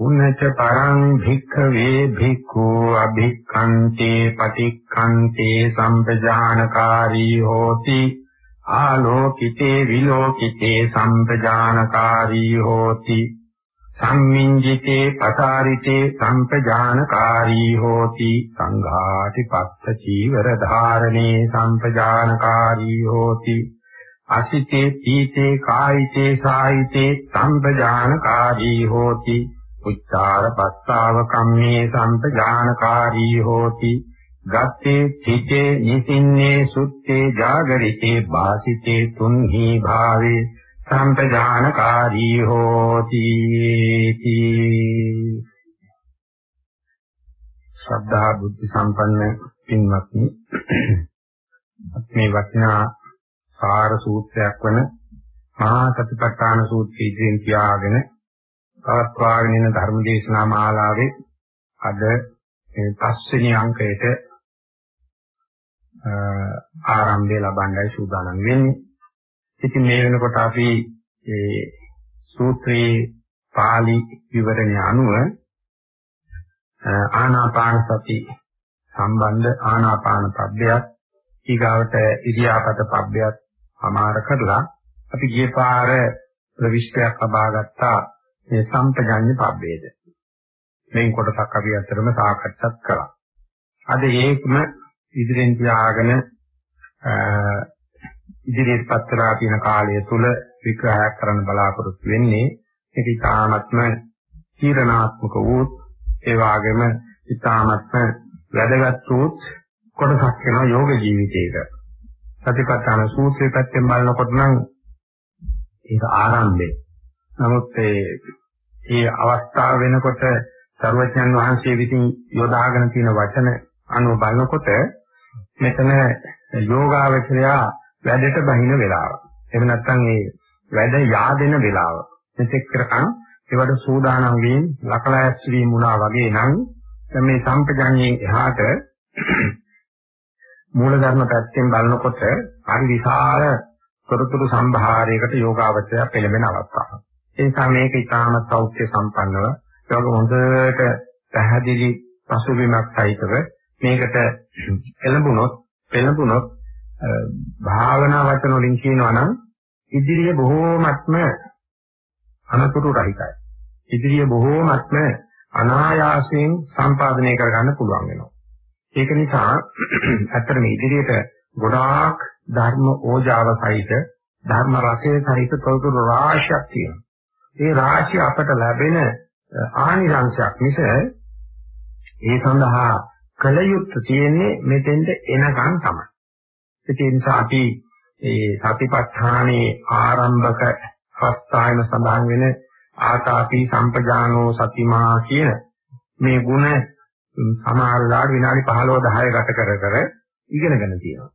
උන්නත පරං භික්ඛවේ භික්ඛෝ අභික්ඛන්තේ පටික්ඛන්තේ සම්පජානකාරී හෝති ආලෝකිතේ විලෝකිතේ සම්පජානකාරී හෝති සම්මිංජිතේ පසාරිතේ සම්පජානකාරී හෝති සංඝාති පත්ත චීවර ධාරණේ සම්පජානකාරී හෝති අසිතේ පීතේ කායිතේ සායිතේ සම්පජානකාරී හෝති උච්චාර පස්සාව කම්මේ සම්පජානකාරී හෝති. ගත්තේ චිතේ නිසින්නේ සුත්තේ ජාගරිතේ වාසිතේ තුන්හි භාවේ සම්පජානකාරී හෝති. ශ්‍රද්ධා බුද්ධ සම්පන්න පින්වත්නි මේ වටිනා සාර සූත්‍රයක් වන මහා සතිපට්ඨාන සූත්‍රය ඉදිරියෙන් තියාගෙන පවත්වාගෙන යන ධර්මදේශනා මාලාවේ අද මේ පස්වෙනි අංකයට ආරම්භය ලබන්නයි සූදානම් වෙන්නේ. ඉතින් මේ වෙනකොට අපි මේ සූත්‍රයේ පාළි විවරණය අනුව ආනාපාන සති සම්බන්ධ ආනාපාන පබ්බයත් ඊගාවට ඉරියාපත පබ්බයත් අමාර කරලා අපි ගිය පාර ප්‍රවිෂ්ඨයක් ලබා ගත්තා මේ සම්පජඤ්ඤ පබ්බේද මේ කොටසක් අපි අතරම සාකච්ඡාත් කළා. අද ඒකම ඉදිරියෙන් තියාගෙන ඉදිරියට පත් කරලා තියෙන කාලය තුල විග්‍රහයක් කරන්න බලාපොරොත්තු වෙන්නේ ඒක ඉතාමත්ම චීරණාත්මක වූ ඒ වගේම ඉතාමත්ම වැදගත් වූ කොටසක් වෙනවා යෝග ජීවිතයක. සතිපට්ඨාන සූත්‍රය පැත්තෙන් බලනකොට නම් ඒක ආරම්භය නමුත් ඒ අවස්ථාව වෙනකොට සර්වඥන් වහන්සේ විසින් යොදාගෙන තියෙන වචන අනුව බලනකොට මෙතන යෝගාවචරයා වැඩට බහින වෙලාව. එහෙම නැත්නම් ඒ වැඩ yaadෙන වෙලාව. මෙතෙක් කරකන් ඒවට සූදානම් වීම ලකලෑස් වීම වුණා වගේ නම් මේ සම්පජඤ්ඤයෙන් එහාට මූලධර්ම පැත්තෙන් බලනකොට හරි විශාල තොරතුරු සම්භාරයකට යෝගාවචරය පෙළඹෙන අවස්ථාවක්. ඒ නිසා මේක ඉතාම සෞඛ්‍ය සම්පන්නව ඒක හොඳට පැහැදිලි පසුබිමක් සහිතව මේකට එළඹුණොත් පෙළඹුණොත් භාවනා වචන වලින් කියනවා නම් ඉදිරිය බොහෝමත්ම අනතුරු රහිතයි. ඉදිරිය බොහෝමත්ම අනායාසයෙන් සම්පාදනය කරගන්න පුළුවන් වෙනවා. ඒක නිසා ඇත්තටම ඉදිරියට ගොඩාක් ධර්ම ඕජාව සහිත ධර්ම රසයේ සහිත තොරතුරු රාශියක් තියෙනවා. ඒ රාශිය අපට ලැබෙන ආනිරංශයක් මිස ඒ සඳහා කල යුත්තේ තියෙන්නේ මෙතෙන්ට එනකන් තමයි. ඒ නිසා අපි ඒ සතිපට්ඨානේ ආරම්භක අවස්ථාවෙම සඳහන් වෙන ආතාපි සම්පජානෝ සතිමා කියන මේ ಗುಣ සමහරලාට විනාඩි 15 10 ගත කර කර ඉගෙනගෙන තියෙනවා.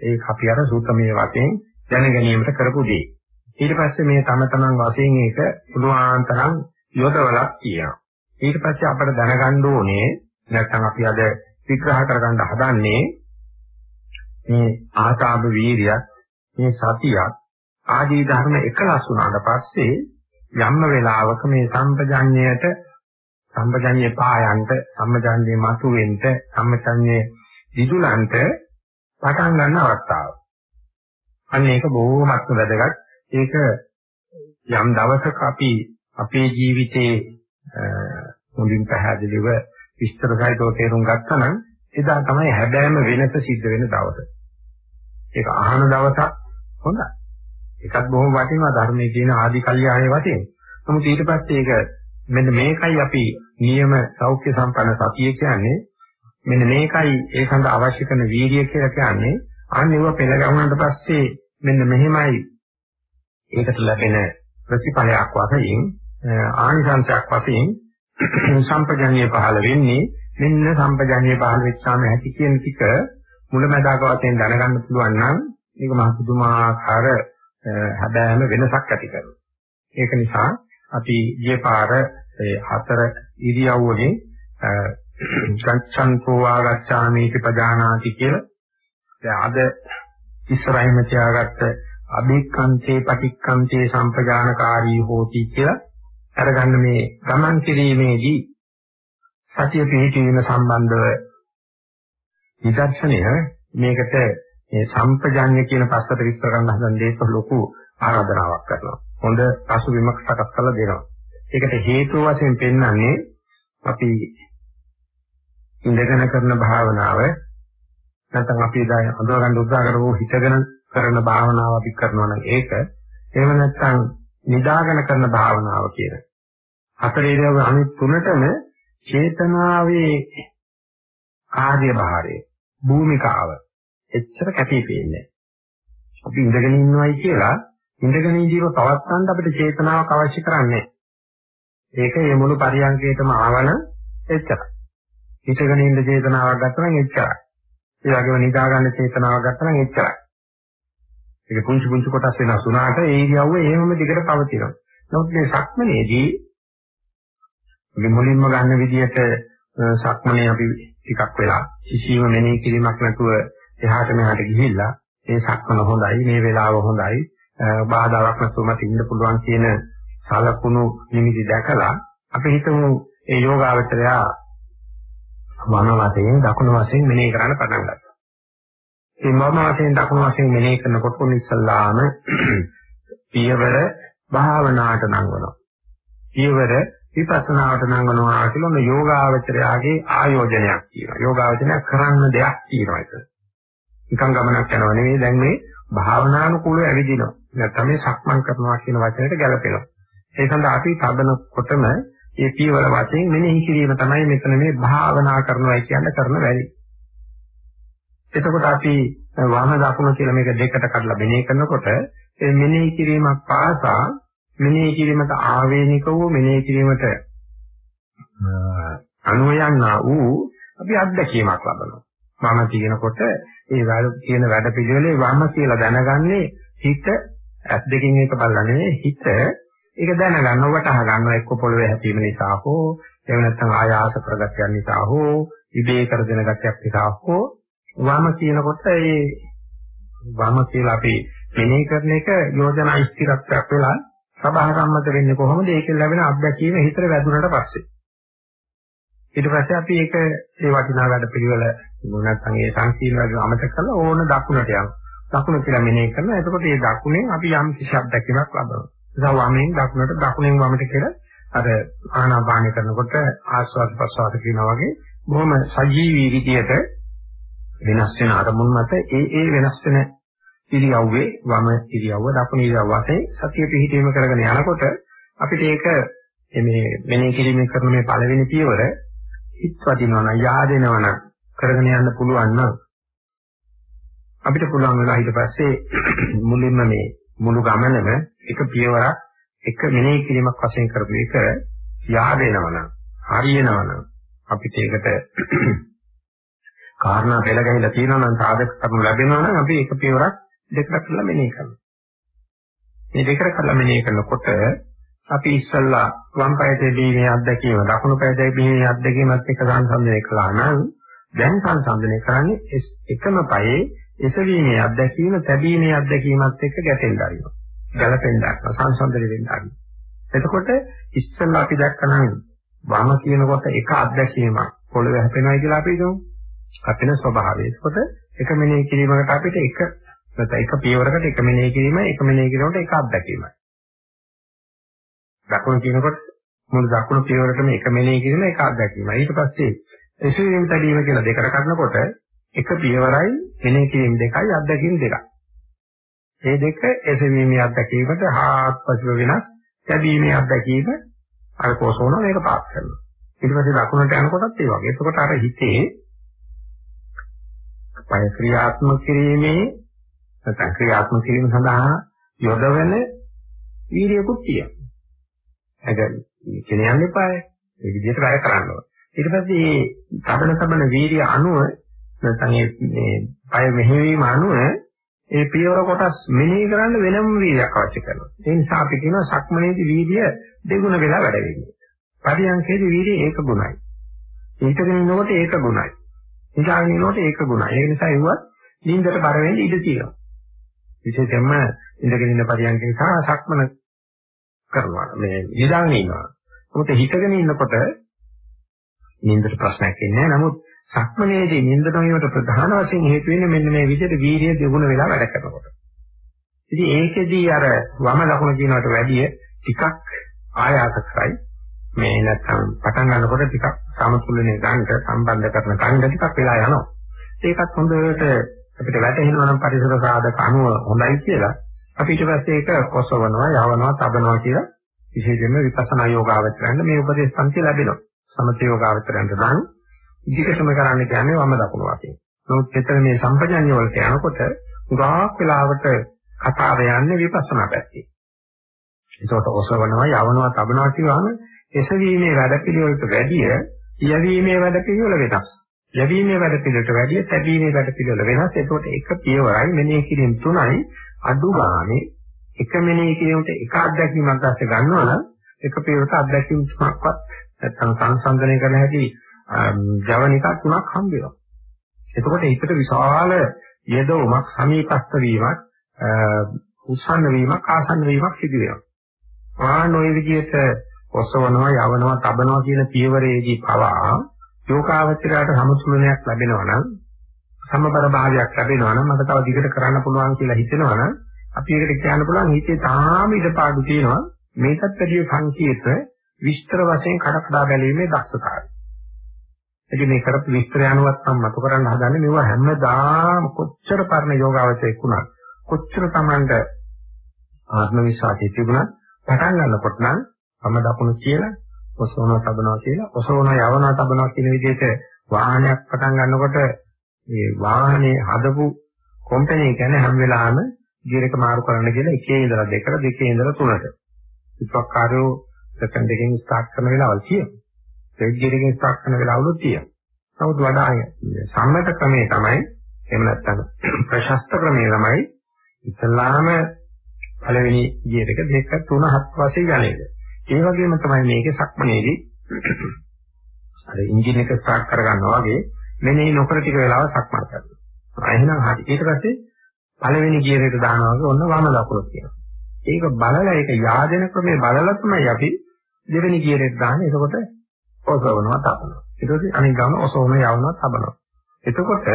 ඒක අපි අර සූත්‍රමය වශයෙන් දැන ගැනීමට කරපු දෙයක්. ඊට පස්සේ මේ තම තමන් වශයෙන් ඒක පුළුවන් තරම් යොදවලක් කියනවා. ඊට පස්සේ අපිට දැනගන්න ඕනේ නැත්නම් අපි අද විග්‍රහ කරගන්න හදන්නේ මේ ආතාප වීරියක් මේ සතියක් ආදී ධර්ම එකලස් වුණාට පස්සේ යම්ම වෙලාවක මේ සම්පජඤ්ඤයට සම්පජඤ්ඤේ පායන්ට සම්පජඤ්ඤේ මතුවෙන්න සම්පජඤ්ඤේ දිදුලන්ට පටන් ගන්න අවස්ථාව. අන්න ඒක බොහෝමත්ම වැදගත්. ඒක යම් දවසක අපි අපේ ජීවිතේ මුලින් පැහැදිලිව විස්තර සහිතව තේරුම් ගත්තා නම් එදා තමයි හැබෑම වෙනස සිද්ධ වෙන දවස. ඒක අහන දවසක් හොඳයි. ඒකත් බොහොම වටිනවා ධර්මයේ කියන ආදි කල්යාණේ වශයෙන්. නමුත් ඊට පස්සේ ඒක මෙන්න මේකයි අපි නියම සෞඛ්‍ය සම්පන්න සතිය කියන්නේ මෙන්න මේකයි ඒ සඳහා අවශ්‍ය කරන වීර්යය කියලා කියන්නේ අන්නේව පෙළ ගැහුනට පස්සේ මෙන්න මෙහෙමයි ඒකට ලැබෙන ප්‍රතිඵලයක් වශයෙන් ආනිසංසයක් වශයෙන් සම්පජන්‍ය පහළ වෙන්නේ මෙන්න සම්පජන්‍ය පහළ වෙච්චාම ඇති කියන ටික මුලැමැදාක වශයෙන් දැනගන්න පුළුවන් නම් මේක මහ පුදුමාකාර හැබෑම වෙනසක් ඇති කරනවා. ඒක නිසා අපි ගිය පාර ඒ හතර ඉරියව්වනේ ගච්ඡන්තෝ ආගච්ඡාමි පජානාති කියලා දැන් අද ඉස්සරහින්ම තියාගත්ත අභික්ඛන්තේ පටික්ඛන්තේ සම්පජානකාරී හෝති කියලා අරගන්න මේ ගමන් කිරීමේදී සතිය පිහිටීම සම්බන්ධව විදර්ශනය මේකට මේ සම්පජාන්‍ය කියන පස්සට විස්තර කරන්න හදන දේක ලොකු ආරාධනාවක් කරනවා. හොඳ පසුබිමක් සකස් කරලා දෙනවා. ඒකට හේතුව වශයෙන් පෙන්වන්නේ අපි ඉඳගෙන කරන භාවනාව නැත්නම් අපි දැන් අඳුරගන්න උත්සාහ කරමු හිතගෙන කරන භාවනාව අපි කරනවා නම් ඒක එහෙම නැත්නම් නිදාගෙන කරන භාවනාව කියන හතරේදව අනිත් තුනටම චේතනාවේ කාර්යභාරය භූමිකාව එච්චර කැපී පෙනෙන්නේ අපි ඉඳගෙන ඉන්නවයි කියලා ඉඳගෙන ඉඳීම පවත්වන්න අපිට චේතනාවක් අවශ්‍ය කරන්නේ ඒක මේ මුළු පරියන්කේටම ආවන එච්චරයි. හිතගෙන ඉන්න චේතනාවක් ගත්තම එච්චරයි. ඒ වගේම නිදා ගන්න චේතනාවක් ගත්තා නම් එච්චරයි. ඒක පුංචි පුංචි කොටස් වෙනස් වුණාට ඒ ඉරියව්ව එහෙමම දිගට පවතිනවා. නමුත් මේ සක්මනේදී මේ මුලින්ම ගන්න විදිහට සක්මනේ අපි ටිකක් වෙලා කිසිම මෙනෙහි කිරීමක් නැතුව එහාට මෙහාට ගිහිල්ලා මේ සක්මන හොඳයි මේ වෙලාව හොඳයි බාධාවක් නැතුව මට ඉන්න පුළුවන් කියන සලකුණු නිමිති දැකලා අපි හිතමු ඒ යෝගාවචරයා වම වශයෙන් දකුණු වශයෙන් මෙනෙහි කරන්න පටන් ගත්තා. මේ වම වශයෙන් දකුණු වශයෙන් මෙනෙහි කරනකොට ඉස්සල්ලාම පියවර භාවනාවට නංවනවා. පියවර විපස්සනාවට නංවනවා කියලා ඔන්න යෝගාවචරයාගේ ආයෝජනයක් තියෙනවා. යෝගාවචරය කරන්න දෙයක් තියෙනවා ඒක. නිකන් ගමනක් යනවා නෙවෙයි දැන් මේ භාවනානුකූලව ඇවිදිනවා. නැත්නම් මේ සක්මන් කරනවා කියන වචනයට ගැලපෙනවා. ඒ සඳහා අපි තබනකොටම ඒ පියවර වශයෙන් මෙනෙහි කිරීම තමයි මෙතන මේ භාවනා කරනවා කියන කරන වැඩි. එතකොට අපි වම දකුණ කියලා මේක දෙකට කඩලා මෙනෙහි කරනකොට ඒ මෙනෙහි කිරීමක් පාසා මෙනෙහි කිරීමට ආවේනික වූ මෙනෙහි කිරීමට අනුයන්නා වූ අපි අත්දැකීමක් ලබනවා. වම කියනකොට ඒ වැඩ කියන වැඩ පිළිවෙලේ වම කියලා දැනගන්නේ හිත ඇස් දෙකෙන් එක බලලා නෙවෙයි හිත ඒක දැනගන්න වටහා ගන්නවා එක්ක පොළවේ හැපීම නිසා හෝ එහෙම නැත්නම් ආයාස ප්‍රගතියක් නිසා හෝ ඉබේ කර දෙන ගතියක් නිසා හෝ වම කියනකොට ඒ වම කියලා අපි මෙනෙහි කරන එක යෝජනා ස්ථිරත්වයක් වෙලා සබහාගම්මත වෙන්නේ කොහොමද? ඒකෙන් ලැබෙන අත්දැකීම හිතට වැදුනට පස්සේ. ඊට පස්සේ අපි ඒක ඒ වටිනා වැඩ පිළිවෙල නැත්නම් ඒ සංකීර්ණ අමතක කරලා ඕන දකුණට යනවා දකුණ කියලා මෙනෙහි කරනවා. එතකොට මේ දකුණෙන් අපි යම් කිසි අත්දැකීමක් ලබනවා. නිසා වමෙන් දකුණට දකුණෙන් වමට කියලා අර ආනාපානය කරනකොට ආස්වාද ප්‍රසවාස කියනවා වගේ බොහොම සජීවී විදියට වෙනස් වෙන අරමුණු මත ඒ ඒ වෙනස් වෙන ඉරියව්වේ වම ඉරියව්ව දකුණු ඉරියව්ව වශයෙන් සතිය පිහිටීම කරගෙන යනකොට අපිට ඒක මේ මෙනෙහි කිරීමෙන් කරන මේ පළවෙනි පියවර හිත වදිනවා නම් yaadෙනවා නම් කරගෙන යන්න පුළුවන් නම් අපිට පුළුවන් වෙලා ඊට පස්සේ මුලින්ම මේ මුළු ගමනම එක පියවරක් එක මෙනෙහි කිරීමක් වශයෙන් කරපු එක yaadෙනවනම් හරියනවනම් අපිට ඒකට කාරණා පෙළ ගැහිලා තියෙනවා නම් සාධක කරුණු ලැබෙනවා නම් අපි එක පියවරක් දෙකකට කරලා මෙනෙහි කරනවා. මේ දෙකකට කරලා මෙනෙහි කරනකොට අපි ඉස්සල්ලා වම් පායයේ දීමේ අත්දැකීම දකුණු පායයේ දීමේ අත්දැකීමත් එක්ක සංසන්දනය කළා නම් දැන් සංසන්දනය කරන්නේ එකම පායේ එසවීමේ අත්දැකීම තැබීමේ අත්දැකීමත් එක්ක ගැටෙන්න ආරිනවා. ගැළපෙන්න ආරිනවා. සංසන්දනය වෙන්න ආරිනවා. එතකොට ඉස්සෙල්ලා අපි දැක්කනම් වම කියනකොට එක අත්දැකීමක් පොළවේ හැපෙනවා කියලා අපි හිතමු. හැපෙන ස්වභාවය. එතකොට එක මෙනෙහි කිරීමකට අපිට එක නැත්නම් එක පියවරකට එක මෙනෙහි කිරීම එක මෙනෙහි කිරීමකට එක අත්දැකීමයි. දකුණු කියනකොට මුළු දකුණු පියවරටම එක මෙනෙහි කිරීම එක අත්දැකීමයි. ඊට පස්සේ එසවීම තැබීම කියලා දෙකට කරනකොට එක පියවරයි මෙනෙහි කිරීම දෙකයි අත්දැකීම් දෙකයි. මේ දෙක එසවීමේ අත්දැකීමට හාත්පසු වෙනස් ලැබීමේ අත්දැකීම අර කොසෝන මේක පාස් කරනවා. ඊට පස්සේ දකුණට යනකොටත් ඒ වගේ. එතකොට අර හිතේ පය ක්‍රියාත්මක කිරීමේ නැත්නම් ක්‍රියාත්මක කිරීම සඳහා යොදවන වීර්යකුත් තියෙනවා. ඒක කියන්නේ එපායි. ඒ විදිහට වැඩ කරන්න ඕනේ. ඊට පස්සේ මේ තබන තබන වීර්ය අනුව නැත්නම් මේ පය මෙහෙවීම අනුව ඒ පියවර කොටස් මෙනෙහි කරන්න වෙනම වීර්යයක් අවශ්‍ය කරනවා. ඒ නිසා අපි කියනවා සක්මනේදී වීර්ය දෙගුණ වෙලා වැඩ වෙන්නේ. පරියන්කේදී වීර්ය ඒක ගුණයි. ඊටගෙන ඉන්නකොට ඒක ගුණයි. නිදාගෙන ඉන්නකොට ඒක ගුණයි. ඒ නිසා ඒවත් නිින්දට බර වෙන්න ඉඩ තියෙනවා. විශේෂයෙන්ම ඉඳගෙන ඉන්න පරියන්කේ සහ සක්මන කරනවා. මේ නිදාගෙන ඉන්නවා. මොකද හිතගෙන ඉන්නකොට නිින්දට ප්‍රශ්නයක් එන්නේ නැහැ. නමුත් සක්මනේදී නිින්ද නොවීමට ප්‍රධාන වශයෙන් හේතු වෙන්නේ මෙන්න මේ විදිහට වීර්යය දෙගුණ වෙලා වැඩ කරනකොට. ඉතින් ඒකෙදී අර වම දකුණ කියනකට වැඩිය ටිකක් ආයාස කරයි. මේ නැත්තම් පටන් ගන්නකොට ටිකක් සමතුලිතව ගන්නට සම්බන්ධ කරන කණ්ඩ ටිකක් වෙලා යනවා. ඒකත් හොඳට අපිට වැටහෙනවා නම් පරිසර සාධක අනුව හොඳයි කියලා. අපි ඊට පස්සේ ඒක කොසවනවා, යවනවා, තබනවා කියලා විශේෂයෙන්ම විපස්සනා යෝගාවචරයන්ට මේ උපදේශ පන්ති ලැබෙනවා. සමථ යෝගාවචරයන්ට නම් ඉදිකටම කරන්න කියන්නේ වම දකුණු වශයෙන්. නමුත් මෙතන මේ සම්පජඤ්ඤ වලට යනකොට ගාක් වෙලාවට කතාව යන්නේ විපස්සනා පැත්තේ. ඒකට ඔසවනවා, යවනවා, තබනවා කියවම එසවීමේ වැඩපිළිවෙලට වැඩිය යැවීමේ වැඩපිළිවෙල වෙනස්. යැවීමේ වැඩපිළිවෙලට වැඩිය තැබීමේ වැඩපිළිවෙල වෙනස්. ඒකට එක පියවරයි මෙනෙහි කිරීම තුනයි අඩු ගානේ එක මෙනෙහි කිරීමට එක අත්දැකීමක් දැස්ස ගන්නවා නම් එක පියවරක අත්දැකීම් තුනක්වත් නැත්නම් සංසන්දනය කරන හැටි ජවනිකා තුනක් හම්බ වෙනවා. එතකොට හිතට විශාල යෙදවමක් සමීපස්ත වීමක් උත්සන්න වීමක් ආසන්න වීමක් සිදු වෙනවා. ආන ඔය විදිහට ඔසවනවා යවනවා තබනවා කියන පියවරේදී පවා යෝගාවචරයට සමතුලනයක් ලැබෙනවා නම් සමබර භාවයක් ලැබෙනවා නම් මට තව දිගට කරන්න පුළුවන් කියලා හිතෙනවා නම් අපි ඒකට කියන්න පුළුවන් හිතේ තාම ඉඩපාඩු තියෙනවා මේකත් වැඩි සංකීර්ණ විස්තර වශයෙන් කඩකඩා බැලීමේ දක්ෂතාවය. ඉතින් මේ කරපු විස්තර යනුවත් මම මතු කරන්න හදන්නේ මේව හැමදාම කොච්චර පරණ යෝගාවචරයක් වුණත් කොච්චර Tamanට ආත්ම විශ්වාසය තිබුණත් පටන් ගන්නකොට නම් මම දකුණු කියලා ඔසවනවා තබනවා කියලා ඔසවනවා යවනවා තබනවා කියන විදිහට වාහනයක් පටන් ගන්නකොට මේ වාහනේ හදපු කම්පැනි කියන්නේ හැම වෙලාවෙම ගියර් එක මාරු කරන්න කියලා එකේ ඉඳලා දෙකට දෙකේ ඉඳලා තුනට. විපක්කාරෝ සෙකන්ඩ් එකෙන් ස්ටාර්ට් කරන වෙලාවල් තියෙනවා. ට්‍රේඩ් ගියරකින් ස්ටාර්ට් කරන වෙලාවලුත් තියෙනවා. නමුත් වඩා සම්මත ක්‍රමයේ තමයි එහෙම නැත්නම් ප්‍රශස්ත ක්‍රමයේ තමයි ඉස්ලාම පළවෙනි ගියර එක දෙක තුන හත් වශයෙන් ගන්නේද. ඒ වගේම තමයි මේකේ සක්මනේදී අර එන්ජින් එක ස්ටාර්ට් කරගන්නවා වගේ මෙනේ නොකර ටික වෙලාවක් සක්මන් කරනවා. එහෙනම් හරි. ඊට පස්සේ පළවෙනි ගියරේට දානවා වගේ ඔන්න වම දකුණ කියනවා. ඒක බලලා ඒක yaadena ක්‍රමයේ බලලා තමයි අපි දෙවෙනි ගියරේට දාන්නේ. එතකොට ඔසවනවා තබනවා. ඊට පස්සේ අනිත් ගාන ඔසවන යවනවා තබනවා. එතකොට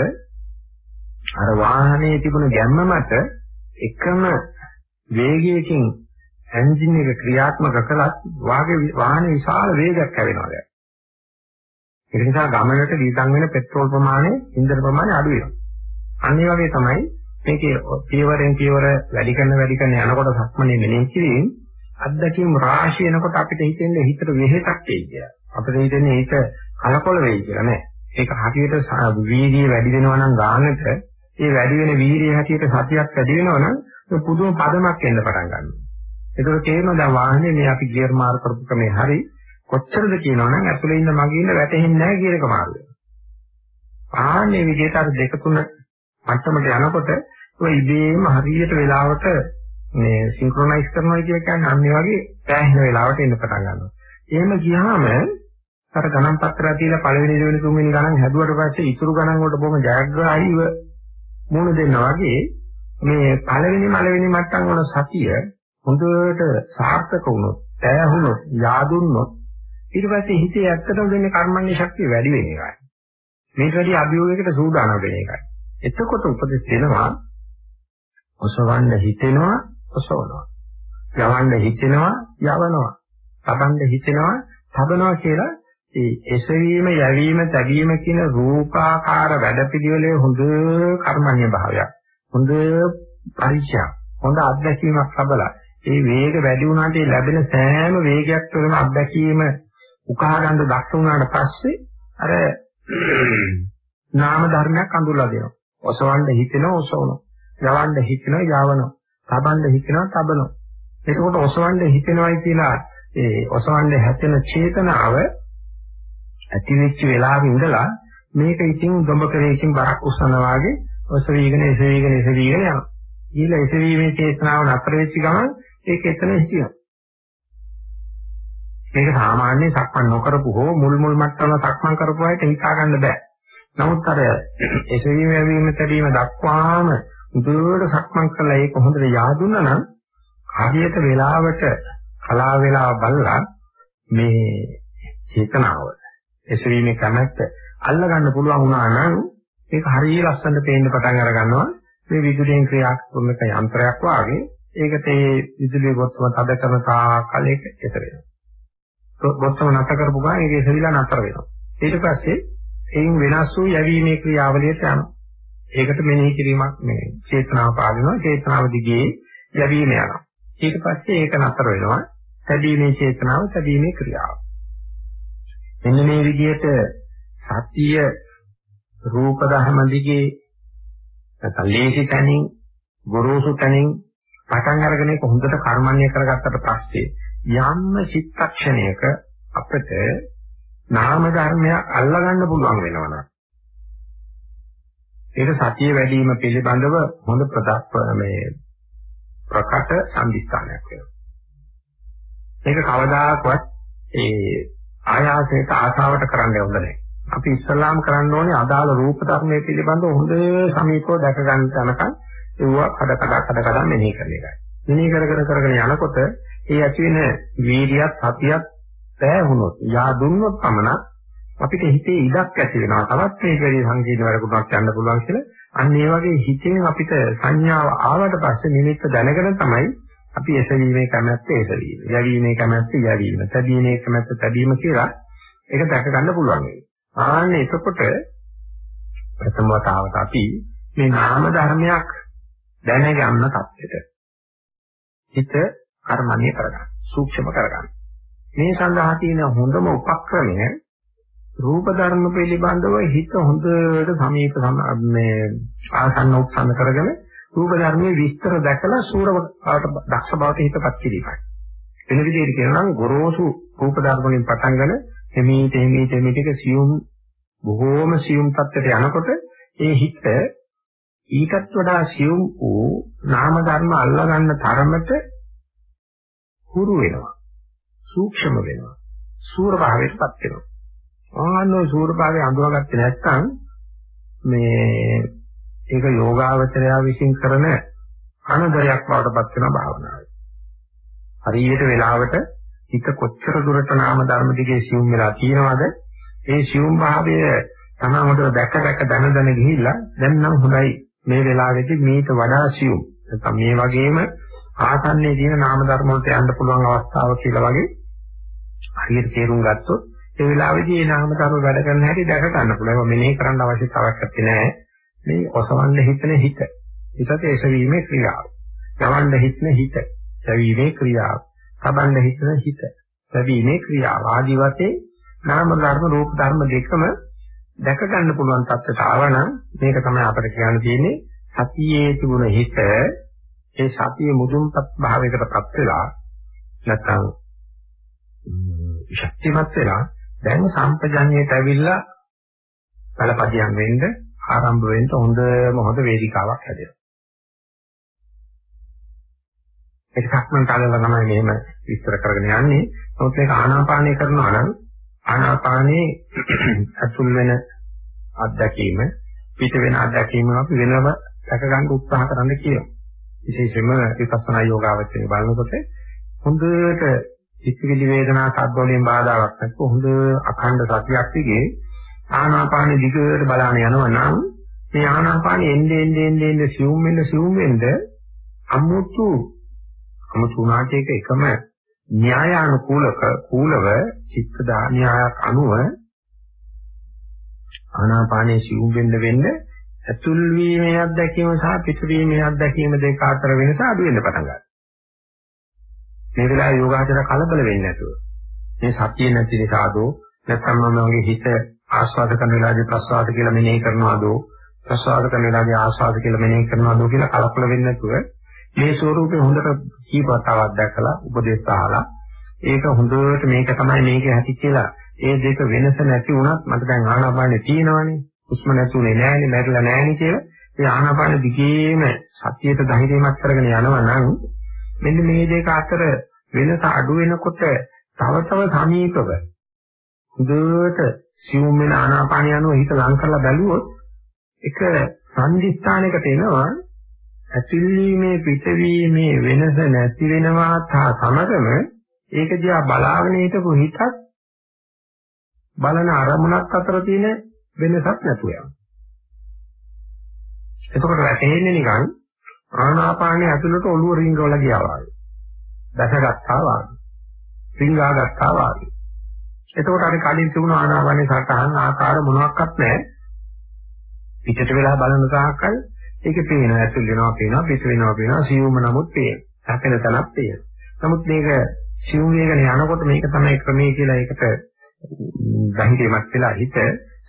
අර වාහනේ තිබුණ ගැම්ම මත එකම වේගයකින් එන්ජින් එක ක්‍රියාත්මක කළත් වාගේ වාහනේ විශාල වේගයක් ඇවෙනවා දැන්. ඒ නිසා ගමනට දීතන් වෙන පෙට්‍රෝල් ප්‍රමාණය, ඉන්ධන ප්‍රමාණය අඩු වෙනවා. අන්න ඒ වගේ තමයි මේකේ පියවරෙන් පියවර වැඩි කරන වැඩි කරන යනකොට සක්මනේ මෙනෙහි කිරීම අත්දැකීම් රාශිය එනකොට අපිට හිතෙන්නේ හිතට වෙහෙසක් එයි කියලා. අපිට හිතෙන්නේ ඒක කලකොල වෙයි කියලා නෑ. ඒක හරියට වීර්යය වැඩි වෙනවා නම් ගානට ඒ වැඩි වෙන වීර්යය හැටියට සතියක් වැඩි වෙනවා නම් ඒ පුදුම පදමක් එන්න පටන් ගන්නවා. ඒකට තේරෙනවා දැන් වාහනේ මේ අපි ගියර් මාරු කරපු ක්‍රමේ හරි කොච්චරද කියනවනම් ඇතුලේ ඉන්න මගේ ඉන්න වැටෙන්නේ නැහැ කියන එක මාරු වෙනවා. ආන්නේ විදිහට අර දෙක තුන මට්ටමට යනකොට ඔය ඉබේම හරියට වෙලාවට මේ සින්ක්‍රොනයිස් කරනවා කියලා කියන්නේ අන්න ඒ වගේ පෑහෙන වෙලාවට එන්න පටන් ගන්නවා. එහෙම ගියාම අර ගණන් පත්‍රය තියලා පළවෙනි දෙවෙනි තුන්වෙනි ගණන් හැදුවට පස්සේ ඉතුරු ගණන් වලට බොහොම ජයග්‍රාහීව මුණ දෙන්නා වගේ මේ පළවෙනි මළවෙනි මට්ටම් වල සතිය හොඳට සාර්ථක වුණොත්, තැහුණොත්, yaadුන්නොත් ඊට පස්සේ හිතේ ඇත්තටම දෙන්නේ කර්මන්නේ ශක්තිය වැඩි වෙන එකයි. මේක වැඩි අභියෝගයකට සූදානම් වෙන එකයි. එතකොට උපදෙස් දෙනවා ඔසවන්න හිතෙනවා, ඔසවනවා. යවන්න හිතෙනවා, යවනවා. තබන්න හිතෙනවා, තබනවා කියලා ඒ එසවීම යැවීම තැබීම කියන රූපාකාර වැඩපිළිවෙලේ හොඳ කර්මන්‍ය භාවයක් හොඳ පරිචයක් හොඳ අත්දැකීමක් ලැබලා ඒ වේග වැඩි වුණාට ලැබෙන සෑම වේගයක් තුළම අත්දැකීම උකහා ගන්න දක්ෂ වුණාට පස්සේ අර නාම ධර්මයක් අඳුරලා දෙනවා. ඔසවන්න හිතෙනවා ඔසවනවා. යවන්න හිතෙනවා යවනවා. තබන්න හිතෙනවා තබනවා. එතකොට ඔසවන්න හිතෙනවයි කියලා ඒ ඔසවන්න හැතෙන චේතනාව ඇති වෙච්ච වෙලාවෙ ඉඳලා මේක ඉතින් දොඹ කරේකින් බරක් උස්සනවා වගේ ඔසවීගෙන එසවීගෙන එසවීගෙන යනවා. ඊළ එසවීමේ චේතනාව නතර වෙච්ච ගමන් ඒක එතන හිටිනවා. මේක සාමාන්‍ය සක්මන් නොකරපු හෝ මුල් මුල් මට්ටම සක්මන් කරපු අයට හිතා ගන්න බෑ. නමුත් අර එසවීම යැවීම තැබීම දක්වාම උදුරට සක්මන් කළා ඒක හොඳට yaadුණා නම් හරියට වෙලාවට කලා වේලාව බලලා මේ චේතනාව එසවීමේ කැමැත්ත අල්ල ගන්න පුළුවන් වුණා නම් ඒක හරිය ලස්සනට පේන්න පටන් අර ගන්නවා මේ විදුලියෙන් ක්‍රියාත්මක යන්ත්‍රයක් වාගේ ඒකට ඒ විදුලිය ගොත්තම තද කරන තාකල් ඒක එතර වෙනවා. ගොත්තම නැත කරපු ගමන් ඒක එසවිලා නතර වෙනවා. ඊට පස්සේ එයින් වෙනස් වූ යැවීමේ ක්‍රියාවලියට යනවා. ඒකට මෙනෙහි කිරීමක් මේ චේතනාව පාදිනවා චේතනාව දිගේ යැවීම යනවා. ඊට පස්සේ ඒක නතර වෙනවා. සැදීමේ චේතනාව සැදීමේ ක්‍රියාව. මෙන්න මේ විදිහට සතිය රූප ධර්ම දිගේ නැත්නම් ලේසි තැනින් ගොරෝසු තැනින් පටන් අරගෙන ඒක හොඳට කර්මන්නේ කරගත්තට පස්සේ යම්ම චිත්තක්ෂණයක අපිට නාම ධර්මයක් අල්ලගන්න පුළුවන් වෙනවා ඒක සතිය වැඩි වීම පිළිබඳව හොඳ ප්‍රදක් මේ ප්‍රකට සම්දිස්ථානයක් වෙනවා. ඒක කවදාකවත් ඒ ආයාසයට ආසාවට කරන්න හොඳ නැහැ. අපි ඉස්සල්ලාම කරන්න ඕනේ අදාළ රූප ධර්මයේ පිළිබඳව හොඳ සමීපව දැක ගන්න තනකම් ඒවා කඩ කඩ කඩ කඩ මෙනෙහි කරන එකයි. මෙනෙහි කර කර කරගෙන යනකොට ඒ ඇති වෙන වීර්යයත් සතියත් පෑහුනොත් යා දුන්නොත් පමණක් අපිට හිතේ ඉඩක් ඇති වෙනවා. තවත් මේක වැඩි සංකීර්ණ වැඩකුණක් යන්න පුළුවන් කියලා. අන්න ඒ වගේ හිතෙන් අපිට සංඥාව ආවට පස්සේ නිමිත්ත දැනගෙන තමයි අපි එසවීමේ කැමැත්ත එසවීම. යැවීමේ කැමැත්ත යැවීම. තැබීමේ කැමැත්ත තැබීම කියලා ඒක දැක ගන්න පුළුවන් වෙන්නේ. ආන්න එතකොට ප්‍රථම වතාවට අපි මේ නාම ධර්මයක් දැනගන්න තත්ත්වෙට හිත කර්මන්නේ කරගන්න. සූක්ෂම කරගන්න. මේ සඳහා තියෙන හොඳම උපක්‍රමය රූප ධර්ම පිළිබඳව හිත හොඳට සමීප මේ ආසන්න උත්සන්න කරගෙන රූප ධර්මයේ විස්තර දැකලා සූර බවට දක්ෂ බවට හිතපත් කිරීමයි. වෙන විදිහට කියනවා නම් ගොරෝසු රූප ධර්ම වලින් පටන්ගෙන එමේ තෙමේ තෙමේ ටික සියුම් බොහෝම සියුම් තත්ත්වයට යනකොට ඒ හිත ඊටත් වඩා සියුම් වූ නාම ධර්ම අල්ලා ගන්න තරමට හුරු වෙනවා. සූක්ෂම වෙනවා. සූර භාවයටපත් වෙනවා. ආනෝ සූර භාවය අඳුරගත්තේ නැත්නම් මේ ඒක යෝගාවචරය විසින් කරන අනදරයක් වඩපත් වෙන භාවනාවයි. හරියට වෙලාවට හිත කොච්චර දුරට නාම ධර්ම දිගේ සියුම් වෙලා තියෙනවද? ඒ සියුම් භාවය තමකට දැක දැක දන දන ගිහිල්ලා දැන් නම් හොඳයි මේ වෙලාවේදී මේක වඩා සියුම්. නැත්නම් මේ වගේම ආසන්නයේ තියෙන නාම ධර්ම වලට යන්න පුළුවන් අවස්ථාව කියලා වගේ හරියට තේරුම් ගත්තොත් ඒ වෙලාවේදී මේ නාම ධර්ම වැඩ කරන හැටි දැක ගන්න පුළුවන්. ඒක මෙනෙහි කරන්න අවශ්‍යතාවයක් නැහැ. මේ ඔසවන්න හිතන හිත. හිතට එසවීමේ ක්‍රියාව. යවන්න හිතන හිත. සැවීමේ ක්‍රියාව. සබන්න හිතන හිත. සැවීමේ ක්‍රියාව. ආදි වශයෙන් නාම ධර්ම රූප ධර්ම දෙකම දැක ගන්න පුළුවන් තත්ත්වයට ආවනම් මේක තමයි අපිට කියන්න තියෙන්නේ සතියේ තිබුණ හිත ඒ සතිය මුදුන්පත් භාවයකටපත් වෙලා නැත්නම් ශක්තිමත් වෙලා දැන් සම්පජඤ්ඤයට ඇවිල්ලා බලපදියම් වෙන්න ආරම්භ වෙන්න හොඳම හොඳ වේදිකාවක් හැදෙනවා. ඒක සක්මන් කාලේලා තමයි මෙහෙම විස්තර කරගෙන යන්නේ. නමුත් මේක ආනාපානය කරනවා නම් ආනාපානයේ අතුල් වෙන අත්දැකීම පිට වෙන අත්දැකීම අපි වෙනම දැක ගන්න උත්සාහ කරන්න කියනවා. විශේෂයෙන්ම විපස්සනා යෝගාවචරය බලනකොට හොඳට චිත්තවිලි වේදනා සද්ද වලින් බාධාවක් නැත්නම් හොඳ අඛණ්ඩ සතියක් දිගේ ආනාපාන දිගට බලාන යනවා නම් මේ ආනාපාන එන්නේ එන්නේ එන්නේ සිවුම් වෙන සිවුම් වෙන්න අමුතු අමුතු නාටයක එකම න්‍යායානුකූලක කූලව චිත්ත ඥානයක් අනුව ආනාපානයේ සිවුම් වෙන්න වෙන්න ඇතුල් වීමේ අත්දැකීම සහ පිටවීමේ අත්දැකීම දෙක අතර වෙනස අඩු වෙන්න පටන් ගන්නවා. මේ වෙලාවේ යෝගාචර කලබල වෙන්නේ නැතුව මේ සතිය නැති නිසාදෝ නැත්නම් මම මගේ හිත ආස්වාද කරන වෙලාවේදී ප්‍රසවාස කියලා මෙනෙහි කරනවාදෝ ප්‍රසවාස කරන වෙලාවේදී ආස්වාද කියලා මෙනෙහි කරනවාදෝ කියලා කලකොල වෙන්නේ නැතුව මේ ස්වරූපේ හොඳට කීපතාවක් දැකලා උපදේශ අහලා ඒක හොඳට මේක තමයි මේකේ ඇති කියලා ඒ දෙක වෙනස නැති වුණත් මට දැන් ආනාපානෙ තියෙනවනේ. හුස්ම නැතුනේ නෑනේ, මැරිලා නෑනේ කියලා. ඒ ආනාපාන දිගේම සතියට ධෛර්යමත් කරගෙන යනවා නම් මෙන්න මේ දෙක අතර වෙනස අඩු වෙනකොට තව තව සමීපව හොඳට සිවුම් වෙන ආනාපානිය අනුව හිත ලං කරලා බැලුවොත් එක සංදිස්ථානයකට එනවා ඇතිවීමේ පිටවීමේ වෙනස නැති වෙනවා තා සමගම ඒක දිහා බලාගෙන හිටපු හිතත් බලන අරමුණක් අතර තියෙන වෙනසක් නැතුව යනවා. එතකොට වැටෙන්නේ නිකන් ආනාපානයේ ඇතුළට ඔළුව රිංගවල ගියා වගේ. දැසගත්තා වගේ. රිංගා ගත්තා වගේ. එතකොට අර කලින් තිබුණු ආනාපානයේ සටහන් ආකාර මොනවත් නැහැ. පිටට වෙලා බලන තාක්කල් ඒකේ පේනවා ඇතුල් වෙනවා පේනවා පිට වෙනවා පේනවා සියුම නමුත් පේනවා. හැපෙන තැනක් පේනවා. නමුත් මේක සිවුම් වේගන යනකොට මේක තමයි ක්‍රමයේ කියලා ඒකට ධෛර්යමත් වෙලා හිත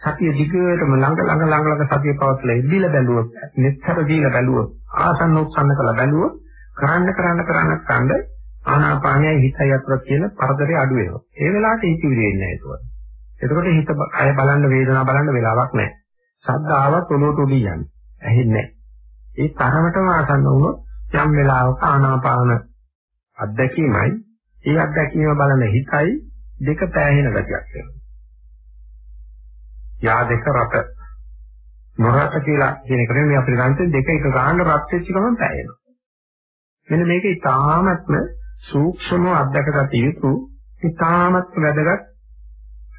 සතිය දිගටම ළඟ ළඟ ළඟ ළඟ සතිය පවත්ලා ඉදිලා බැලුවොත් netතර දීලා බැලුවොත් ආසන්න උත්සන්න කළා බැලුවොත් කරන්න කරන්න කරන්න කණ්ඩ ආනාපානයයි හිතයි අතර තියෙන පරතරය අඩු වෙනවා. ඒ වෙලාවට හිතවිලි වෙන්නේ නැහැ ඒක. එතකොට හිත අය බලන්න වේදනාව බලන්න වෙලාවක් නැහැ. ශබ්ද ආවත් ඔලුවට උඩින් යන්නේ. ඇහෙන්නේ නැහැ. ඒ තරමටම ආසන්න වුණොත් යම් වෙලාවක ආනාපාන අත්දැකීමයි ඒ අත්දැකීම බලන හිතයි දෙක පෑහෙන ගතියක් වෙනවා. යා දෙක රට නොරට කියලා කියන එක නෙමෙයි අපිට ගන්න දෙක එක ගන්න රත් වෙච්ච ගමන් පෑහෙනවා. මෙන්න මේක ඉතාමත්ම සූක්ෂමව අත්දැකගත යුතු ඉතාමත් වැදගත්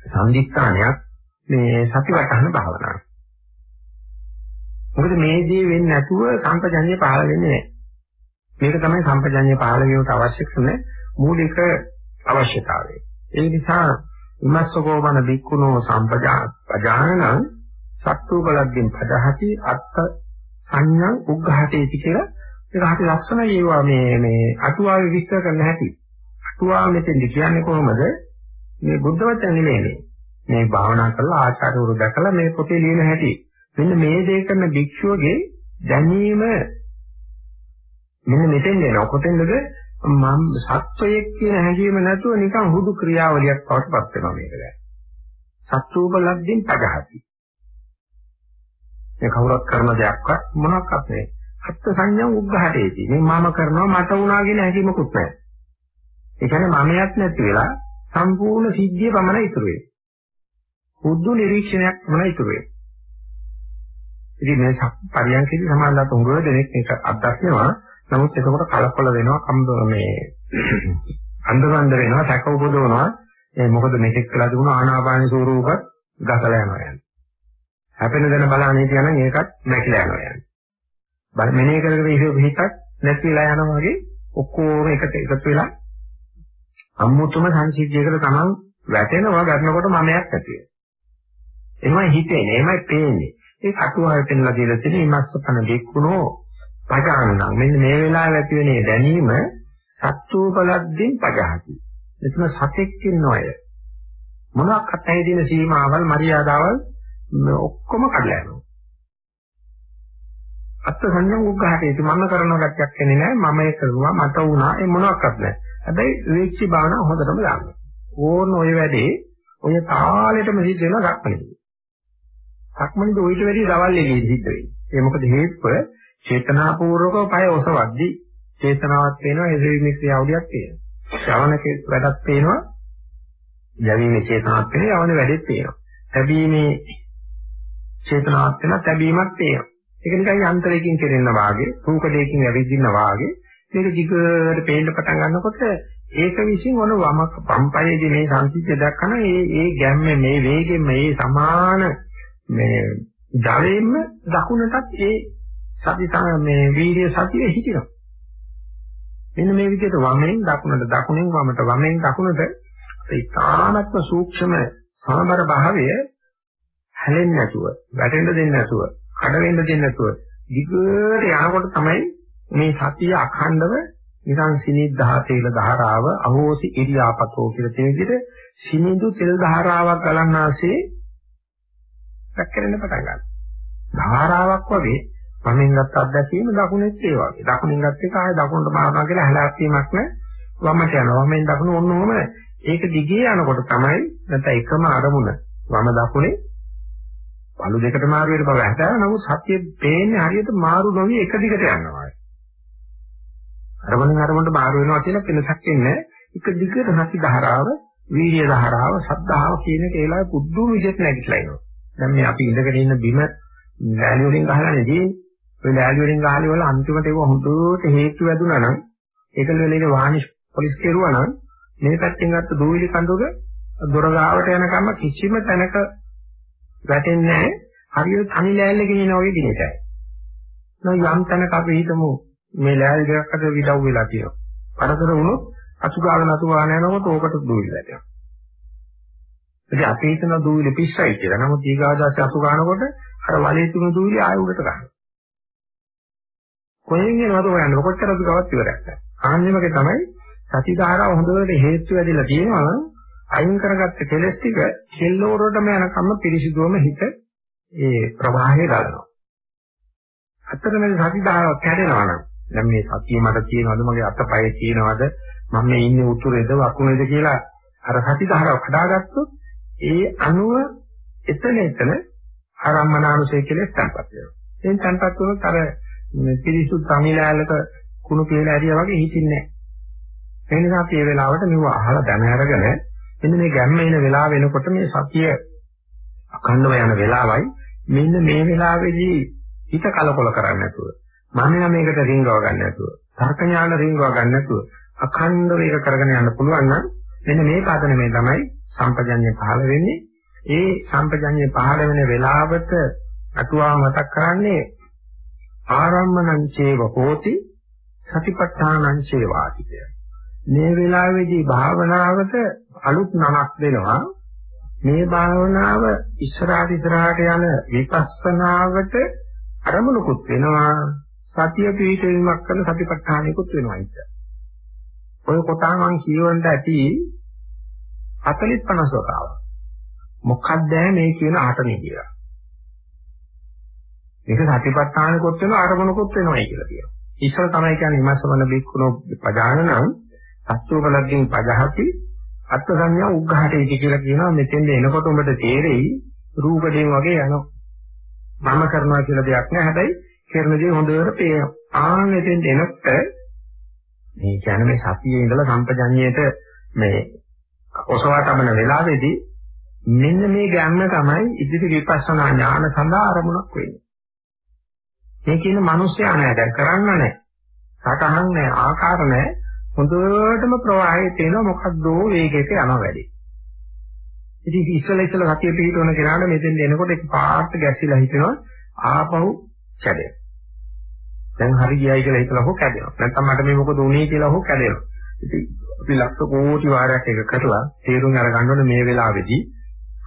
සම්දිස්ථානයක් මේ සතිපට්ඨාන භාවනාව. මොකද මේ දේ වෙන්නේ නැතුව සම්පජඤ්ඤය පහළ වෙන්නේ නැහැ. මේක තමයි සම්පජඤ්ඤය පහළ වීමට අවශ්‍ය කරන මූලික අවශ්‍යතාවය. ඒ නිසා ඉමස්සකෝමන බික්කුණෝ සම්පජානං සත්තුබලද්දින් පදහති අත්ත සංඥං උග්ඝාටේති කියලා ඒක හරි ලස්සනයි ඒවා මේ මේ අටුවාවේ විස්තර කරන්න හැටි. අටුවාව මෙතෙන්දි කියන්නේ කොහොමද? මේ බුද්ධ වචන නෙමෙයි. මේ භාවනා කරලා ආචාර්යවරු දැකලා මේ පොතේ ලියන හැටි. මෙන්න මේ දේ කරන භික්ෂුවගේ දැනීම මෙන්න මෙතෙන් එනවා. කොතෙන්ද මම සත්වයක් කියන හැඟීම නැතුව නිකන් හුදු ක්‍රියාවලියක් වටපත් වෙනවා මේක දැන්. සත්වෝපලද්දින් පජහති. මේ කවුරක් කරන දෙයක්වත් මොනක්වත් නෙවෙයි. අත්ත් සංඥා උග්ඝහටේදී. මේ මම කරනවා මට වුණා කියන හැඟීමකුත් නැහැ. ඒ කියන්නේ මමයක් නැති වෙලා සම්පූර්ණ සිද්ධිය පමණ ඉතුරු වෙයි. හුදු නිරීක්ෂණයක් පමණ ඉතුරු වෙයි. ඉතින් මේ පරියන්කේදී සමානලත් උඟ දෙනෙක් මේක අත්දැකනවා නමුත් එතකොට කලකොල වෙනවා කම්බ මේ අන්දමන්ද වෙනවා සැක උපදවනවා ඒ මොකද මෙතෙක් කියලා තිබුණ ආනාපාන ස්වරූපත් ගසලා යනවා යන්නේ. හැපෙන දන බලන්නේ කියනනම් ඒකත් නැකිලා යනවා යන්නේ. බල මෙනේ කරගෙන ඉහිව හිතක් නැතිලා යනවා වගේ ඔක්කොම එකට එකතු වෙලා අමුතුම සංසිද්ධියකට තමන් වැටෙනවා ගන්නකොට මමයක් ඇති වෙනවා. එහෙමයි හිතෙන්නේ, එහෙමයි පේන්නේ. ඒ කටුවාවෙ පෙන්ලා දීලා තියෙන ඉමස්සපන දෙක්කුණෝ පජානනම් මෙන්න මේ වෙලාවේ ඇති වෙන දැනීම සත්‍යෝපලද්දින් පජහති. එතන සතෙක් ඉන්නවය. මොනවාක් අතේ දින සීමාවල් මරියාදාවල් ඔක්කොම කඩලා යනවා. අත්ත සංඥා උග්ඝාටේ මම කරන ගැටයක් එන්නේ නැහැ මම ඒක කරුවා මට වුණා ඒ මොනවාක්වත් නැහැ. හැබැයි විවේක්ෂි භාවනා හොඳටම දාන්න. ඕන ඔය වැඩේ ඔය තාලෙටම සිද්ධ වෙනවා සක්මණේදී. සක්මණේදී ඔయిత වැඩි දවල් එකේ සිද්ධ වෙන්නේ. ඒ මොකද හේතුව චේතනාපූර්වකව පය ඔසවද්දි චේතනාවක් වෙනවා එසවීමේ ක්‍රියාවලියක් තියෙනවා. ශ්‍රවණකේ වැඩක් පේනවා. යැවීමේ චේතනාවක් වෙනවා යවන වැඩෙත් පේනවා. තැබීමේ චේතනාවක් වෙනවා තැබීමක් පේනවා. ඒක නිකන් යන්ත්‍රයකින් කෙරෙන වාගේ, රූකඩයකින් ඇවිදින්න වාගේ මේක දිගට පේන්න පටන් ගන්නකොට ඒක විසින් ඔන වම පම්පයේදී මේ සංසිද්ධිය දක්වන ඒ ඒ ගැම්මේ මේ වේගෙන් මේ සමාන මේ ජලයෙන්ම දකුණටත් ඒ සති මේ වීර්ය සතියේ හිටිනවා. මෙන්න මේ විදිහට වමෙන් දකුණට දකුණෙන් වමට වමෙන් දකුණට ඉතාමත්ම සූක්ෂම සමබර භාවය හැලෙන්නේ නැතුව, වැටෙන්න දෙන්නේ නැතුව, කඩ වෙන්න දෙන්නේ නැතුව දිගට යනකොට තමයි මේ සතිය අඛණ්ඩව නිකන් සිනිද්දා තේල ධාරාව අහෝසි ඉරියාපතෝ කියලා තියෙන විදිහට සිනිඳු තෙල් ධාරාවක් ගලන්නාසේ රැකගෙන පටන් ගන්නවා. ධාරාවක් වගේ වමෙන් ගත්ත අත්දැකීම දකුණෙත් ඒ වගේ. දකුණෙන් ගත්ත එක ආය දකුණට මාරනවා කියලා හැලැස්සීමක් නෑ. වමට යනවා වමෙන් දකුණ ඔන්න ඔහම ඒක දිගේ යනකොට තමයි නැත්නම් එකම අරමුණ වම දකුණේ පළු දෙකට මාරු වෙන බව හැටා නමුත් සත්‍ය පේන්නේ හරියට මාරු නොවි එක දිගට යනවා. අරමුණෙන් අරමුණට මාරු වෙනවා කියලා වෙනසක් ඉන්නේ එක දිගට සති ධාරාව, වීර්ය ධාරාව, සද්ධාව කියන එක ඒලා පුදුම විදිහට නැගිටලා එනවා. දැන් මේ අපි ඉඳගෙන ඉන්න බිම ලෑලි වලින් ගහලා නෙදී ඔය ලෑලි වලින් ගහලි වල අන්තිමට ඒක හොඳට හේතු වැදුනා නම් ඒකල වෙලේ වානිෂ් පොලිස් කෙරුවා නම් මේ පැත්තෙන් ගත්ත දූවිලි කඳුක දොර ගාවට යනකම් කිසිම තැනක වැටෙන්නේ නැහැ. හරියට තනි ලෑල්ල ගෙනිනා වගේ දිනේටයි. නම් යම් තැනක අපි හිතමු මේ ලෑල්ල දෙකක් අතර විඩව් වෙලා තියෙනවා. පරතර වුණොත් අසුගාගෙන අසුගාන යනකොට ඕකට දූවිලි වැටෙනවා. ඉතින් අපි හිතන දූවිලි පිස්සයි කියලා. නමුත් ඊගාදාස අසුගානකොට අර වලේ තුන දූවිලි ආයෙ උඩට ගන්නවා. කොහෙන් එනවද හොයන්න කොච්චර අපි ගවත් ඉවරයක් නැහැ. ආන්නෙමක තමයි සති ධාරාව හොඳට හේතු වෙදිලා තියෙනවා නම් අයින් කරගත්ත කෙලස් ටික කෙල්ලෝරටම යනකම් පිරිසිදුවම හිත ඒ ප්‍රවාහය ගලනවා. අතර මේ සති ධාරාව කැඩෙනවා නම් දැන් මේ සතිය මට තියෙනවද මගේ අතපය තියෙනවද මම මේ ඉන්නේ උතුරේද වකුණේද කියලා අර සති ධාරාව කඩාගත්තොත් ඒ අණුව එතන එතන ආරම්මනානුසය කියලා ස්ථාපත් වෙනවා. එයින් ස්ථාපත් වුණොත් අර පිරිසුදු තමිලෑලක කුණු කියලා ඇරියා වගේ හිතින්නේ නැහැ. ඒ නිසා අපි මේ වෙලාවට මෙව අහලා දැන අරගෙන මෙන්න මේ ගැම්ම එන වෙලාව වෙනකොට මේ සතිය අඛණ්ඩව යන වෙලාවයි මෙන්න මේ වෙලාවේදී හිත කලකොල කරන්නේ නැතුව මම නම් මේකට රිංගව ගන්න නැතුව තර්ක ඥාන රිංගව ගන්න නැතුව අඛණ්ඩව ඒක කරගෙන යන්න පුළුවන් නම් මෙන්න මේ පදනමේ තමයි සම්පජඤ්ඤය පහළ වෙන්නේ ඒ සම්පජඤ්ඤය පහළ වෙන වෙලාවට අටුවා මතක් කරන්නේ ආරම්මණං චේව හෝති සතිපට්ඨානං චේවාති කියලා මේ වෙලාවේදී භාවනාවට අලුත් නමක් දෙනවා. මේ භාවනාව ඉස්සරහට ඉස්සරහට යන විපස්සනාවට අරමුණුකුත් වෙනවා. සතිය පිහිටීමක් කරන සතිපට්ඨානෙකුත් වෙනවා ඉතින්. ඔය කොටා මං කියවන්න ඇති 40 50 වතාව. මොකක්ද මේ කියන ආටනේ කියලා. මේක සතිපට්ඨානෙකුත් වෙනවා අරමුණුකුත් වෙනවායි කියලා කියනවා. ඉස්සර තමයි කියන්නේ විමර්ශන බික්කුණෝ පදානනම් සත්‍යෝපලග්ගෙන් පජහති අත්ථ සංඥා උග්ඝාටේටි කියලා කියනවා මෙතෙන්ද එනකොට උඹට තේරෙයි රූපයෙන් වගේ යනවා මම කරනවා කියලා දෙයක් නෑ හැබැයි කරන දේ හොඳට පේනවා ආන් එතෙන්ද එනකොට මේ කියන්නේ මේ සතියේ ඉඳලා සම්පජඤ්ඤයට මේ ඔසවා තමන වෙලාවේදී මෙන්න මේ ගැම්ම තමයි ඉදිරි විපස්සනා ඥාන සඳහා අරමුණක් වෙන්නේ. මේ කියන මිනිස්සයා නෑ දැන් කරන්න නෑ. සටහන් නෑ ආකාර නෑ හොඳටම ප්‍රවාහයේ තියෙන මොකක්දෝ වේගයක යනවා වැඩි. ඉතින් ඉස්සෙල්ලා ඉස්සෙල්ලා සතිය පිහිටවන කෙනාට මෙතෙන් එනකොට එක පාට ගැසිලා හිතෙනවා ආපහු කැඩෙනවා. දැන් හරි ගියයි කියලා හිතලා හො කැඩෙනවා. නැත්නම් මට මේ මොකද උනේ කියලා හො කැඩෙනවා. ඉතින් අපි ලක්ෂ කෝටි වාරයක් එක කරලා තේරුම් අරගන්න ඕනේ මේ වෙලාවේදී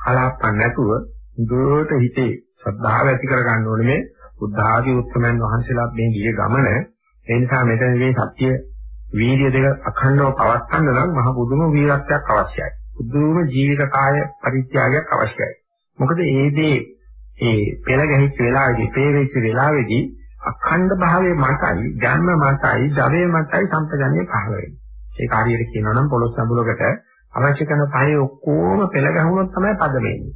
හලාප්පන්න නැතුව දුරට හිතේ ශ්‍රද්ධාව ඇති කරගන්න ඕනේ මේ බුද්ධ ආදී උත්තරමයන් වහන්සේලා මේ ගිය ගමන ඒ නිසා මෙතන මේ සත්‍ය වීර්ය දෙක අඛණ්ඩව පවත්වන්න නම් මහ බුදුම වීරත්වයක් අවශ්‍යයි. බුදුම ජීවිත කාය පරිත්‍යාගයක් අවශ්‍යයි. මොකද ඒ දේ ඒ පෙළ ගැහිච්ච වෙලාවේදී, පේ වෙච්ච වෙලාවේදී අඛණ්ඩ භාවයේ මතයි, ධර්ම මතයි, ධවේ මතයි සම්පජන්‍ය පහළ වෙන්නේ. ඒක හරියට කියනවා නම් පොළොස් සම්බුලකට අවශ්‍ය කරන පහේ ඔක්කොම පෙළ ගැහුනොත් තමයි පදම එන්නේ.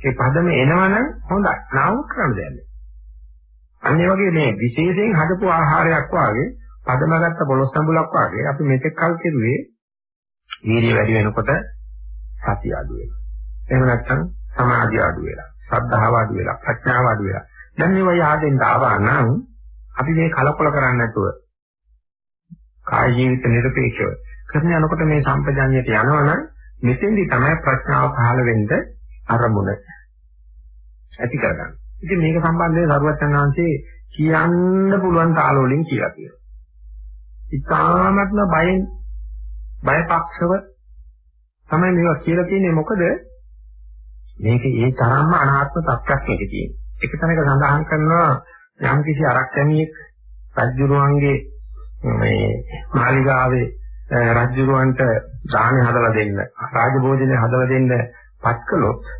ඒ පදම එනවනම් හොඳයි. නාම කරන්න දෙන්නේ. අන්න ඒ වගේ මේ විශේෂයෙන් හදපු ආහාරයක් වාගේ පදමගත්ත පොළොස් සම්බුලක් වාගේ අපි මෙතෙක් කල් කෙරුවේ වීර්ය වැඩි වෙනකොට සතිය අඩු වෙනවා. එහෙම නැත්නම් සමාධිය අඩු වෙලා, ශ්‍රද්ධාව අඩු වෙලා, ප්‍රඥාව අඩු වෙලා. දැන් මේවා yaadෙන් ආවා නම් අපි මේ කලකොල කරන්නේ නැතුව කාය ජීවිත නිර්පේක්ෂව කරන යනකොට මේ සම්පජාඤ්ඤයට යනවනම් මෙතෙන්දි තමයි ප්‍රඥාව පහළ වෙන්න අරමුණ ඇති කරගන්නේ. ඉතින් මේක සම්බන්ධයෙන් සරුවචන් වහන්සේ කියන්න පුළුවන් තාලවලින් කියලා තියෙනවා. ඉතාමත්ම බයෙන් බයපක්ෂව තමයි මේවා කියලා තියෙන්නේ මොකද මේක ඒ තරම්ම අනාත්ම තත්ත්වයක් මේක තියෙන්නේ. එක තැනක සඳහන් කරනවා යම් කිසි ආරක්ෂණියෙක් රජුරුවන්ගේ මේ මාලිගාවේ රජුරුවන්ට දාහනේ හදලා දෙන්න රාජභෝජනේ හදලා දෙන්න පත් කළොත්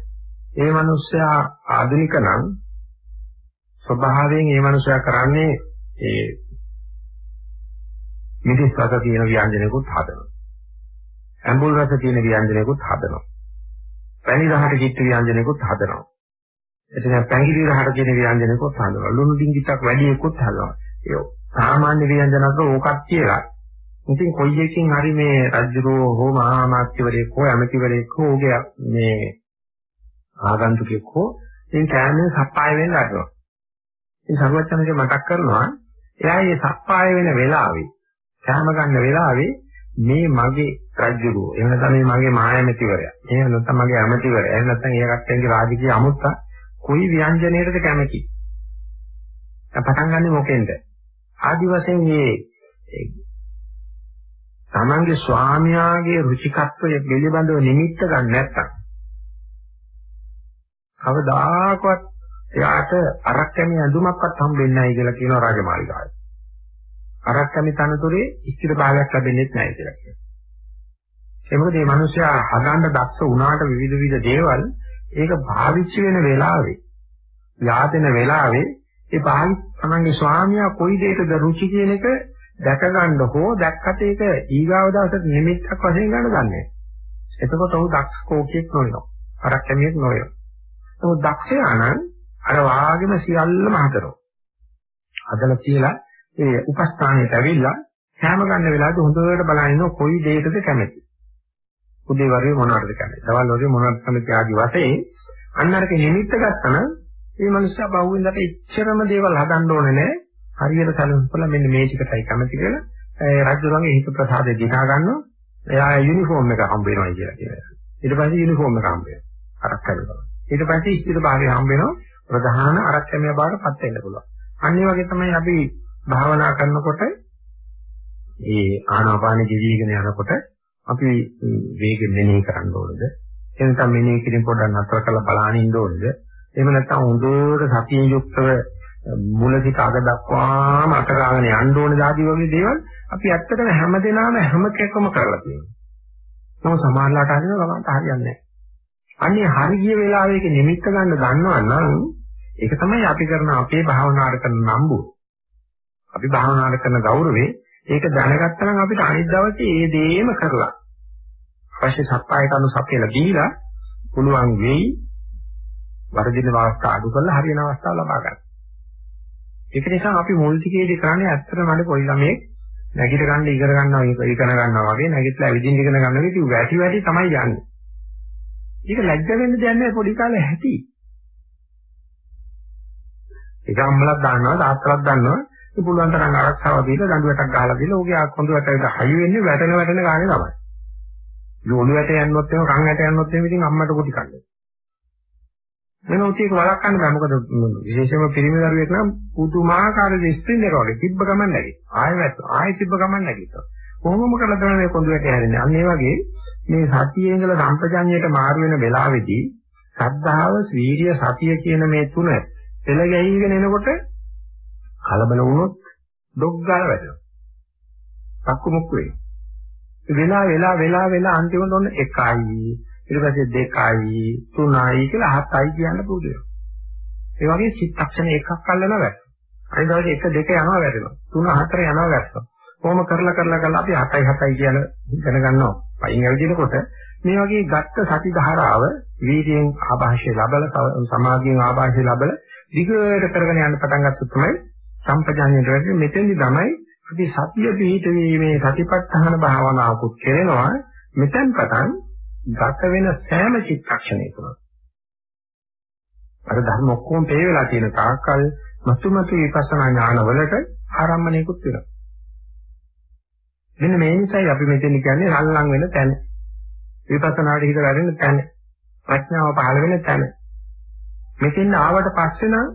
ඒ මිනිස්සයා ආධුනික නම් ස්වභාවයෙන් මේ මනුස්සයා කරන්නේ ඒ මිදිස් රස තියෙන ව්‍යංජනයකුත් හදනවා. ඇඹුල් රස තියෙන ව්‍යංජනයකුත් හදනවා. පැණි රහට කිට්ටු ව්‍යංජනයකුත් හදනවා. එතන පැංගිරි රහට තියෙන ව්‍යංජනයකුත් හදනවා. ලුණු ඩිංගිත්තක් වැඩි එකකුත් හදනවා. ඒ සාමාන්‍ය ව්‍යංජනක ඕකක් කියලා. ඉතින් කොයි එකකින් හරි මේ රජුරෝ හෝ මහා මාත්‍යවරයෙක් හෝ ඇමතිවරයෙක් හෝ ඔගේ මේ ආගන්තුකෙක් හෝ ඉතින් කෑමෙන් සප්පාය වෙන්න ගන්නවා. ඉතින් සර්වඥන්ගේ මතක් කරනවා එයා මේ සප්පාය වෙන වෙලාවේ කෑම ගන්න වෙලාවේ මේ මගේ රජුරෝ එහෙම නැත්නම් මේ මගේ මායමතිවරයා එහෙම නැත්නම් මගේ ඇමතිවරයා එහෙම නැත්නම් ඒ කට්ටියන්ගේ රාජකීය අමුත්තා කොයි ව්‍යංජනයකටද කැමති? දැන් පටන් ගන්නෙ මොකෙන්ද? ආදි වශයෙන් මේ තමන්ගේ ස්වාමියාගේ රුචිකත්වය පිළිබඳව නිමිත්ත ගන්න නැත්තම් කවදාකවත් එයාට අරක්කැමි ඇඳුමක්වත් හම්බෙන්නේ නැහැ කියලා කියනවා රාජමාලිගාවේ. අරක්කැමි තනතුරේ ඉස්තිර භාගයක් ලැබෙන්නේ නැහැ කියලා කියනවා. ඒ මොකද මේ මිනිස්සයා හදන්න දක්ෂ වුණාට විවිධ විවිධ දේවල් ඒක භාවිච්ච වෙන වෙලාවේ යාදෙන වෙලාවේ ඒ භාවි තමන්ගේ ස්වාමියා කොයි දෙයකද රුචි කියන එක දැක ගන්න හෝ දැක්කට ඒක ඊගාව දවසට නිමිත්තක් වශයෙන් ගන්න ගන්නෑ. එතකොට ඔහු දක්ෂ කෝකියෙක් නොවෙනවා. අරක්කැමියෙක් නොවෙනවා. නමුත් දක්ෂයා නම් අර වාගෙම සියල්ලම හදනවා. හදලා කියලා ඒ උපස්ථානයට ඇවිල්ලා කැම ගන්න වෙලාවට හොඳට බලන ඉන්න කොයි දෙයකද කැමති. උදේ වගේ මොනවටද කැමති. දවල් වගේ මොනවටද කැමති ආදි වශයෙන් අන්න අරක නිමිත්ත ගත්තම මේ මනුස්සයා බහුවෙන්දට එච්චරම දේවල් හදන්න ඕනේ නැහැ. හරියට සැලසුම්පල මෙන්න මේ ටිකටයි කැමති කියලා ඒ රජුරන්ගේ හිත ප්‍රසාදේ දිනා ගන්නවා. එයා යුනිෆෝම් එක හම්බ වෙනවා කියලා කියනවා. ඊට පස්සේ යුනිෆෝම් එක හම්බ වෙනවා. අරක් කරනවා. ඊට පස්සේ ඉස්තිර භාවය හම්බ වෙනවා ප්‍රධාන ආරක්ෂණීය බවට පත් වෙන්න පුළුවන්. අන්න ඒ වගේ තමයි අපි භාවනා කරනකොට ඒ ආනාපාන ජීවිගෙන යනකොට අපි වේගෙ මෙනෙහි කරන්න ඕනද? එහෙනම් මෙනෙහි කිරීම පොඩ්ඩක් නතර කරලා බලන්න ඉන්න ඕනද? එහෙම නැත්නම් හොඳට සතිය යුක්තව මුල සිට අග දක්වාම අතගාගෙන යන්න ඕන දාදී වගේ දේවල් අපි ඇත්තටම හැමදේනම හැම කෙනෙක්ම කරලා තියෙනවා. නමුත් සමාජලාට හරියනවා ගමන්ට හරියන්නේ නැහැ. අන්නේ හරිය වෙලාවෙක නිමිත්ත ගන්න දන්නවා නම් ඒක තමයි අපි කරන අපේ භාවනාවට කරන නම්බුව. අපි භාවනාවට කරන ගෞරවේ ඒක දැනගත්තා නම් අපිට අනිත් දවසේ ඒ දේම කරලා අවශ්‍ය සප්පාය කරුණු සපයලා දීලා පුළුවන් වෙයි වර්ධින අවස්ථා අඩු කරලා හරියන අවස්ථාව ලබා ගන්න. ඒක නිසා අපි මුල් ටිකේදී කරන්නේ ඇත්තටම මඩ පොඩි ළමයෙක් නැගිට ගන්න ඉගෙන ගන්නවා ඉගෙන ගන්නවා වගේ නැගිටලා ඇවිදින්න ඉගෙන ගන්නවා වගේ වැටි වැටි තමයි යන්නේ. ඒක ලැජ්ජ වෙන්න දෙයක් නෑ පොඩි කාලේ ඇති. ඒක අම්මලක් දාන්නවා තාත්තලක් දාන්නවා ඒ පුළුවන් තරම් ආරක්ෂාව දීලා දඬුවටක් ගහලා දීලා ඕකේ ආකොඳු වැටේට හයි වෙන්නේ වැටෙන වැටෙන ගානේ තමයි. යෝනු වැට යන්නොත් එහෙම කන් වැට යන්නොත් එහෙම ඉතින් අම්මට කුටි කන්නේ. වෙන උතියක වළක්වන්න බෑ මොකද විශේෂයෙන්ම පිරිමි දරුවෙක් නම් පුදුමාකාර ස්ප්‍රින් එක වගේ තිබ්බ ගමන් නැගි. ආයෙ වැට ආයෙ තිබ්බ ගමන් නැගිට්ටා. කොහොමම කරලා තමයි මේ කොඳු වැට හැරෙන්නේ. අන්න ඒ වගේ මේ සතියේ ඉඳලා සම්පජඤ්ඤයට මාරු වෙන වෙලාවේදී සද්ධාව, වීර්ය, සතිය කියන මේ තුන පෙළ ගැහිගෙන එනකොට කලබල වුණොත් ඩොග් ගාලා වැටෙනවා. සක්කු මුක්කු වෙනවා. වෙලා වෙලා වෙලා වෙලා අන්තිමට ඔන්න 1යි ඊට පස්සේ 2යි 3යි කියලා 7යි කියන්න පුරුදු වෙනවා. ඒ වගේ චිත්තක්ෂණ එකක් අල්ලනවා වැටෙනවා. අනිත් දවසේ 1 2 යනවා වැටෙනවා. 3 4 යනවා වැටෙනවා. කොහොම කරලා කරලා කරලා අපි 7යි 7යි කියන දැනගන්නවා. පයින් ඇවිදිනකොට මේ වගේ ගත්ත සති ධාරාව වීර්යයෙන් ආభాෂය ලබලා සමාධියෙන් ආభాෂය ලබලා දිගට කරගෙන යන්න පටන් ගත්තොත් තමයි සම්පජාඤ්ඤයට වැඩි මෙතෙන්දි තමයි අපි සතිය පිහිටීමේ සතිපට්ඨාන භාවනාවකුත් කරනවා මෙතෙන් පටන් ගත වෙන සෑම චිත්තක්ෂණයකම අර ධර්ම ඔක්කොම පේ වෙලා තියෙන තාක්කල් මතුමතු විපස්සනා ඥානවලට ආරම්භණයකුත් වෙනවා මෙන්න මේ නිසායි අපි මෙතන කියන්නේ රල්ලං වෙන තැන. විපස්සනාට හිත වැඩෙන තැන. ප්‍රඥාව පහළ වෙන තැන. මෙතෙන් ආවට පස්සේ නම්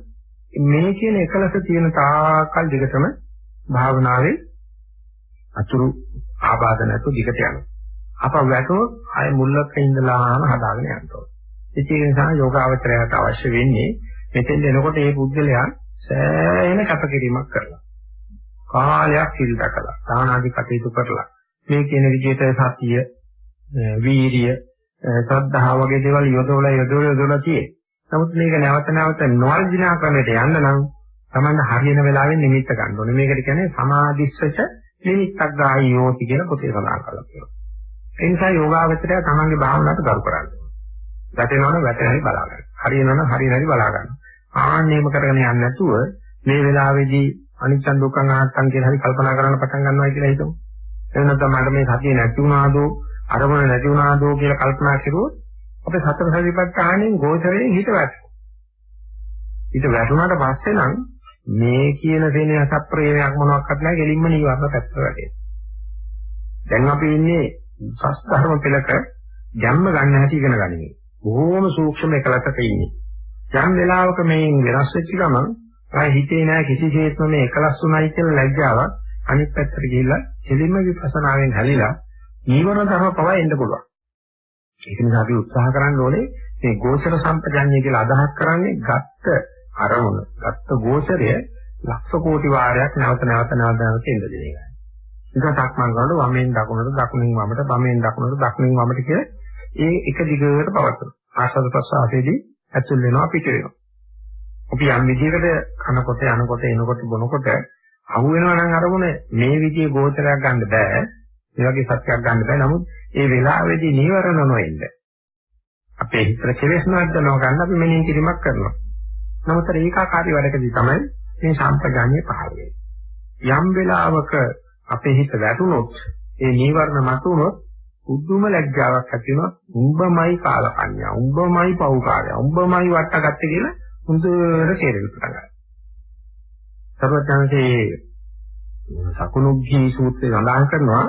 මේ කියන එකලස තියෙන තාකල් දිගටම භාවනාවේ අතුරු ආබාධ නැතුව දිගට යනවා. අප වැටුවොත් ආය මුල්ලක ඉඳලාම හදාගෙන යනවා. ඒක නිසා යෝගාවචරයට අවශ්‍ය වෙන්නේ මෙතෙන් එනකොට මේ පුද්ගලයා සෑහෙන කැපකිරීමක් කරලා කාලයක් සිල් දකලා දාන ආදී කටයුතු කරලා මේ කියන විදිහට සතිය වීරිය ශ්‍රද්ධාව වගේ දේවල් යොදවලා යොදවලා යොදවලා තියෙයි. නමුත් මේක නැවත නැවත නොවර්ජිනා ක්‍රමයට යන්න නම් Taman හරියන වෙලාවෙන් නිමිත්ත ගන්න ඕනේ. මේකට කියන්නේ සමාධිස්සච නිමිත්තක් ගායි යෝති කියලා පොතේ සඳහන් කරලා තියෙනවා. ඒ නිසා යෝගාවචරය තමන්ගේ භාවනාවට ගරු කරන්නේ. වැටෙනවනම් වැටෙනයි බලා ගන්න. හරියනවනම් හරියනයි බලා ගන්න. ආන්නේම කරගෙන යන්නේ නැතුව මේ වෙලාවේදී අනිච්ච දුක්ඛ අනාත්තම් කියලා හරි කල්පනා කරන්න පටන් ගන්නවා කියලා හිතමු. එහෙම නැත්නම් මට මේ සතිය නැති වුණාදෝ අරමුණ නැති වුණාදෝ කියලා කල්පනා කරුවොත් අපේ සතර සතිපට්ඨානෙන් ගෝචරයෙන් හිත වැටෙනවා. හිත වැටුණාට පස්සේ නම් මේ කියන සේනස ප්‍රේමයක් මොනවාක්වත් නැහැ ගෙලින්ම නිවර්ණ පැත්තට වැටේ. දැන් අපි ඉන්නේ සස් ධර්ම පෙළක ජම්ම ගන්න හැටි ඉගෙන ගනිමු. බොහොම සූක්ෂම එකලසක ඉන්නේ. යම් වෙලාවක මේන් වෙනස් වෙච්ච ගමන් ආයි හිතේ නෑ කිසිසේත්ම මේ එකලස් උනායි කියලා ලැජ්ජාවක් අනිත් පැත්තට ගිහිල්ලා එළිම විපස්සනාවෙන් හැලිලා නීවරණ ධර්ම පවා එන්න පුළුවන්. ඒක නිසා අපි උත්සාහ කරන්න ඕනේ මේ ගෝචර සම්පජඤ්ඤය කියලා අදහස් කරන්නේ ගත්ත අරමුණ, ගත්ත ගෝචරය ලක්ෂ කෝටි වාරයක් නැවත නැවත නැවත නැවත එන්න දෙන එකයි. ඒක සක්මන් කරනකොට වමෙන් දකුණට, දකුණින් වමට, වමෙන් දකුණට, දකුණින් වමට කියලා ඒ එක දිගට පවතන. ආස්වාද ප්‍රසආසයේදී ඇතුල් වෙනවා පිට වෙනවා. අපි යම් විදිහකට කනකොට යනකොට එනකොට බොනකොට අහු වෙනවා නම් අරමුණ මේ විදිහේ ගෝචරයක් ගන්න බෑ. මේ වගේ සත්‍යයක් ගන්න බෑ. නමුත් ඒ වෙලාවේදී නීවරණ නොඑන්න. අපේ හිතට කෙලෙස් නොඅද්දනවා ගන්න අපි මෙනෙහි කිරීමක් කරනවා. නමුත් ඒකාකාරී වැඩකදී තමයි මේ සම්පජාඤ්ඤය පහළ වෙන්නේ. යම් වෙලාවක අපේ හිත වැටුනොත් ඒ නීවරණ මතුනොත් උද්දුම ලැජ්ජාවක් ඇති වෙනවා. උඹමයි කාලකන්‍යා, උඹමයි පෞකාරය, උඹමයි වට්ටගත්තේ කියලා හොඳට තේරෙන්න පටන් ගන්නවා. සර්වඥාන්සේ සකුණුග්ගී සූත්‍රය සඳහන් කරනවා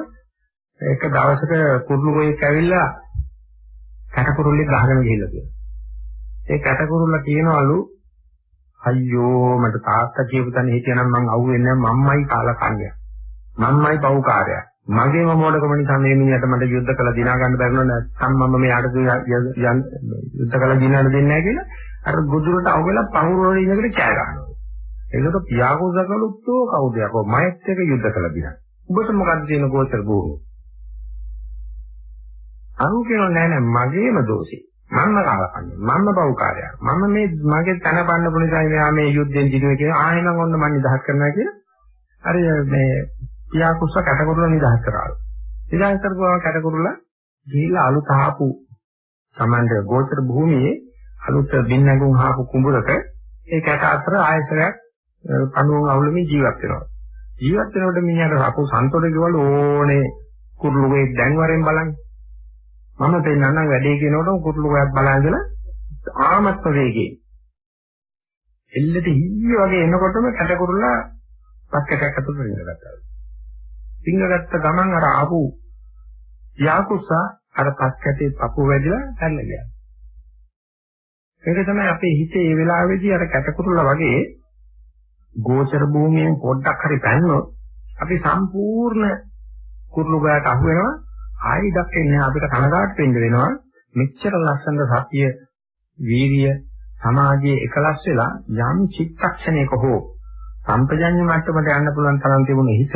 එක දවසක කුරුළු ගොයෙක් ඇවිල්ලා කැටකුරුල්ලේ ගහගෙන ගිහිල්ලා තියෙනවා. ඒ කැටකුරුල්ලා කියනවලු අයියෝ මට තාත්තා කියපු තැන හිටියනම් මං අහුවෙන්නේ නැහැ මම්මයි කාලා කන්නේ. මම්මයි පව්කාරයා. මගේම මොඩකම නිසා මේ මිනිහට මට යුද්ධ කළ දිනා ගන්න බැරුණා නැත්නම් මම මෙයාට යුද්ධ කළ දිනන්න දෙන්නේ නැහැ කියලා අර ගුදුරට අවුලා පහුර වල ඉඳගෙන කෑ ගන්නවා. ඒකට පියාකෝසකලුත්තෝ කවුද යකෝ මයත් එක යුද්ධ කළ දිනා. ඔබට මොකද්ද තියෙන ගෝචර භූමිය? අරු කියනවා නෑ නෑ මගේම දෝෂේ. මම කාලකන්නේ. මම බෞකාරයා. මම මේ මගේ තන බන්න පුනිසයි මෙහා මේ යුද්ධෙන් දිනුවේ කියලා ආයෙනම් ඔන්න මම නිදහස් කරනවා කියලා. හරි මේ පියාකුස්ස කැටකුරුලා නිදහස් කරා. නිදහස් කරපුවා කැටකුරුලා ගිහිල්ලා අලුත ආපු සමන්ද ගෝචර භූමියේ අලුත බින්නඟුන් ආපු කුඹරක ඒ කැට අතර ආයතනයක් පණුවන් අවුලමින් ජීවත් වෙනවා. ජීවත් වෙනකොට මිනිහට අපු සන්තෝෂ ගෙවල ඕනේ කුරුළුගේ දැන් වරෙන් බලන්න. මම පෙන්නන්නම් වැඩේ කියනකොට කුරුළුගයක් බලන්ගෙන ආමත්ම වේගයෙන් එල්ලට හීය වගේ එනකොටම කැටකුරුලා පක්කටක් අතුරු වෙනගත්තා. පිංගගත්ත ගමන් අර ආපු යාකුසා අර පස්කටේ පපුව වැදිලා හැල්ල ගියා. ඒක තමයි අපේ හිතේ මේ වෙලාවේදී අර කැටකුරුලා වගේ ගෝචර භූමියෙන් පොඩ්ඩක් හරි පැන්නොත් අපි සම්පූර්ණ කුරුළු ගායට අහු වෙනවා. ආයි දක්න්නේ අපිට කනගාටු වෙන්න වෙනවා. මෙච්චර ලස්සන සතිය වීරිය සමාජයේ එකලස් වෙලා යම් චිත්තක්ෂණයක හෝ සම්පජඤ්ඤ මට්ටමට යන්න පුළුවන් තරම් තිබුණ හිත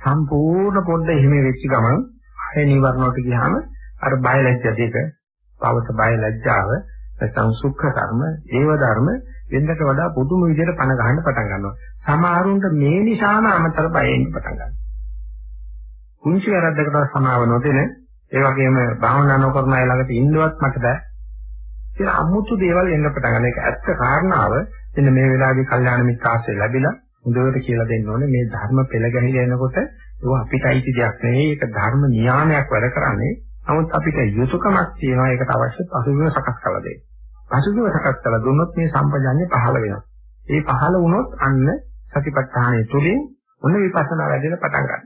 සම්පූර්ණ පොඩ්ඩ එහෙම වෙච්ච ගමන් ආය නිවර්ණයට ගියාම අර බය ලැජ්ජ දෙක පවත බය ලැජ්ජාව නැත්නම් සුඛ ධර්ම, ඒව ධර්ම වෙනකට වඩා පුදුම විදිහට පණ ගන්න පටන් ගන්නවා. සමහරුන්ට මේ නිසාම අමතර බයෙන් පටන් ගන්නවා. කුංචි වැරද්දකට සමාව නොදෙන ඒ වගේම භාවනා නොකරන අය ළඟට ඉන්නවත් මට බෑ. කියලා අමුතු දේවල් එන්න පටන් ගන්න. ඒක ඇත්ත කාරණාව. එන්න මේ වෙලාවේදී කල්යාණ මිත්‍රාශ්‍රය ලැබිලා හොඳට කියලා දෙන්න ඕනේ මේ ධර්ම පෙළ ගැහිලා එනකොට ඒක අපිට අයිති දෙයක් නෙවෙයි. ඒක ධර්ම නියාමයක් වැඩ කරන්නේ. නමුත් අපිට යුතුයකමක් තියෙනවා ඒකට අවශ්‍ය පසුබිම සකස් කරලා දෙන්න. පසුබිම සකස් කරලා දුන්නොත් මේ සම්පජාඤ්ඤය පහළ වෙනවා. ඒ පහළ වුණොත් අන්න සතිපට්ඨානය තුළින් ඔන්න විපස්සනා වැඩෙන පටන් ගන්නවා.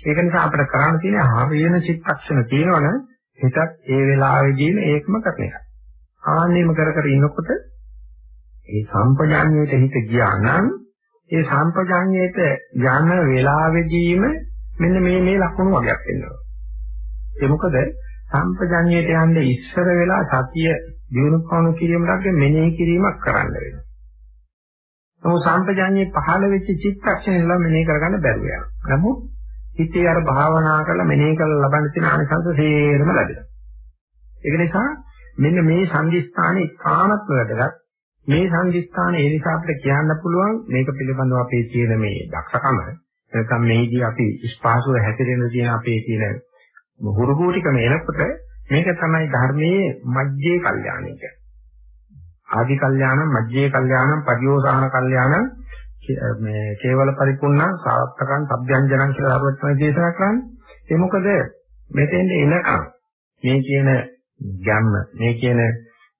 ඒක නිසා අපිට කරන්න තියෙන හරියන චිත්තක්ෂණ තියෙනවනම් හිතත් ඒ වෙලාවෙදීම ඒකම කරන එක. ආන්නේම කර කර ඉන්නකොට ඒ සම්පජාඤ්ඤයට හිත ගියා නම් ඒ සම්පජාඤ්ඤයට යන වෙලාවෙදීම මෙන්න මේ මේ ලක්ෂණ වගේක් වෙනවා. ඒ මොකද සම්පජාඤ්ඤයට යන්නේ ඉස්සර වෙලා සතිය දිනු පවණු කිරීමකට මෙනෙහි කිරීමක් කරන්න වෙනවා. නමුත් සම්පජාඤ්ඤේ පහළ වෙච්ච චිත්තක්ෂණය ඉඳලා මෙනෙහි කරගන්න බැරුව යනවා. නමුත් හිතේ අර භාවනා කරලා මෙනෙහි කරලා ලබන්න තියෙන ආනිසංස සේරම ලැබෙනවා. ඒක නිසා මෙන්න මේ සංදිස්ථානේ ඉතාමත් වැදගත්. මේ සංදිස්ථානේ ඒ නිසා අපිට කියන්න පුළුවන් මේක පිළිබඳව අපේ තියෙන මේ දක්ෂකම නැත්නම් මේදී අපි ස්පාසුව හැසිරෙන්න තියෙන අපේ තියෙන හුරුබූටිකම එනකොට මේක තමයි ධර්මයේ මජ්ජේ කල්යාණය කියන්නේ. ආදි කල්යාණම් මජ්ජේ කල්යාණම් පරියෝසాన කල්යාණම් මේ කේවල පරිපූර්ණ සාර්ථකං සබ්යංජනං කියලා හරුවත් දේශනා කරන්නේ. ඒ මොකද මෙතෙන්ද එනකම් මේ කියන ගැම්ම මේ කියන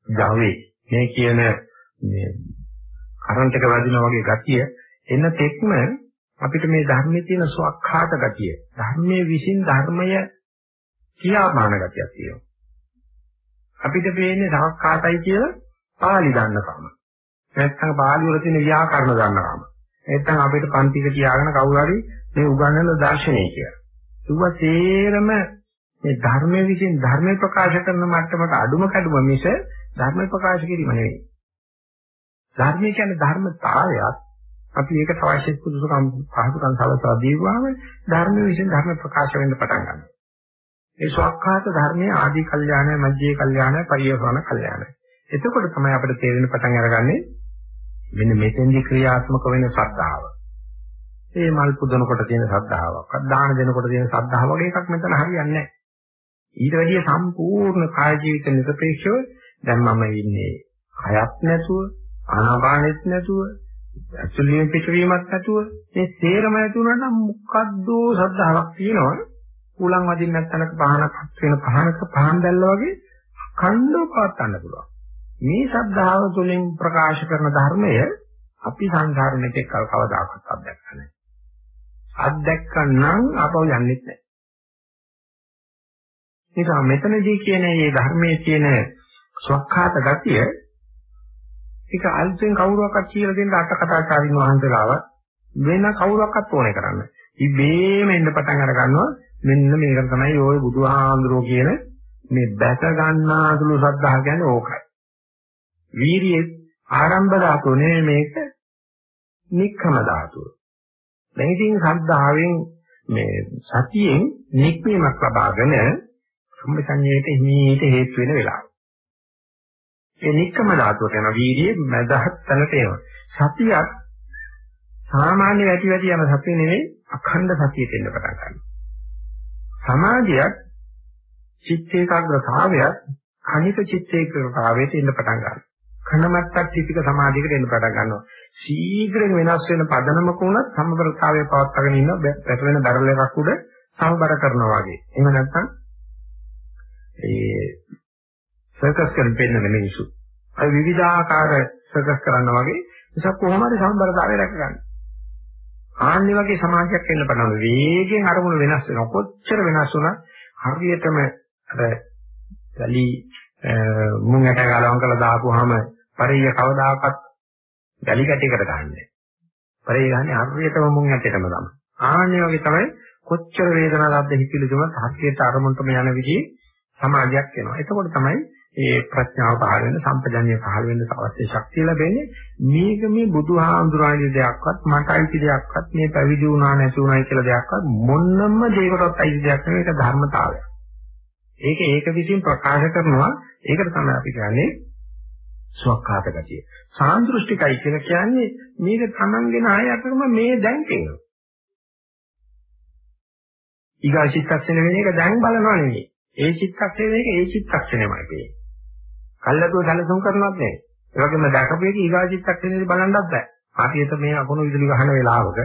ජවයේ මේ කියන මේ කරන්ට් එක වදිනා වගේ ගතිය එන තෙක්ම අපිට මේ ධර්මයේ තියෙන සුවක්ඛාත ගතිය ධර්මයේ විසින් ධර්මය කියාපාන ගතියක් තියෙනවා. අපිට පේන්නේ සුවක්ඛාතයි කියලා පාලි දන්නකම. නැත්නම් පාලි වල තියෙන ව්‍යාකරණ දන්නකම. නැත්නම් අපිට පන්තික තියාගෙන කවුරු හරි මේ උගන්වන දර්ශනය කියලා. ඒවා තේරම මේ ධර්මයේ විසින් ධර්මය ප්‍රකාශ කරන මට්ටමට අඩුම කැඩුම මිස ධර්ම ප්‍රකාශ කිරීම නෙවෙයි. ධර්මය කියන්නේ ධර්මතාවයක් අපි ඒකට අවශ්‍ය සුදුසුකම් පහසුකම් සලසා දීවාම ධර්මයේ විසින් ධර්ම ප්‍රකාශ වෙන්න පටන් ගන්නවා. ඒ ස්වකහාත ධර්මයේ ආදී කල්යාණය, මධ්‍යේ කල්යාණය, පරියෝසන කල්යාණය. එතකොට තමයි අපිට තේරෙන පටන් අරගන්නේ මෙන්න මෙතෙන්දි ක්‍රියාත්මක වෙන ශ්‍රද්ධාව. ඒ මල් පුදනකොට තියෙන ශ්‍රද්ධාවක්, දාන දෙනකොට තියෙන ශ්‍රද්ධාව වගේ එකක් මෙතන හරියන්නේ නැහැ. ඊට වැඩිය සම්පූර්ණ කාය ජීවිත නිරපේක්ෂව දැන් මම ඉන්නේ හයක් නැතුව, ආනාපානෙත් නැතුව, ඇතුළේ පිටවීමක් නැතුව මේ සේරම නැති වුණා නම් මොකද්ද ශ්‍රද්ධාවක් තියෙනවා. උලන් වදින්න නැත්නම්ක පහනක් වෙන පහනක පහන් දැල්ලා වගේ කණ්ඩෝ පාත්තන්න පුළුවන්. මේ ශ්‍රද්ධාව තුළින් ප්‍රකාශ කරන ධර්මය අපි සංසාරෙට කල් කවදාකවත් අත්දැක්ක නැහැ. අත්දැක්කනම් අපව යන්නේ නැහැ. නිසා මෙතනදී කියන මේ ධර්මයේ තියෙන ස්වකහාත ගතිය ඒක අල්පෙන් කවුරුවක්වත් කියලා දෙන්න අට කතාචාරින් වහන්සේලාව වෙන කවුරුවක්වත් ඕනේ කරන්නේ. ඉබේම එන්න පටන් අර ගන්නවා මෙන්න මේක තමයි ওই බුදුහාඳුරෝ කියන මේ බැස ගන්නාතුළු සද්ධා කියන්නේ ඕකයි. වීරියේ ආරම්භ ධාතුව නෙමෙයි මේක නික්කම ධාතුව. දැන් ඉතින් සද්ධාවෙන් මේ සතියෙන් නික්මීමක් ලබාගෙන සම්පසඤ්ඤයට හිමීට හේතු වෙන වෙලාව. ඒ නික්කම ධාතුවට යන වීරියේ මදහත් තැනට එනවා. සතියක් සාමාන්‍ය වැටි වැටි යන සතිය නෙවෙයි අඛණ්ඩ සතියට එන්න පටන් ගන්නවා. සමාධියක් චිත්ත ඒකාග්‍රතාවයක් කණික චිත්ත ඒකාග්‍රතාවයට එන්න පටන් ගන්නවා. කනමත්තක් චිතික සමාධියකට එන්න පටන් ගන්නවා. ශීඝ්‍රයෙන් වෙනස් වෙන පදනමක උනත් සමබරතාවය පවත්වාගෙන ඉන්න බැට වෙන දරල එකක් උඩ සමබර කරනවා වගේ. එහෙම නැත්නම් ඒ සර්කස් කරන පෙන්නන මිනිස්සු. අය විවිධාකාර සර්කස් කරනවා වගේ නිසා කොහොම හරි සමබරතාවය රැක ගන්න. ආන්නේ වගේ සමාජයක් එන්න පටන් ගන්නවා. වේගෙන් අරමුණු වෙනස් වෙනවා. කොච්චර වෙනස් වුණත් හරියටම අර ගලි මුං ඇට ගලවම් කරලා දාපුවාම පරිය කවදාකවත් ගලි කැටයකට ගන්නෑ. පරිය ගන්නේ හරියටම මුං ඇටටම තමයි. ආන්නේ වගේ තමයි කොච්චර වේදනාවක්ද හිතිලුදම හරියට අරමුණටම යන විදිහේ සමාධියක් වෙනවා. එතකොට තමයි මේ ප්‍රඥාව පහළ වෙන සම්පජන්‍ය පහළ වෙන අවශ්‍ය ශක්තිය ලැබෙන්නේ. මේක මේ බුදුහාමුදුරන්ගේ දෙයක්වත් මට අයිති දෙයක්වත් මේ පැවිදි වුණා නැති වුණායි කියලා දෙයක්වත් මොන්නම්ම දෙයකටවත් අයිති දෙයක් නෙවෙයි ඒක ධර්මතාවය. ඒක ඒක විසින් ප්‍රකාශ කරනවා ඒකට තමයි අපි කියන්නේ ස්වකහාත ගතිය. සාන්දෘෂ්ටිකයි කියලා කියන්නේ මේක තමන්ගෙන ආය අතරම මේ දැන් කියනවා. ඊගා චිත්තක්ෂණ වෙන එක දැන් බලනවා නෙවෙයි. ඒ චිත්තක්ෂණ වෙන එක ඒ චිත්තක්ෂණයමයි කියන්නේ. කල්ලාතෝ සැලසුම් කරනවත් නෙවෙයි. ඒ වගේම දැකපු එක ඊගා චිත්තක්ෂණේ බලන්නත් බෑ. හරියට මේ අකුණු විදුලි ගහන වෙලාවක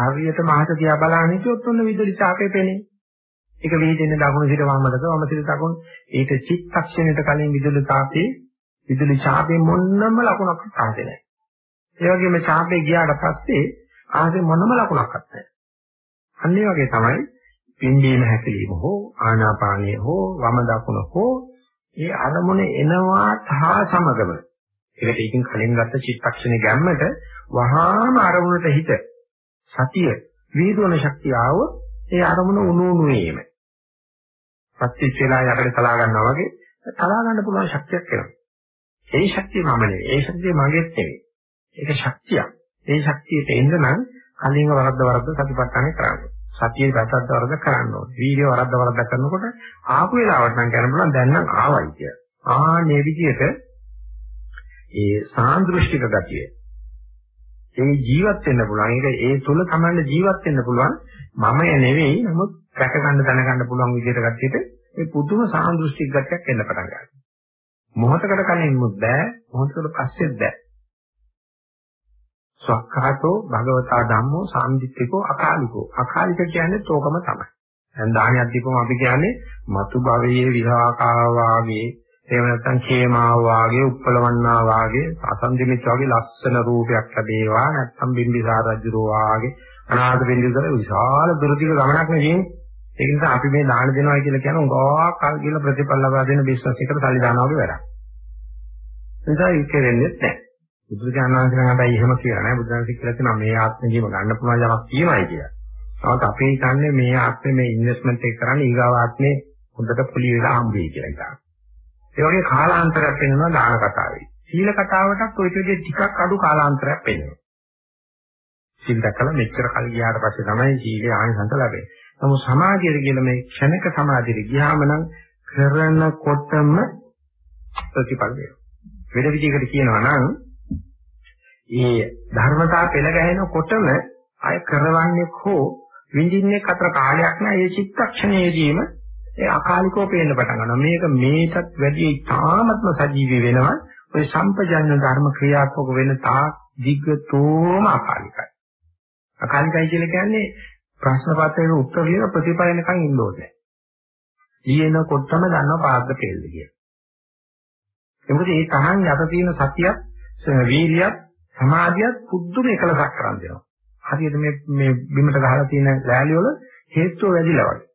හරියට මහත දිහා බලන හිටියොත් ඔන්න විදුලි ඡාපේ පෙනේ. ඒක විහිදෙන දකුණු සිට වමකට වම සිට දකුණු ඒක චිත්තක්ෂණයට කලින් විදුලි තාපේ විදුලි ඡාපේ මොන්නම ලකුණක් ආවේ නැහැ. ඒ වගේම ඡාපේ ගියාට පස්සේ ආසේ මොනම ලකුණක්වත් නැහැ. අන්න ඒ වගේ තමයි පින්දීම හැකලීම හෝ ආනාපානිය හෝ වම දකුණ හෝ ඒ අරමුණ එනවා තා සමගම ඒකට ඉතින් කලින් ගත්ත චිත්තක්ෂණේ ගැම්මට වහාම අරමුණට හිත සතිය වේදෝන ශක්තිය ආව ඒ අරමුණ උණු උණුවේම පත්‍විච් වෙලා යකට තලා ගන්නවා වගේ තලා ගන්න පුළුවන් ශක්තියක් එනවා. ඒ ශක්තිය මම නෙවෙයි. ඒ ශක්තිය මගේත් නෙවෙයි. ඒක ශක්තියක්. ඒ ශක්තියට එන්න නම් කලින්ව වරද්ද වරද්ද සතිපට්ඨානෙ කරන්න. සතියේ වැරද්ද වරද්ද කරන්න ඕනේ. වීර්ය වරද්ද වරද්ද කරනකොට ආපු වෙලාවට නම් කියන්න පුළුවන් දැන් නම් ආවයි කියලා. ආ මේ විදිහට ඒ සාන්දෘෂ්ටික ගතිය ඒ ජීවත් වෙන්න පුළුවන්. ඒක ඒ තුල තමයි ජීවත් වෙන්න පුළුවන්. මම නෙවෙයි නමුත් රැක ගන්න දැනගන්න පුළුවන් විදිහට ගැටියට මේ පුදුම සාන්දෘෂ්ටික ගැටයක් එන්න පටන් ගන්නවා. මොහොතකට කලින් මුත් බෑ මොහොතකට පස්සෙත් බෑ. සක්කාතෝ භගවතා ධම්මෝ සාන්දිටිකෝ අකාලිකෝ. අකාලික කියන්නේ තෝකම තමයි. දැන් දානියක් දීපම අපි කියන්නේ මතු භවයේ විහාකා වාගේ එහෙම නැත්නම් ඛේමා වාගේ උප්පලවන්නා වාගේ අසන්දිමිත් වාගේ ලස්සන රූපයක් ලැබේවා නැත්නම් බිම්බිසාර රජුරෝ වාගේ අනාථ බින්දුතර විශාල දුරදිග ගමනක් නෙදී ඒක නිසා අපි මේ දාන දෙනවා කියලා කියන උගා කල් කියලා ප්‍රතිඵල ලබා දෙන බිස්නස් එකට සල්ලි දානවා වගේ වැඩක්. ඒ නිසා ඒක වෙන්නේ නැහැ. බුදුරජාණන් වහන්සේ නම් හැබැයි එහෙම කියලා නෑ බුදුරජාණන් කියලා තියෙනවා මේ ආත්මෙදීම ගන්න පුළුවන් යමක් තියෙනවායි කියලා. නමුත් අපි හිතන්නේ මේ ආත්මේ මේ ඉන්වෙස්ට්මන්ට් එක කරන්නේ ඊගාව ආත්මේ හොඳට පුලි වෙලා හම්බෙයි කියලා හිතනවා. ඒ වගේ කාලාන්තරයක් වෙනවා දාන කතාවේ. සීල කතාවටත් ඔය විදිහේ ටිකක් අඩු කාලාන්තරයක් වෙනවා. සීල දැකලා මෙච්චර කල් ගියාට පස්සේ තමයි සීලේ ආනිසංස ලැබෙන්නේ. නමුත් සමාධියට කියලා මේ ක්ෂණික සමාධියට ගියාම නම් කරනකොටම ප්‍රතිඵල වෙනවා. වෙන විදිහකට කියනවා නම් ඒ ධර්මතා පෙළ ගැහෙනකොටම අය කරවන්නේ හෝ විඳින්නේ අතර කාලයක් නෑ. ඒ චිත්තක්ෂණයේදීම ඒ අකාලිකව පේන්න පටන් ගන්නවා. මේක මේකත් වැඩි ඉතාමත්ම සජීවී වෙනවා. ඔය සම්පජඤ්ඤ ධර්ම ක්‍රියාත්මක වෙන තා දිග්ගතෝම අකාලිකයි. අකාලිකයි කියලා කියන්නේ ප්‍රශ්න පත්‍රයේ උත්තර ලියන ප්‍රතිපලනකන් ඉන්න ඕනේ. ලියනකොටම දන්නවා පාද්ද කෙල්ල කියලා. ඒ මොකද ඒ තරම් යට තියෙන සතියක් වීර්යයක් සමාධියත් පුදුම එකලසක් කරන් දෙනවා. හරියට මේ මේ බිමට ගහලා තියෙන ලෑලි වල හේතුව වැඩිලා වගේ.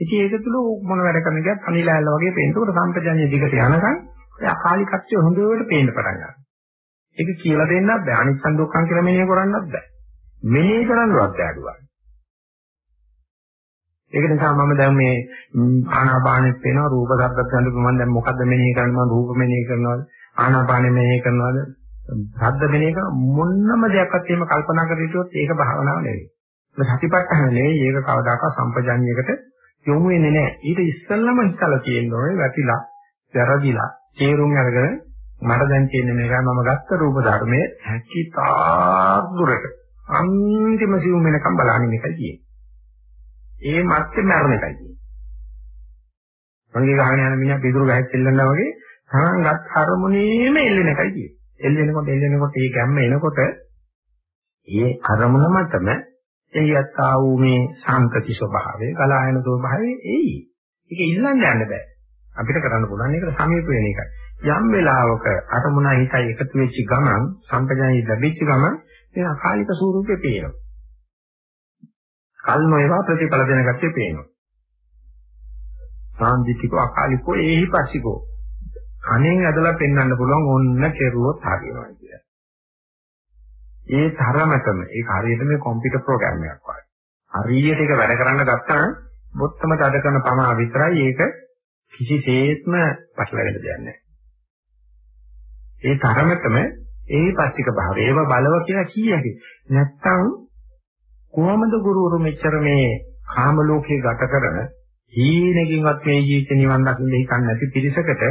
ඉතින් ඒක තුල මොන වැඩ කරන ගියත් අනිලෑල්ල වගේ පේන. ඒකට සම්පජානිය දිගට යනකම් ඒ අකාලිකත්වය හොඳට පේන්න පටන් ගන්නවා. ඒක කියලා දෙන්නත් බෑ. අනිත්සන් දුක්ඛන් කියලා මෙනෙහි කරන්නත් බෑ. මෙනෙහි කරන්නවත් බෑ ඒක නිසා මම දැන් මේ ආනාපානෙත් වෙනවා රූප ශබ්ද ගන්ධ මම දැන් මොකද්ද මෙනෙහි කරන්නේ මම රූප මෙනෙහි කරනවද ආනාපානෙ මෙනෙහි කරනවද ශබ්ද මෙනෙක මොන්නම දෙයක්වත් එහෙම කල්පනා කර හිටියොත් ඒක භාවනාව නෙවෙයි. ඒක සතිපට්ඨාන නෙවෙයි. ඒක කවදාකවත් සම්පජඤ්ඤයකට යොමු වෙන්නේ නැහැ. ඊට ඉස්සෙල්ලම හිතලා තියෙන්න ඕනේ වැටිලා, වැරදිලා, තේරුම් අරගෙන මට දැන් තියෙන්නේ මේකයි මම ගත්ත රූප ධර්මයේ හැකිතාක් දුරට අන්තිම සිවුම් වෙනකම් බලන්නේ එකයි තියෙන්නේ. ඒ මැත්තේ මරණ එකයි තියෙන්නේ. මංගේ ගහගෙන යන මිනිහා පිටුරු ගහක් දෙල්ලනවා වගේ තරංගත් අරමුණේම එල්ලෙන එකයි තියෙන්නේ. එල්ලෙනකොට එල්ලෙනකොට ඒ ගැම්ම එනකොට ඒ අරමුණ මතම එයත් ආ වූ මේ සාන්තති ස්වභාවය, ගලායන ස්වභාවය එයි. ඒක ඉල්ලන්න යන්න බෑ. අපිට කරන්න පුළුවන් ඒකට සමීප වෙන එකයි. යම් වෙලාවක අරමුණ හිතයි එකතු වෙච්ච ගමන්, සම්පජානී ලැබිච්ච ගමන් මේ අකාලික ස්වරූපේ පේනවා. කල් නොේවා ප්‍රතිඵල දෙන ගැත්තේ පේනවා. සාන්දිටිකෝ අකාලිකෝ ඒහි පස්සිකෝ කණෙන් ඇදලා පෙන්වන්න පුළුවන් ඕන්න කෙරුවොත් හරියනවා කියලා. ඒ තරමටම ඒක හරියට මේ කම්පියුටර් ප්‍රෝග්‍රෑම් එකක් වගේ. හරියට ඒක වැඩ කරන්න ගත්තා නම් බොත්තම තද කරන පමා විතරයි ඒක කිසිසේත්ම පටලැවෙන්න දෙයක් නැහැ. ඒ තරමටම ඒ පස්තික භාවය ඒව බලව කියලා කීයකි. නැත්තම් කොහොමද ගුරුවරු මෙච්චර මේ කාම ලෝකේ ගත කරන හීනකින්වත් මේ ජීවිත නිවන් දකින්න හිතන්නේ නැති පිරිසකට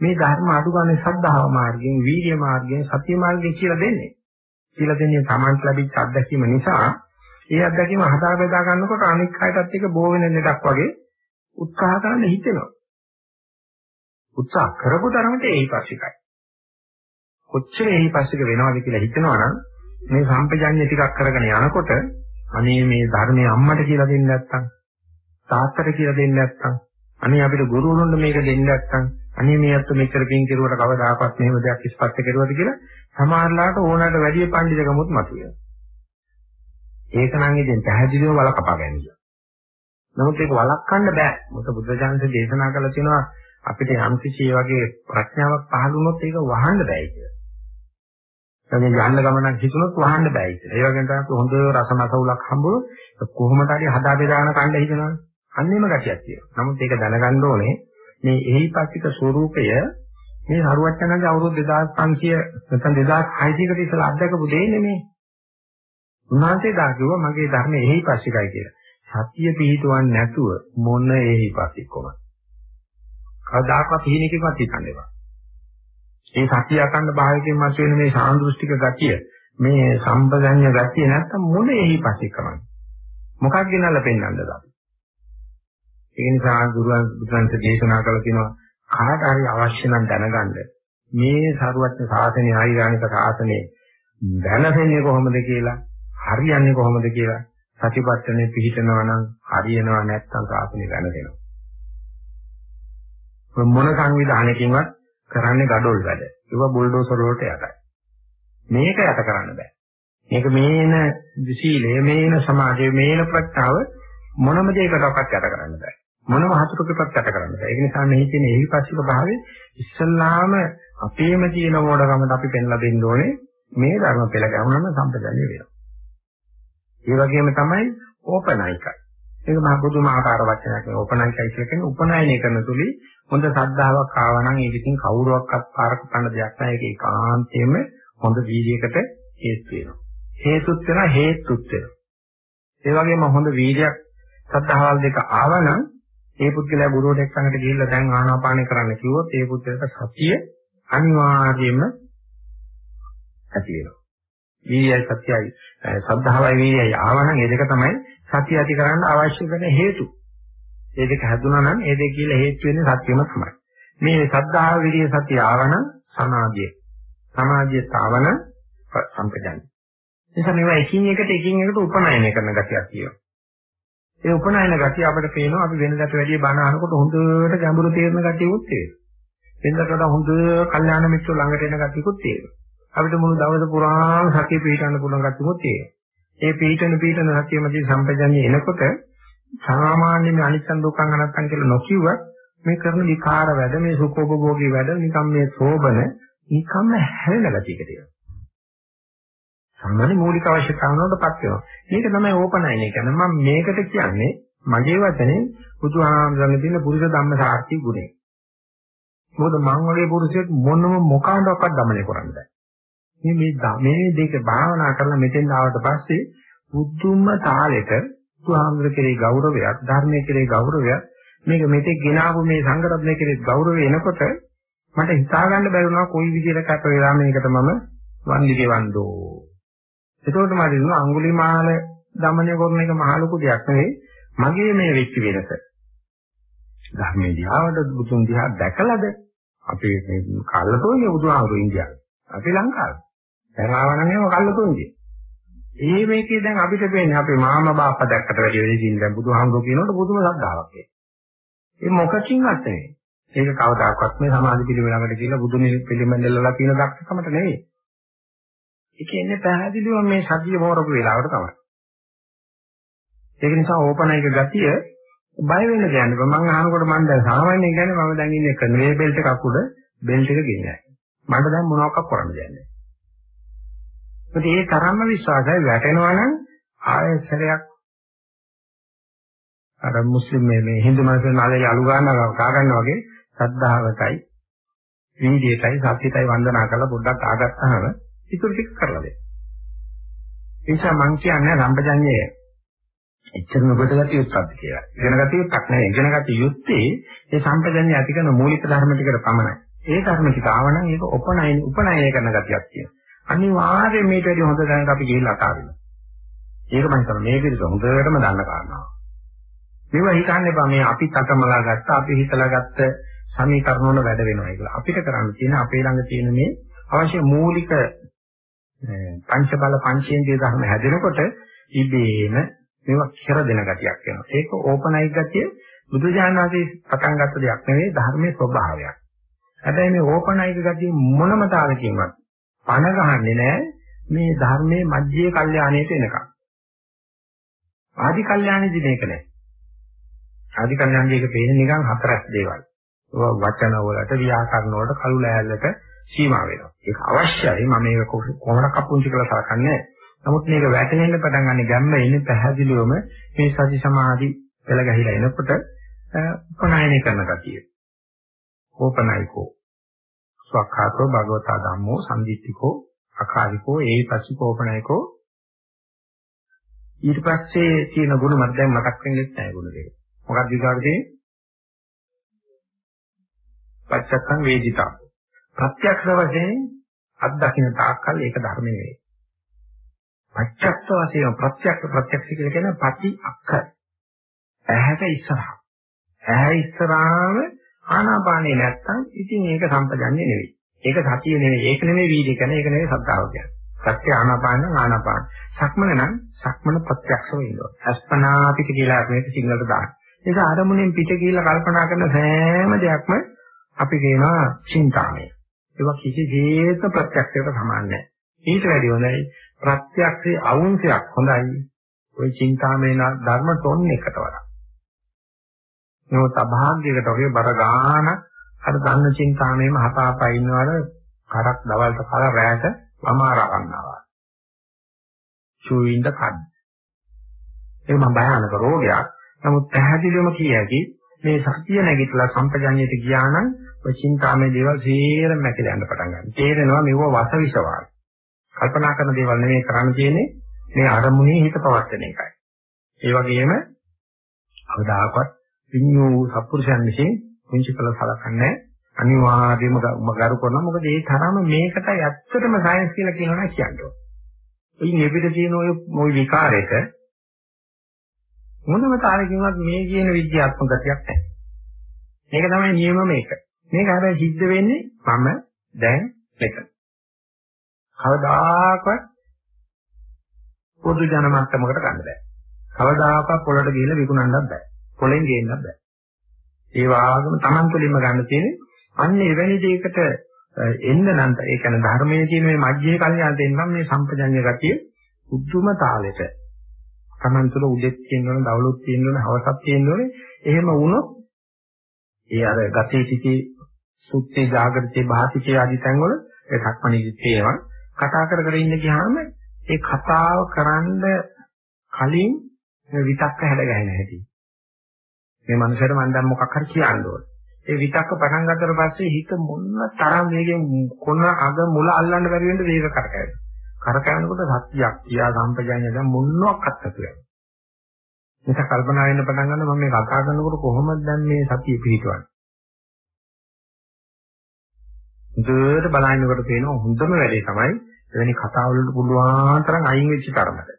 මේ ධර්ම අඩු ගන්න ශ්‍රද්ධාව මාර්ගයෙන්, වීර්ය මාර්ගයෙන්, සතිය මාර්ගයෙන් කියලා දෙන්නේ. කියලා දෙන්නේ Tamanට ලැබිච්ච අත්දැකීම නිසා ඒ අත්දැකීම හදා බෙදා ගන්නකොට අනික් අයටත් ඒක බෝ වෙන දෙයක් වගේ උත්සාහ කරන්න හිතෙනවා. උත්සාහ කරපු තරමට ඒහි පස්සිකයි. කොච්චර ඒහි පස්සික වෙනවද කියලා හිතනවා නම් මේ සම්පජඤ්ඤ ටිකක් කරගෙන යනකොට අනේ මේ ධර්මයේ අම්මට කියලා දෙන්නේ නැත්තම් තාත්තට කියලා දෙන්නේ නැත්තම් අනේ අපිට ගුරුවරුන්ට මේක දෙන්නේ නැත්තම් අනේ මේ අත්තු මෙච්චර පින් කෙරුවට කවදාකවත් මෙහෙම දෙයක් ඉස්පස්ස කෙරුවද කියලා සමහරලාට ඕනකට වැඩි පඬිතුකමුත් මතුවෙනවා. ඒක නම් ඉතින් පැහැදිලිව වලකපා ගැනීම. නමුත් ඒක වළක්වන්න බෑ. මොකද බුද්ධ ඥානසේ දේශනා කළා තියෙනවා අපිට යම්කිසි වගේ ප්‍රඥාවක් පහළ වුණොත් ඒක වහන්න බෑ කියලා. දැන් යන්න ගමනක් හිතුනොත් වහන්න බෑ කියලා. ඒ වගේම තමයි හොඳ රසමසවුලක් හම්බුනොත් කොහොමද හරි හදා බෙදාන කන්න හිතනවා. අන්නේම ගැටියක් තියෙනවා. නමුත් ඒක දැනගන්න ඕනේ මේ එහිපත්ික ස්වરૂපය මේ හරුවචනගේ අවුරුදු 2500 නැත්නම් 2600කට ඉස්සලා අත්දකපු දෙයක් නෙමෙයි. උන්වහන්සේ දා කිව්වා මගේ ධර්ම එහිපස්සිකයි කියලා. සත්‍ය පිහිටවන්නේ නැතුව මොන එහිපස්සිකකම. කවදාකවත් හිණිකකවත් හිතන්නේ නැහැ. මේ සත්‍ය අකණ්ඩ භාවයෙන් මත වෙන මේ සාන්දෘෂ්ටික ගතිය මේ සම්පජඤ්ඤ ගතිය නැත්තම් මොලේහි පස්සේ කරන්නේ. මොකක් ගෙනල්ලා පෙන්වන්නද අපි? ඒ නිසා ගුරුන් බුදුන්සේ දේශනා කළ කියනවා කාට හරි අවශ්‍ය නම් දැනගන්න මේ සරුවත්න සාසනයේ ආයිරානික සාසනයේ දැනසෙන්නේ කොහොමද කියලා හරියන්නේ කොහොමද කියලා සතිපට්ඨනේ පිළිතනවා නම් හරියනවා නැත්නම් සාසනය දැනදෙනවා. මොන සංවිධානයකින්වත් කරන්නේ gadol වැඩ. ඒක බුල්ඩෝසර් වලට යටයි. මේක යට කරන්න බෑ. මේක මේන සීලය, මේන සමාධිය, මේන ප්‍රඥාව මොනම දෙයකටවත් යට කරන්න බෑ. මොනම හතුරකටවත් යට කරන්න බෑ. ඒක නිසා මේ කියන එහිපස්සික භාවයේ ඉස්සල්ලාම අපේම තියෙන මොඩකමට අපි පෙන්ලා දෙන්න ඕනේ මේ ධර්ම පෙළ ගැහුනම සම්පජන්‍ය වෙනවා. ඒ වගේම තමයි ඕපනයිකයි. ඒක මහ පුදුමාකාර වචනයක් නේ ඕපනයිකයි කියන්නේ උපනයනය කරන තුලි හොඳ ශ්‍රද්ධාවක් ආවා නම් ඒක ඉතින් කවුරුවක්වත් පාරක කරන දෙයක් නෑ ඒක ඒකාන්තයෙන්ම හොඳ වීර්යයකට හේතු වෙනවා. හේතුත් වෙනවා හේතුත් වෙනවා. ඒ වගේම හොඳ වීර්යයක් ශ්‍රද්ධාවල් දෙක ආවනම් ඒ පුද්ගලයා ගුරුවරයෙක් ළඟට ගිහිල්ලා දැන් ආනාපානය කරන්න කිව්වොත් ඒ පුද්ගලයාට සතිය අනිවාර්යයෙන්ම ඇති වෙනවා. වීර්යයි සත්‍යයි සද්ධාවයි වීර්යයි ආවනම් ඒ දෙක තමයි සතිය ඇති කරන්න අවශ්‍ය කරන හේතු. ඒ දෙක හැදුනා නම් ඒ දෙක කියලා හේතු වෙන්නේ සත්‍යම තමයි. මේ සද්ධාව විරිය සතිය ආවනම් සමාධිය. සමාධිය තාවන සම්පජාන. එනිසා මේවා එකින් එකට එකින් එකට උපනයනය කරන ගතියක් තියෙනවා. ඒ උපනයන ගතිය අපිට පේනවා අපි වෙනදාට වැඩිය බණ අහනකොට හොඳට ගැඹුරු තේරෙන ගතියකුත් තියෙනවා. වෙනදාට වඩා හොඳ කල්යාණ මිත්‍රෝ ළඟට එන ගතියකුත් තියෙනවා. අපිට මුළු දවස පුරාම සතිය පිළිටන්න පුළුවන් ගැටුමක් තියෙනවා. ඒ පිළිටන පිළිටන සතියමදී සම්පජන්‍ය එනකොට සාමාන්‍ය මේ අනිත්‍ය දුක්ඛං අනත්තං කියලා නොකියුව මේ කරන විකාර වැඩ මේ සුඛෝපභෝගී වැඩ නිකම් මේ සෝබන නිකම්ම හැරෙන ගතියකට එනවා. සාමාන්‍ය මූලික අවශ්‍යතාවන් වලටපත් වෙනවා. මේක තමයි ඕපන් අයිනේ කියන්නේ. මම මේකට කියන්නේ මගේ වචනේ බුදුහාමරණ තියෙන පුරුෂ ධම්ම සාර්ථි ගුණය. මොකද මං වගේ පුරුෂයෙක් මොනම මොකාටවත් দমনය කරන්න බෑ. මේ මේ මේ දෙක භාවනා කරලා මෙතෙන් ආවට පස්සේ බුදුම තාලෙට බුදුහාමර කෙරේ ගෞරවයක් ධර්මයේ කෙරේ ගෞරවයක් මේක මෙතෙක් ගෙනාවු මේ සංගරත්නයේ කෙරේ ගෞරවය එනකොට මට හිතා ගන්න බැරි වුණා කොයි විදිහකට කැප වෙලා මේකට මම වන්දි ගෙවන්නෝ ඒකෝට මට කියනවා අඟුලිමාල দমনය කරන එක මහ ලොකු දෙයක් නෙවෙයි. මගේ මේ වෙච්ච වෙනස. ධර්මයේ දිහාට බුදුන් දිහා දැකලාද අපි මේ කල්ලතෝනේ බුදුහාමුදුරු ඉන්දියාවේ. අපි ලංකාවේ. දරාවන මේව කල්ලතෝනේ. ඒ මේකේ දැන් අපිට වෙන්නේ අපේ මාම බාප්පා දැක්කට වැඩි වෙලෙදී දැන් බුදුහාමුදුරු කියනකොට බුදුම ශ්‍රද්ධාවක් එන්නේ. ඒ මොකකින්වත් නෙවෙයි. ඒක කවදාකවත් මේ සමාධි පිළිවෙලකට කියලා බුදුන් පිළිමෙන්දලා කියන දක්ෂකමට නෙවෙයි. ඒක එන්නේ පැහැදිලිව මේ සතිය මෝරපු වෙලාවට තමයි. ඒක නිසා ඕපනයික ගතිය බය වෙන්න දෙයක් නෑ. මම අහනකොට මම දැන් සාමාන්‍යයෙන් කියන්නේ මම දැන් ඉන්නේ කන්වේ බෙල්ට් එකක් උඩ බෙල්ට් එක ගෙන්නයි. මට දැන් මොනවක් කරන්න දෙයක් නෑ. ඒත් ඒ තරම්ම විශ්වාසයි වැටෙනවා නම් ආයතරයක් අර මුස්ලිම් මේ මේ හින්දු මිනිස්සුන් අල්ලේ අලු ගන්නවා කා ගන්නවා වගේ සද්ධාවතයි වීර්යයටයි සත්‍යයටයි වන්දනා කරලා පොඩ්ඩක් ආගත්තාම ඉතුරු ටික කරලා දෙන්න. ඒ නිසා මම කියන්නේ සම්පජඤ්ඤය එච්චරම ගොඩගතිය යුක්තක් කියලා. ඉගෙන ගතිය යුක්තක් නෙවෙයි. ඉගෙන ගතිය යුත්තේ ඒ සම්පජඤ්ඤය ඇති කරන මූලික ධර්ම ටිකට පමණයි. ඒ ධර්ම ටික ආවනම් ඒක උපනයන උපනයනය කරන ගතියක් තියෙනවා. අනිවාර්යයෙන් මේට වැඩි හොඳ දැනට අපි ගිහිල්ලා අතාරිනවා. ඒක මම හිතනවා මේ පිළිස හොඳටම දන්න කාරණාවක්. මේවා හිතන්න එපා මේ අපි තකමලා ගත්ත අපි හිතලා ගත්ත සමීකරණ වල වැඩ වෙනවා කියලා. අපිට කරන්න තියෙන අපේ ළඟ තියෙන මේ අවශ්‍ය මූලික පංච බල පංචේන්ද්‍රිය ධර්ම හැදෙනකොට ඉබේම මේවා කෙර දෙන ගතියක් වෙනවා. ඒක ඕපනයික් ගතිය බුදුජානනාදී පටන් ගත්ත දෙයක් නෙවෙයි ධර්මයේ ස්වභාවයක්. හැබැයි මේ ඕපනයික ගතිය මොනම තාලකින්වත් පණ ගහන්නේ නැහැ මේ ධර්මයේ මධ්‍යයේ කල්යාණයට එනකම්. ආදි කල්යාණෙදි මේක නැහැ. ආදි කල්යාණෙදි ඒක පේන්නේ නිකන් හතරක් දේවල්. වචන වලට ව්‍යාකරණ වලට කළු ලෑල්ලට සීමා වෙනවා. ඒක අවශ්‍යයි. මම මේක කොහොමද කපුන්චි කියලා සලකන්නේ නමුත් මේක වැටෙන්න පටන් ගන්න ගැම්ම එන්නේ පැහැදිලිවම මේ සති සමාධි පෙළ ගැහිලා එනකොට උපනායනය කරන ගතිය. ඕපනයිකෝ ස්වක්ඛාතෝ භගවතා ධම්මෝ සම්දිත්තිකෝ අකාලිකෝ ඒපස්සිකෝපනයිකෝ ඊට පස්සේ තියෙන ගුණ මත දැන් මතක් වෙන්නේ නැහැ ගුණ දෙක. මොකක්ද ඊගාට පච්චත්තං වේදිතා. ප්‍රත්‍යක්ෂ වශයෙන් අත්දකින්න තාක්කල් ඒක ධර්ම නෙවෙයි. ප්‍රත්‍යක්ෂ වශයෙන් ප්‍රත්‍යක්ෂ ප්‍රත්‍යක්ෂ කියලා කියන පටි අක්ක. ඇහැට ඉස්සරහ. ඇහැ ඉස්සරහම ආනාපානේ නැත්තම් ඉතින් ඒක සම්පජන්න්නේ නෙවෙයි. ඒක සතිය නෙවෙයි. ඒක නෙවෙයි වීර්ය කියන්නේ. ඒක නෙවෙයි සද්ධාව කියන්නේ. සත්‍ය ආනාපාන ආනාපාන. සක්මන නම් සක්මන ප්‍රත්‍යක්ෂව ඉන්නවා. අස්පනා පිට කියලා අපි මේක සිංහලට දාන්න. ඒක ආරමුණෙන් පිට කියලා කල්පනා කරන සෑම දෙයක්ම අපි කියනවා චින්තාමය. ඒක කිසිසේත් ප්‍රත්‍යක්ෂයට සමාන නැහැ. ඊට වැඩි හොඳයි ප්‍රත්‍යක්ෂයේ අවුන්සයක් හොඳයි. ওই චින්තාමය ධර්ම ටොන් එකට වඩා. නමුත් අභාග්‍යයකට වගේ බර ගාන අර දන්න චින්තාමයේම හපාපා ඉන්නවල කරක් දවල්ට කාලා රැයට අමාරා ගන්නවා. චුවින්ද කඩ. ඒක මම භයානක රෝගයක්. නමුත් පැහැදිලිවම කිය හැකි මේ සත්‍ය නැගිටලා සම්පජඤ්ඤයට ගියා නම් ඔය චින්තාමය දේවල් සේරම නැකලා යන්න පටන් ගන්නවා. තේරෙනවා මේව වසවිස වාගේ. කල්පනා කරන දේවල් නෙමෙයි කරන්න තියෙන්නේ මේ අරමුණේ හිත පවත්වන එකයි. ඒ වගේම අවදාකවත් විඤ්ඤෝ සත්පුරුෂයන් විසින් කුංචි කළ සලකන්නේ අනිවාර්යයෙන්ම ගරු කරනවා. මොකද ඒ තරම මේකට ඇත්තටම සයන්ස් කියලා කියනවා කියන්නේ. ඉතින් එවිට තියෙන ඔය මොයි විකාරයට මොනම තාලකින්වත් මේ කියන විද්‍යාත්මක ගතියක් නැහැ. මේක තමයි නියම මේක. මේක හැබැයි සිද්ධ වෙන්නේ මම දැන් මෙතන. කවදාකවත් පොදු ජන මට්ටමකට ගන්න බෑ. කවදාකවත් පොළට ගිහිල්ලා විකුණන්නත් බෑ. පොළෙන් ගේන්නත් බෑ. ඒ වගේම Taman තුළින්ම ගන්න තියෙන්නේ අන්න එවැනි දෙයකට එන්න නම් ඒ කියන්නේ ධර්මයේ තියෙන මේ මජ්ජේ කල්යාණ දෙන්නම් මේ සම්පජඤ්ඤ ගතිය උද්දුම තාලෙට Taman තුළ උදෙත් තියෙනවනේ දවලුත් තියෙනවනේ හවසක් තියෙනවනේ එහෙම වුණොත් ඒ අර ගතේ සිටි සුත්තේ ජාගෘතේ භාතිකේ ආදී තැන්වල ඒ සක්මණේදී තේවන් කතා කර කර ඉන්න ගියාම ඒ කතාව කරන්න කලින් විතක්ක හැඩ ගැහෙන හැටි මේ මනුස්සයට මම දැන් මොකක් හරි කියන්න ඕනේ ඒ විතක්ක පටන් ගන්නතර පස්සේ හිත මොන තරම් වේගෙන් කොන අග මුල අල්ලන්න බැරි වෙන්න වේග කරකැවෙනවා. කරකැවෙනකොට සත්‍යයක් කියා සම්පජාඤ්ඤය දැන් මොනවාක් අත්තුවේ. මේක කල්පනා වෙන්න පටන් ගන්න මම මේ කතා කරනකොට කොහොමද දැන් මේ සතිය පිහිටවන්නේ? දුර බලනකොට පේනවා හොඳම වැඩේ තමයි එවැනි කතා වලට පුළුවන් තරම් අයින් වෙච්ච තරමට.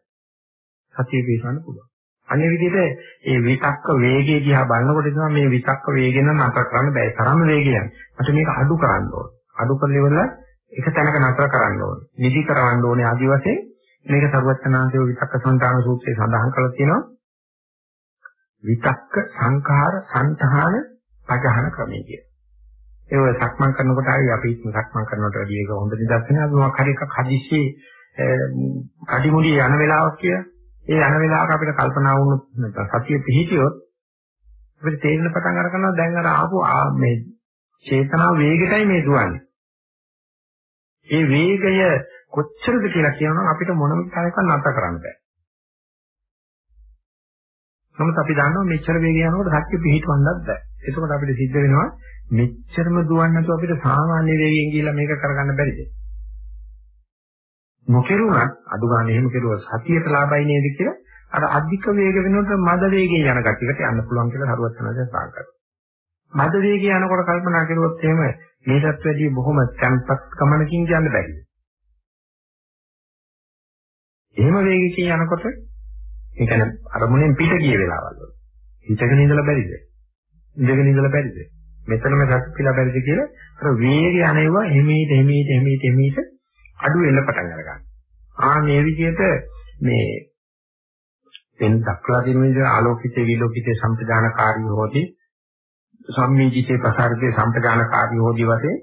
සතිය පිහිටවන්න පුළුවන්. අනේ විදිහට ඒ විතක්ක වේගය දිහා බලනකොට තමයි මේ විතක්ක වේගය නම් නතර කරන්න බෑ. තරම වේගය යන. මට මේක අඩු කරන්න ඕන. අඩු කරලෙවල එක තැනක නතර කරන්න ඕන. නිදි කරවන්න ඕනේ ආදි වශයෙන් මේක සරුවචනාංශයේ විතක්ක සංතාන සූත්‍රයේ සඳහන් කරලා තියෙනවා. විතක්ක සංඛාර සංධාන පජහන ක්‍රමය කිය. ඒ ඔය සක්මන් කරනකොට හරි අපි සක්මන් කරනකොට වැඩි එක හොඳ නිදර්ශනයක් මොකක් හරි එකක් හදිස්සි කඩිමුඩි යන වෙලාවක් කියලා ඒ යන වෙලාවක අපිට කල්පනා වුණොත් නැත්නම් සතිය පිහිටියොත් අපිට තේරෙන පටන් අර ගන්නවා දැන් අර ආපු මේ චේතනා වේගයටයි මේ දුවන්නේ. ඒ වේගය කොච්චරද කියලා කියනනම් අපිට මොනම තරයක් නැත කරන්න බෑ. නමුත් අපි දන්නවා මෙච්චර වේගය යනකොට සත්‍ය පිහිටවන්නත් බෑ. එතකොට අපිට සිද්ධ වෙනවා මෙච්චරම දුවන්නේ නැතුව අපිට සාමාන්‍ය වේගයෙන් ගිහිල්ලා මේක කරගන්න බැරිද? නොකෙරුණත් අඩු ගන්න එහෙම කෙරුවා සතියට ලාභයි නේද කියලා අර අධික වේග වෙනකොට මද වේගයෙන් යන ගතියකට යන්න පුළුවන් කියලා හරුවත් යනවා සාකච්ඡා. මද වේගය යනකොට කල්පනා කරුවොත් එහෙම මේකත් වැඩි බොහොම tempat ගමනකින් යන්න බැහැ. එහෙම වේගකින් යනකොට ඒ කියන්නේ අරමුණෙන් පිට ගිය වෙලාවල් වල හිතගෙන ඉඳලා බැරිද? ඉඳගෙන ඉඳලා බැරිද? මෙතනම සත්‍යිලා බැරිද කියලා අර වේගය අනේවා එමීට එමීට එමීට එමීට අඩු වෙන්න පටන් අරගන්නවා. ආ මේ විදිහට මේ දැන් දක්ලා දෙන විදිහ ආලෝකිතේ විලෝකිතේ සම්පදානකාරී හොති සම්මීජිතේ ප්‍රසාරිතේ සම්පදානකාරී හොදි වශයෙන්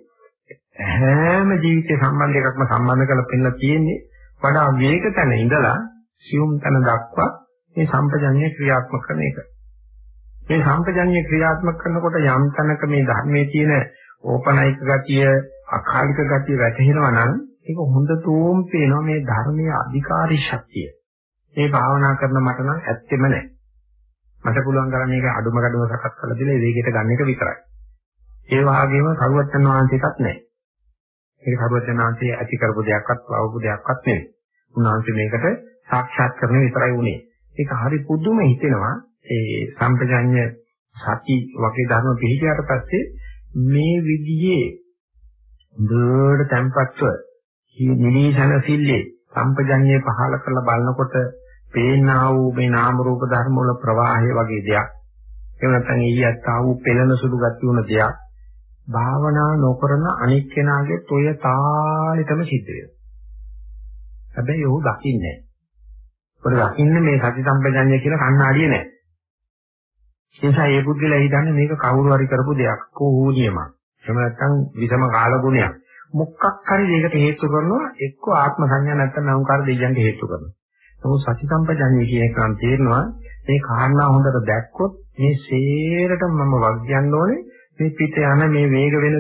හැම ජීවිතේ සම්බන්ධ එකක්ම සම්බන්ධ කරලා පෙන්නලා තියෙන්නේ වඩා වේග තැන ඉඳලා සියුම් තැන දක්වා මේ සම්පජන්‍ය ක්‍රියාත්මක කරන එක. මේ සම්පජන්‍ය ක්‍රියාත්මක කරනකොට යම් තැනක මේ ධර්මයේ තියෙන ඕපනයික ගතිය, අකාලික ගතිය වැටහෙනවා නම් ඒක හොඳටම පේනවා මේ ධර්මයේ අධිකාරී ශක්තිය. මේ භාවනා කරන මට නම් ඇත්තෙම නැහැ. මට පුළුවන් කරන්නේ මේක අඩුම ගඩුම සකස් කරලා දීලා වේගයට ගන්න එක විතරයි. ඒ වගේම කරුවත්තන් වහන්සේටත් නැහැ. ඒක කරුවත්තන් වහන්සේ ඇති කරපු දෙයක්වත් වවපු දෙයක්වත් නෙවෙයි. උන්වහන්සේ මේකට සාක්ෂාත් කරන විතරයි උනේ. ඒක හරි පුදුම හිතෙනවා ඒ සම්පජඤ්ඤ සති වගේ ධර්ම පිළිගියාට පස්සේ මේ විදිහේ දුරට tempatව නිවිසන සිල්ලේ සම්පජඤ්ඤේ පහල කරලා බලනකොට පේනා වූ මේ නාම රූප ධර්ම වල ප්‍රවාහය වගේ දෙයක්. එහෙම නැත්නම් ඊයත් ආ වූ පෙළෙන සුළු ගති වුණ දෙයක්. භාවනා නොකරන අනික් කෙනාගේ toy තාලෙටම සිද්ධ වෙනවා. හැබැයි ਉਹ දකින්නේ නැහැ. ඒක දකින්නේ මේ සති සම්පජඤ්ඤය කියලා කණ්ණාඩිය නැහැ. ඒ නිසා මේ බුද්ධිලා හිතන්නේ මේක කවුරු හරි කරපු දෙයක්. කෝහුනියමක්. එහෙම නැත්නම් විසම කාල ගුණයක්. මොකක් හරි දෙයකට හේතු කරනවා එක්ක ආත්ම සංඥා නැත්නම් නෞකාර දෙයයන්ට හේතු කරනවා. නමුත් සති සම්පජඤ්ඤය කියන එක නම් තේරෙනවා මේ කාරණා හොඳට දැක්කොත් මේ සේරට මම වග්යන්න ඕනේ මේ පිට යන මේ වේග වෙන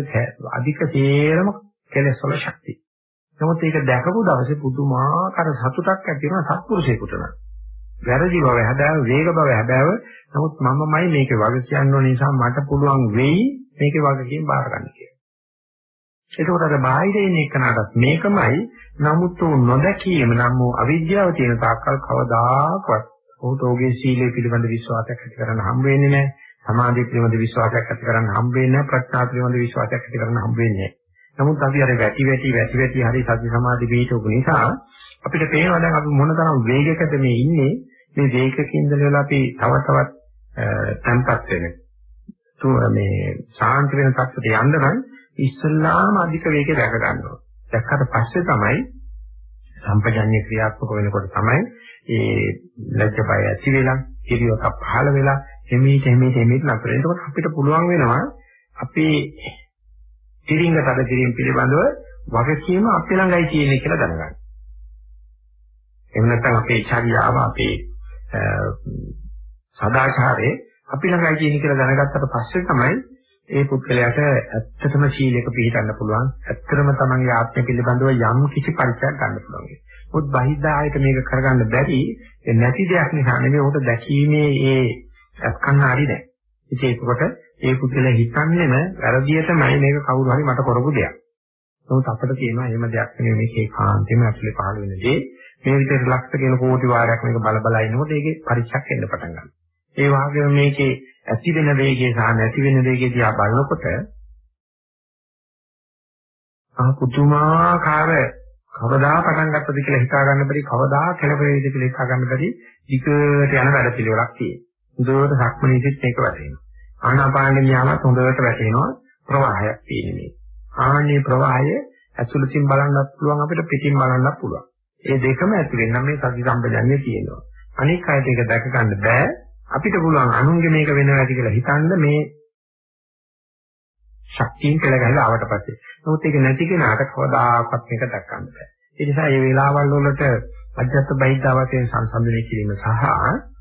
අධික සේරම කෙලෙස් වල ශක්තිය. නමුත් ඒක දැකපු දවසේ පුදුමාකාර සතුටක් ඇති වෙනවා සත්පුරුෂයෙකුට නම්. වැරදි බව හැබෑව වේග බව හැබෑව නමුත් මමමයි මේකේ වග කියන්න ඕන නිසා මට පුළුවන් වෙයි මේකේ වගකීම් බාර ගන්න කියලා. ඒකෝට අර බාහිරේ ඉන්න එකනටත් මේකමයි නමුත් නොදැකීම නම් වූ අවිද්‍යාව තියෙන තාක්කල් කවදාකවත් ඔහුට ඔහුගේ සීලය පිළිබඳ විශ්වාසයක් ඇති කරන්න හම් වෙන්නේ නැහැ. සමාධිය පිළිබඳ විශ්වාසයක් ඇති කරන්න හම් වෙන්නේ නැහැ. ප්‍රඥා පිළිබඳ විශ්වාසයක් ඇති කරන්න හම් වෙන්නේ නැහැ. නමුත් අපි අර වැටි වැටි වැටි වැටි හරි සති සමාධි පිටුපු නිසා අපිට පේනවා දැන් අපි මොනතරම් වේගයකද මේ ඉන්නේ මේ වේගකින් ඉඳලා අපි තව තවත් තැම්පත් වෙන තු මේ ශාන්ත වෙන තත්ත්වයට යන්න නම් ඉස්සල්ලාම අධික වේගය දැක ගන්නවා. දැක්කට පස්සේ තමයි සම්පජඤ්ඤ ක්‍රියාත්මක වෙනකොට තමයි ඒ ලැජ්ජ බය ඇති වෙලා, කිරියක පහළ වෙලා, එමෙහිට එමෙහිට එමෙහිට නතර. එතකොට අපිට පුළුවන් වෙනවා අපේ තිරින්ග තද කිරීම පිළිබඳව වගකීම අපි ළඟයි තියෙන්නේ කියලා දැනගන්න. එහෙම නැත්නම් අපේ චර්යාව අපේ සදාචාරයේ අපි ළඟයි තියෙන කියලා දැනගත්තට පස්සේ තමයි ඒ පුද්ගලයාට ඇත්තටම ශීලයක පිළිගන්න පුළුවන්. ඇත්තටම තමන්ගේ ආත්මය පිළිබඳව යම් කිසි පරිචයක් ගන්න පුළුවන්. මොකද බහිද්දා ආයත මේක කරගන්න බැරි නැති දෙයක් නිසා නෙවෙයි උට දැකීමේ ඒ අත්කන්නාරි නැහැ. ඉතින් ඒකකොට ඒ පුද්ගලයා හිතන්නේම වැරදියටමයි මේක කවුරු හරි මට කරපු දෙයක්. නමුත් අපිට තියෙනවා එහෙම දෙයක් නෙවෙයි මේකේ කාන්තේම ඇතුලේ පහළ වෙන දේ. මේ විදිහට ලක්ෂ කියන කෝටි වාරයක් මේක බල බල ඉන්නකොට ඒකේ පරිච්ඡක් එන්න පටන් ගන්නවා. ඒ වගේම මේකේ ඇති වෙන වේගය සහ නැති වෙන වේගය දිහා බලනකොට ආ පුදුමාකාර කවදා පටන් ගත්තද කියලා හිතා ගන්න බැරි කවදා කෙලපෙයිද කියලා හිතා ගන්න බැරි ධිකට යන වැඩ පිළිවෙලක් තියෙනවා. හොඳට සක්මනීසිට මේක වැටෙනවා. ආනාපානෙ න්යාමත් හොඳට වැටෙනවා ප්‍රවාහයක් තියෙන මේ. ආනේ ප්‍රවාහය ඇතුළතින් බලන්නත් පුළුවන් අපිට පිටින් බලන්නත් පුළුවන්. ඒ දෙකම ඇති වෙන්න මේ සති සම්පජන්‍ය තියෙනවා. අනික් අයට ඒක දැක ගන්න බෑ. අපිට පුළුවන් අනුන්ගේ මේක වෙනවා ඇති කියලා හිතන්න මේ ශක්තියෙන් කියලා ගහලා ආවට පස්සේ. නමුත් ඒක නැති කෙනාට කවදාකවත් මේක දැක ගන්න බෑ. ඒ නිසා මේ වෙලාවල් වලට අධ්‍යාත්ම බහිද්ධාවතෙන් සංසන්දනය කිරීම සහ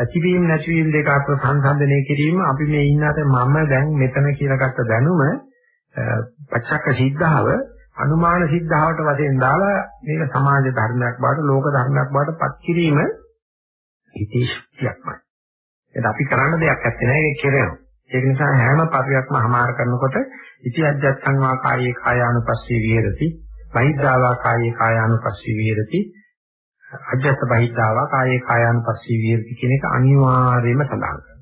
ඇතිවීම නැතිවීම දෙක අතර සංසන්දනය කිරීම අපි මේ ඉන්නත මම දැන් මෙතන කියලා ගත්ත දැනුම පච්චක්ක සිද්ධාව අනුමාන සිද්ධාවට වශයෙන් දාලා මේක සමාජ ධර්මයක් බවට ලෝක ධර්මයක් බවට පත් කිරීම හිතේ ශක්තියක්මයි. ඒක අපි කරන්න දෙයක් නැත්තේ නෑ ඒක කෙරෙනවා. ඒක නිසා හැම පරියක්ම හමාර කරනකොට ඉති අධ්‍යත්තං වා කායේ කායානුපස්සී විහෙරති, බහිද්ධාවා කායේ කායානුපස්සී විහෙරති, අධ්‍යත්ත බහිද්ධාවා කායේ කායානුපස්සී විහෙරති කියන එක අනිවාර්යයෙන්ම සඳහන් කරනවා.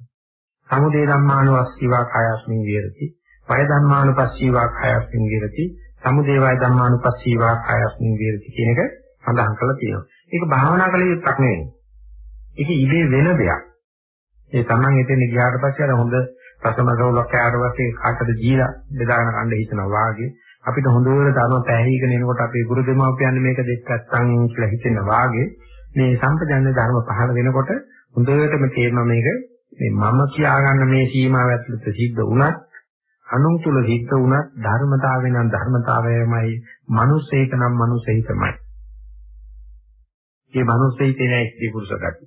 සමුදේ ධම්මානුපස්සීවා කායස්මින් විහෙරති, වය ධම්මානුපස්සීවා කායස්මින් විහෙරති, සමුදේවය ධම්මානුපස්සීවා කායස්මින් විහෙරති කියන එක සඳහන් කරලා තියෙනවා. ඒක භාවනා කළ යුත්තක් නෙවෙයි. ඒක ඉබේ වෙන දෙයක්. ඒ Taman එතන ගියාට පස්සේ අර හොඳ රසමසවලක් ආවට පස්සේ කාටද ජීලා බෙදාගෙන කන්න හිතනවා වාගේ අපිට හොඳට ධර්ම පැහැහිගෙන එනකොට අපේ ගුරු දෙමාපියන් මේක දෙක් නැත්තම් කියලා හිතෙන වාගේ මේ සම්පජන්‍ය ධර්ම පහළ වෙනකොට හොඳටම තේරෙනවා මේක මේ මම කියාගන්න මේ සීමාව ඇතුළත සිද්ධ වුණත් අනුන් තුල හිත උනත් ධර්මතාවය නම් ධර්මතාවයමයි මනුස්සේක නම් මනුස්සහිතමයි. මේ මනුස්සහිතේ නෑ ස්ත්‍රී පුරුෂ ගති.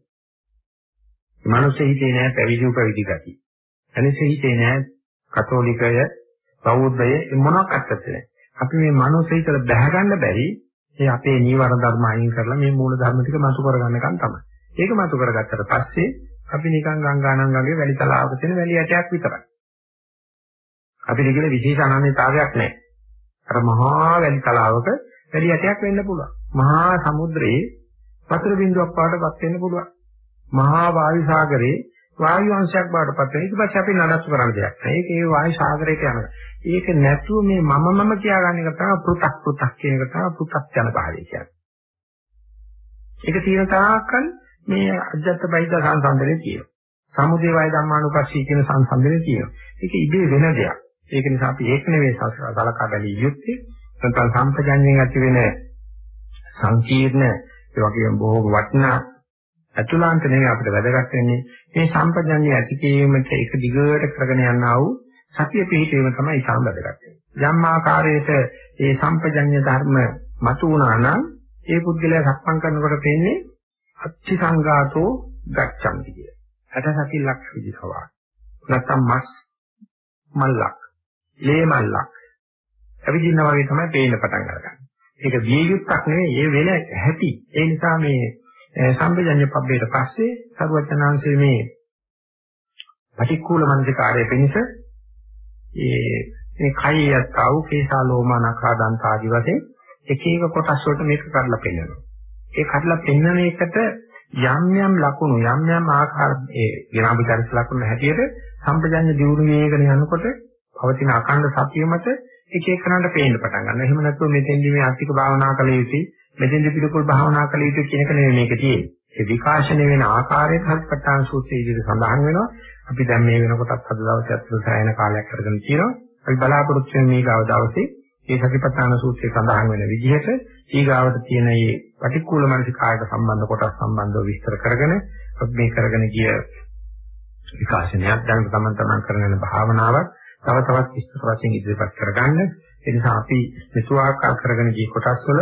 මනුස්සහිතේ නෑ පැවිදි උපවිදි ගති. අනිසහිතේ නෑ කතෝලිකය බෞද්ධය මොනක් අත්තේ අපි මේ මනුස්සහිතට බැහැ ගන්න බැරි ඒ අපේ නීවර ධර්ම අයින් කරලා මේ මූල ධර්ම ටික මතු කරගන්නකම් තමයි. ඒක මතු කරගත්තට පස්සේ අපි නිකන් ගංගානංගගේ වැලි තලාවක තියෙන වැලි ඇටයක් විතරයි. අපිට කියන විශේෂ අනන්‍යතාවයක් නැහැ. අර මහා වැලි තලාවක වැඩි යටයක් වෙන්න පුළුවන්. මහා සමුද්‍රයේ වතුර බිඳුවක් පාටපත් වෙන්න පුළුවන්. මහා වායු සාගරේ වායු අංශයක් බවට පත් වෙනවා. ඊට පස්සේ අපි නඩත්තු කරන්න දෙයක් නැහැ. ඒක ඒ වායු සාගරයට යනවා. ඒක නැතුව මේ මම මම කියාගන්න එක තමයි පෘ탁 පෘ탁 කියන එක තමයි පෘ탁 යන භාවය කියන්නේ. ඒක තියෙන තාක්කල් මේ අජත්ත බයිද සංසන්දනේ තියෙනවා. සමුදේ වාය ධම්මානුපස්සී කියන සංසන්දනේ තියෙනවා. ඒක ඉබේ වෙන දෙයක්. ඒක නිසා අපි ඒක නෙවෙයි සලකා බැලිය යුත්තේ. නැත්නම් සම්පජන්යෙන් ඇති වෙන සංකීර්ණ ඒ වගේම බොහෝ වටිනා අතුලාන්ත නෙවෙයි අපිට වැදගත් වෙන්නේ මේ සම්පජඤ්ඤය ඇති කිරීමට එක දිගට කරගෙන යනා වූ සතිය පිහිටීම තමයි ඉතාම වැදගත් වෙන්නේ. යම් ආකාරයකට මේ සම්පජඤ්ඤ ධර්ම මතු වුණා නම් ඒ පුද්ගලයා සක්මන් කරනකොට පේන්නේ අච්චි සංඝාතෝ ගච්ඡanti කිය. අට සතිලක් විදිහවා. නැත්තම් මස් මල්ලක්, ලේ මල්ලක්. අවිජින්න වගේ තමයි පේන්න පටන් ගන්න. ඒක විය යුක්තක් නෙවෙයි, ඒ වෙන ඇති. ඒ නිසා මේ සම්පජඤ්ඤ පබ්බේට පස්සේ සරුවචනාංශයේ මේ පටික්කුල මන්දිකාරය පිණිස ඒ මේ කයි යත්තා වූ කේසා ලෝමානකා දන්ත ආදි වශයෙන් එක එක කොටස් වලට මේක කඩලා පෙන්නනවා. ඒ කඩලා පෙන්නන එකට යම් යම් ලකුණු යම් යම් ආකාර ඒ විනාභිචාරිත ලකුණු හැටියට සම්පජාඤ්ඤ දියුණු වේගන යනකොට පවතින අඛණ්ඩ සතිය මත එක එකනට පේන්න පටන් ගන්නවා. එහෙම නැත්නම් මෙතෙන්දි මේ ආර්ථික භාවනා කළ යුතුයි, මෙතෙන්දි පිළිකුල් භාවනා කළ යුතුයි කියන එක නෙවෙයි මේක තියෙන්නේ. ඒ විකාශනය වෙන ආකාරයට හත්පත්තාන සූත්‍රයේ ඉදිරියට සඳහන් වෙනවා. අපි දැන් මේ වෙනකොටත් අද දවසේ අත්දැක සායන කාලයක් අරගෙන තියෙනවා. අපි බලාපොරොත්තු වෙන මේ ගාව දවසේ මේ සතිපට්ඨාන සූත්‍රයේ සඳහන් වෙන විදිහට ඊගාවට තියෙන මේ පටික්කුල මනසිකායට සම්බන්ධ කොටස් සම්බන්ධව විස්තර කරගෙන අපි මේ කරගෙන ගිය විකාශනයක් දැන් තමන් තමන් කරන භාවනාවක් තව තවත් විස්තර වශයෙන් ඉදිරිපත් කරගන්න ඒ නිසා අපි මෙතුආකාර කරගෙන ගිය කොටස් වල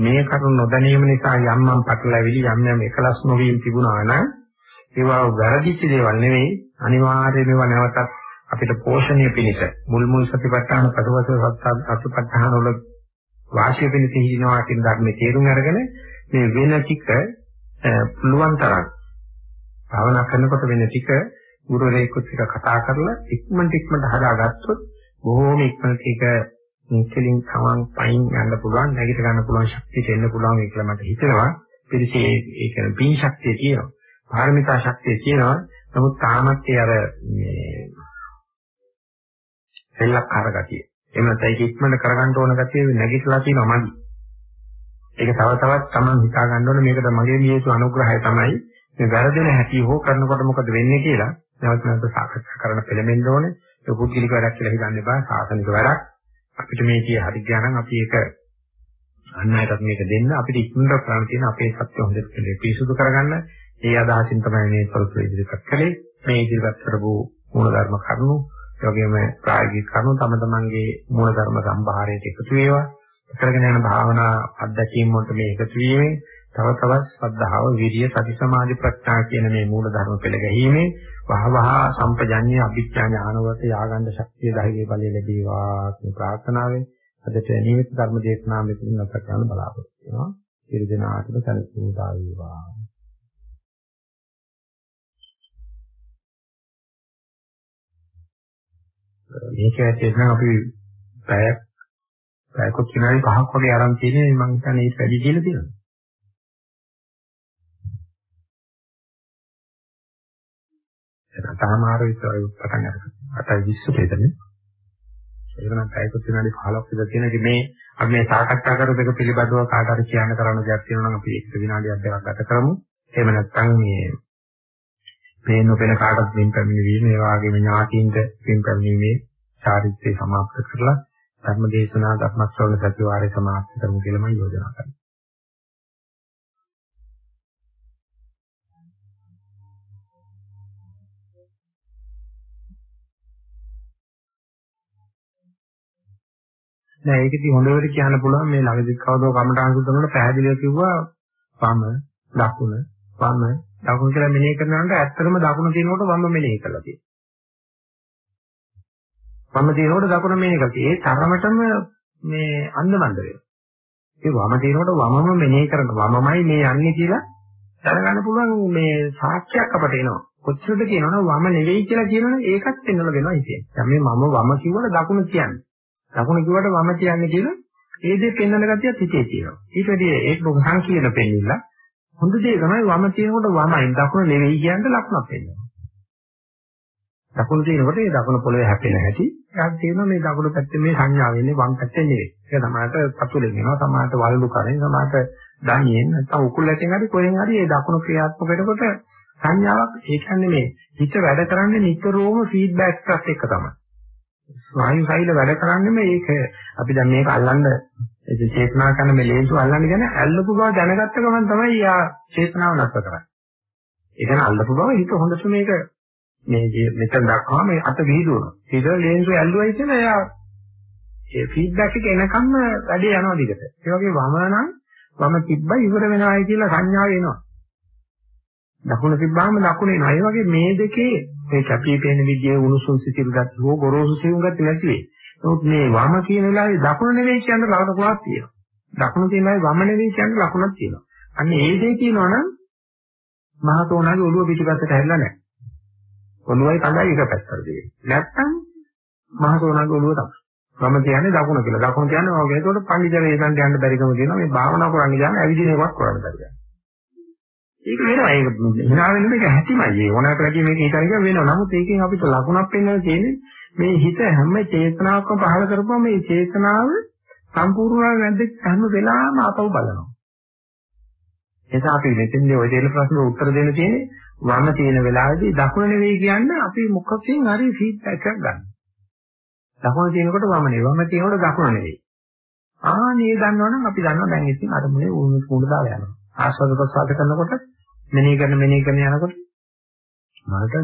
මේ කරුණ නොදැනීම නිසා යම් යම් පටලැවිලි යම් යම් එකලස් නොවීම තිබුණා නම් ඒවා වැරදිච්ච දේවල් නෙවෙයි. අනිවාර්යයෙන්ම ඒවා නැවතත් අපිට පෝෂණය පිණිස මුල් මුල් සතිපට්ඨාන පසුපස සතිපට්ඨාන වල වාසිය පිණිස හිිනවා කියන ධර්මයේ තේරුම් අරගෙන මේ වෙන ටික පුළුවන් තරම් භාවනා කරනකොට වෙන ටික ගුරුවරයෙකුත් එක්ක කතා කරලා ඉක්මනට ඉක්මනට හදාගත්තොත් බොහෝම ඉක්මනට ඒක මුලින් තමන් පයින් යන්න පුළුවන් නැගිට ගන්න පුළුවන් ශක්තිය දෙන්න පුළුවන් කියලා මට හිතෙනවා පිළිසේ ඒ කියන්නේ පින් ශක්තිය තියෙනවා පාරමිතා ශක්තිය තියෙනවා නමුත් තාමත් ඒ අර මේ සෙල්ලක්කාර ගතිය. එහෙම නැත්නම් ඒක ඉක්මනට කරගන්න ඕන ගතිය නැගිටලා තියෙනවා මදි. ඒක තව තවත් Taman හිතා ගන්න ඕනේ මේකට මගේ නියතු අනුග්‍රහය තමයි මේ වැරදෙන හැටි හෝ කරනකොට මොකද වෙන්නේ කියලා නැවත නැවත සාකච්ඡා කරන්න පෙළඹෙන්න ඕනේ. ඒක පුද්ගලික වැඩක් කියලා හිතන්න එපා. සාසනික වැඩක්. අපිට මේ කිය හරි ගියානම් අපි ඒක අන්න අයටත් මේක දෙන්න අපිට ඉක්මනට කරන්න තියෙන අපේ සත්‍ය හොඳට පිරිසුදු කරගන්න. ඒ අදහසින් තමයි මේ පොරොත්තු ඉදිරිපත් කළේ. මේ ඉදිරිපත් කරපු මූලධර්ම කරුණු ඒ වගේම ප්‍රායෝගික කරුණු තම තමන්ගේ මූලධර්ම සම්භාරයට එකතු වේවා. කරගෙන යන භාවනා අත්දැකීම් වලට මේ එකතු වීමෙන් තව තවත් ශ්‍රද්ධාව, විරිය, සති සමාධි ප්‍රඥා කියන මේ මූලධර්ම පෙළ ගැහිීමේ වහවහ සම්පජඤ්ඤය අභිඥා ඥානවලට යාගන්න ශක්තිය ධෛර්ය බලය ලැබේවා කියන ප්‍රාර්ථනාවෙන් අදට නියමිත ධර්ම දේශනාව මෙතන නැවත කරන්න බලාපොරොත්තු වෙනවා. සියලු දෙනාටම සැලසීම දා වේවා. මේක ඇත්තටම අපි පැය පැයකොත් විනාඩි 5ක් වගේ ආරම්භ තියෙන්නේ මම හිතන්නේ ඒක වැඩි කියලා තියෙනවා. ඒක තාමාර විතරයි පටන් අරගෙන. අතයි 20 දෙදෙනේ. ඒක නම් පැයකොත් විනාඩි 15ක් විතර තියෙන ඉතින් මේ අපි මේ සාකච්ඡා කරපු එක පිළිබඳව කාට හරි කියන්න කරන්න දෙයක් තියෙනවා නම් අපි ඒක විනාඩියක් දෙකක් ගත කරමු. එහෙම නැත්නම් මේ පේන නොපෙන කාටත් පින් පැමිණීම ඒ වගේම ඥාතියින්ද පින් පැමිණීමේ චාරිත්‍රය සමාප්ත කරලා ධර්ම දේශනා ධර්ම ශ්‍රවණ සතිවාරය සමාප්ත කරමු කියලා මම යෝජනා කරනවා. නෑ ඒකදී හොඳට කියන්න පුළුවන් මේ ළඟදී කවදෝ කමටහන් සුද්ධනට පැහැදිලිව කිව්වා වම දකුණ වම දකුණ කියලා මෙනෙහි කරනකොට ඇත්තටම දකුණ තියෙනකොට වම මෙනෙහි කරලා තියෙනවා. වම තියෙනකොට දකුණ මෙනෙහි කරලා තියෙනවා. ඒ තරමටම මේ අන්දමන්ද වෙනවා. ඒ වම තියෙනකොට වමම මෙනෙහි කරන වමමයි මේ යන්නේ කියලා දැනගන්න පුළුවන් මේ සාක්ෂියක් අපට එනවා. කොච්චරද කියනවනම් වම නෙවෙයි කියලා කියනවනේ ඒකත් පෙන්වලා දෙනවා ඉතින්. දැන් මේ මම වම කිව්වට දකුණ කියන්නේ. දකුණ කිව්වට වම කියන්නේ කියලා ඒ දේ පෙන්වන ගතියත් හිතේ තියෙනවා. ඊට වැඩි ඒක ලොකු සංකීර්ණ පෙන්විලා හොඳ දේ තමයි වම තියෙනකොට වමයි දකුණ නෙවෙයි කියන ලක්ෂණක් වෙනවා. දකුණ තියෙනකොට ඒ දකුණ පොළවේ හැපෙන හැටි එයාට තියෙනවා මේ දකුණු පැත්තේ මේ සංඥා වෙන්නේ වම් පැත්තේ නෙවෙයි. ඒක තමයි පතුලෙන් එනවා සමානට වලලු කරේ සමානට දණියෙන් නැත්නම් උකුල් ඇටෙන් හරි කොහෙන් හරි ඒ දකුණු ක්‍රියාත්මක වෙනකොට සංඥාවක් ඒ කියන්නේ මේ හිත වැඩ කරන්නේ නිතරම ෆීඩ්බැක් එකක් එක තමයි. ස්නායු සෛල වැඩ කරන්නේ මේක අපි දැන් මේක අල්ලන්න ඒ චේතනා කරන මේ ලේන්සු අල්ලන්න කියන ඇල්ලපු බව දැනගත්ත ගමන් තමයි යා චේතනාව නැස්ස කරන්නේ. ඒ කියන්නේ අල්ලපු බව හිත හොඳට මේක මේ මෙතන දක්වා මේ අත විහිදුවනවා. ඊට ලේන්සු ඇල්ලුවයි කියන එයා ඒ ෆීඩ්බැක් එක එනකම්ම වැඩේ යනවා දිගට. ඒ වගේ වම නම් වම තිබ්බ ඉවර වෙනවායි කියලා සංඥාව එනවා. දකුණ තිබ්බාම දකුණ එනවා. ඒ වගේ මේ දෙකේ මේ කැපී පෙනෙන විදියේ උණුසුම් සිසිල් ගති හෝ ගොරෝසු සිවුම් ගති නැති වෙයි. නමුත් මේ වම කියන වෙලාවේ දකුණ නෙවෙයි කියන ලකුණක් තියෙනවා. දකුණ කියන වෙලාවේ වම නෙවෙයි කියන ලකුණක් තියෙනවා. අන්න ඒ දේ කියනවනම් මහතෝනාගේ ඔළුව පිටිපස්සට හැරිලා නැහැ. ඔළුවයි කඳයි එක පැත්තට දෙන්නේ. නැත්තම් මහතෝනාගේ ඔළුව තමයි. වම කියන්නේ දකුණ කියලා. දකුණ කියන්නේ ඔය වගේ. ඒකට පඬිජන ඒසන්ට යන්න බැරිකම කියනවා. මේ භාවනා කරන්න ගියාම ඇවිදින එකක් කරන්න බැහැ. ඒක වෙනවා. ඒක hina වෙන එක හැටිමයි. ඒ ඕනකට වැඩි මේක හිතන එක වෙනවා. නමුත් ඒකෙන් අපිට ලකුණක් පෙන්වන්න තියෙන්නේ මේ හිත හැම චේතනාවක්ම පහළ කරපුවම මේ චේතනාව සම්පූර්ණව නැද්ද හැම වෙලාවෙම ආපහු බලනවා. එසා අපි මෙතෙන්දී ওই දෙල ප්‍රශ්න උත්තර දෙන්න තියෙන්නේ වම තියෙන වෙලාවේදී දකුණ නෙවෙයි කියන්නේ අපි මොකකින් හරි ෆීඩ්බැක් එකක් ගන්න. දකුණ තියෙනකොට වම නෙවෙයි. වම තියෙනකොට දකුණ නෙවෙයි. ආනේ දන්නවනම් අපි දන්නවා දැන් ඉතින් අරමුණේ උණු කුඩ දාලා යනවා. ආස්වාද ප්‍රසආද කරනකොට මෙනෙහි කරන මෙනෙහි කරන යනකොට මලට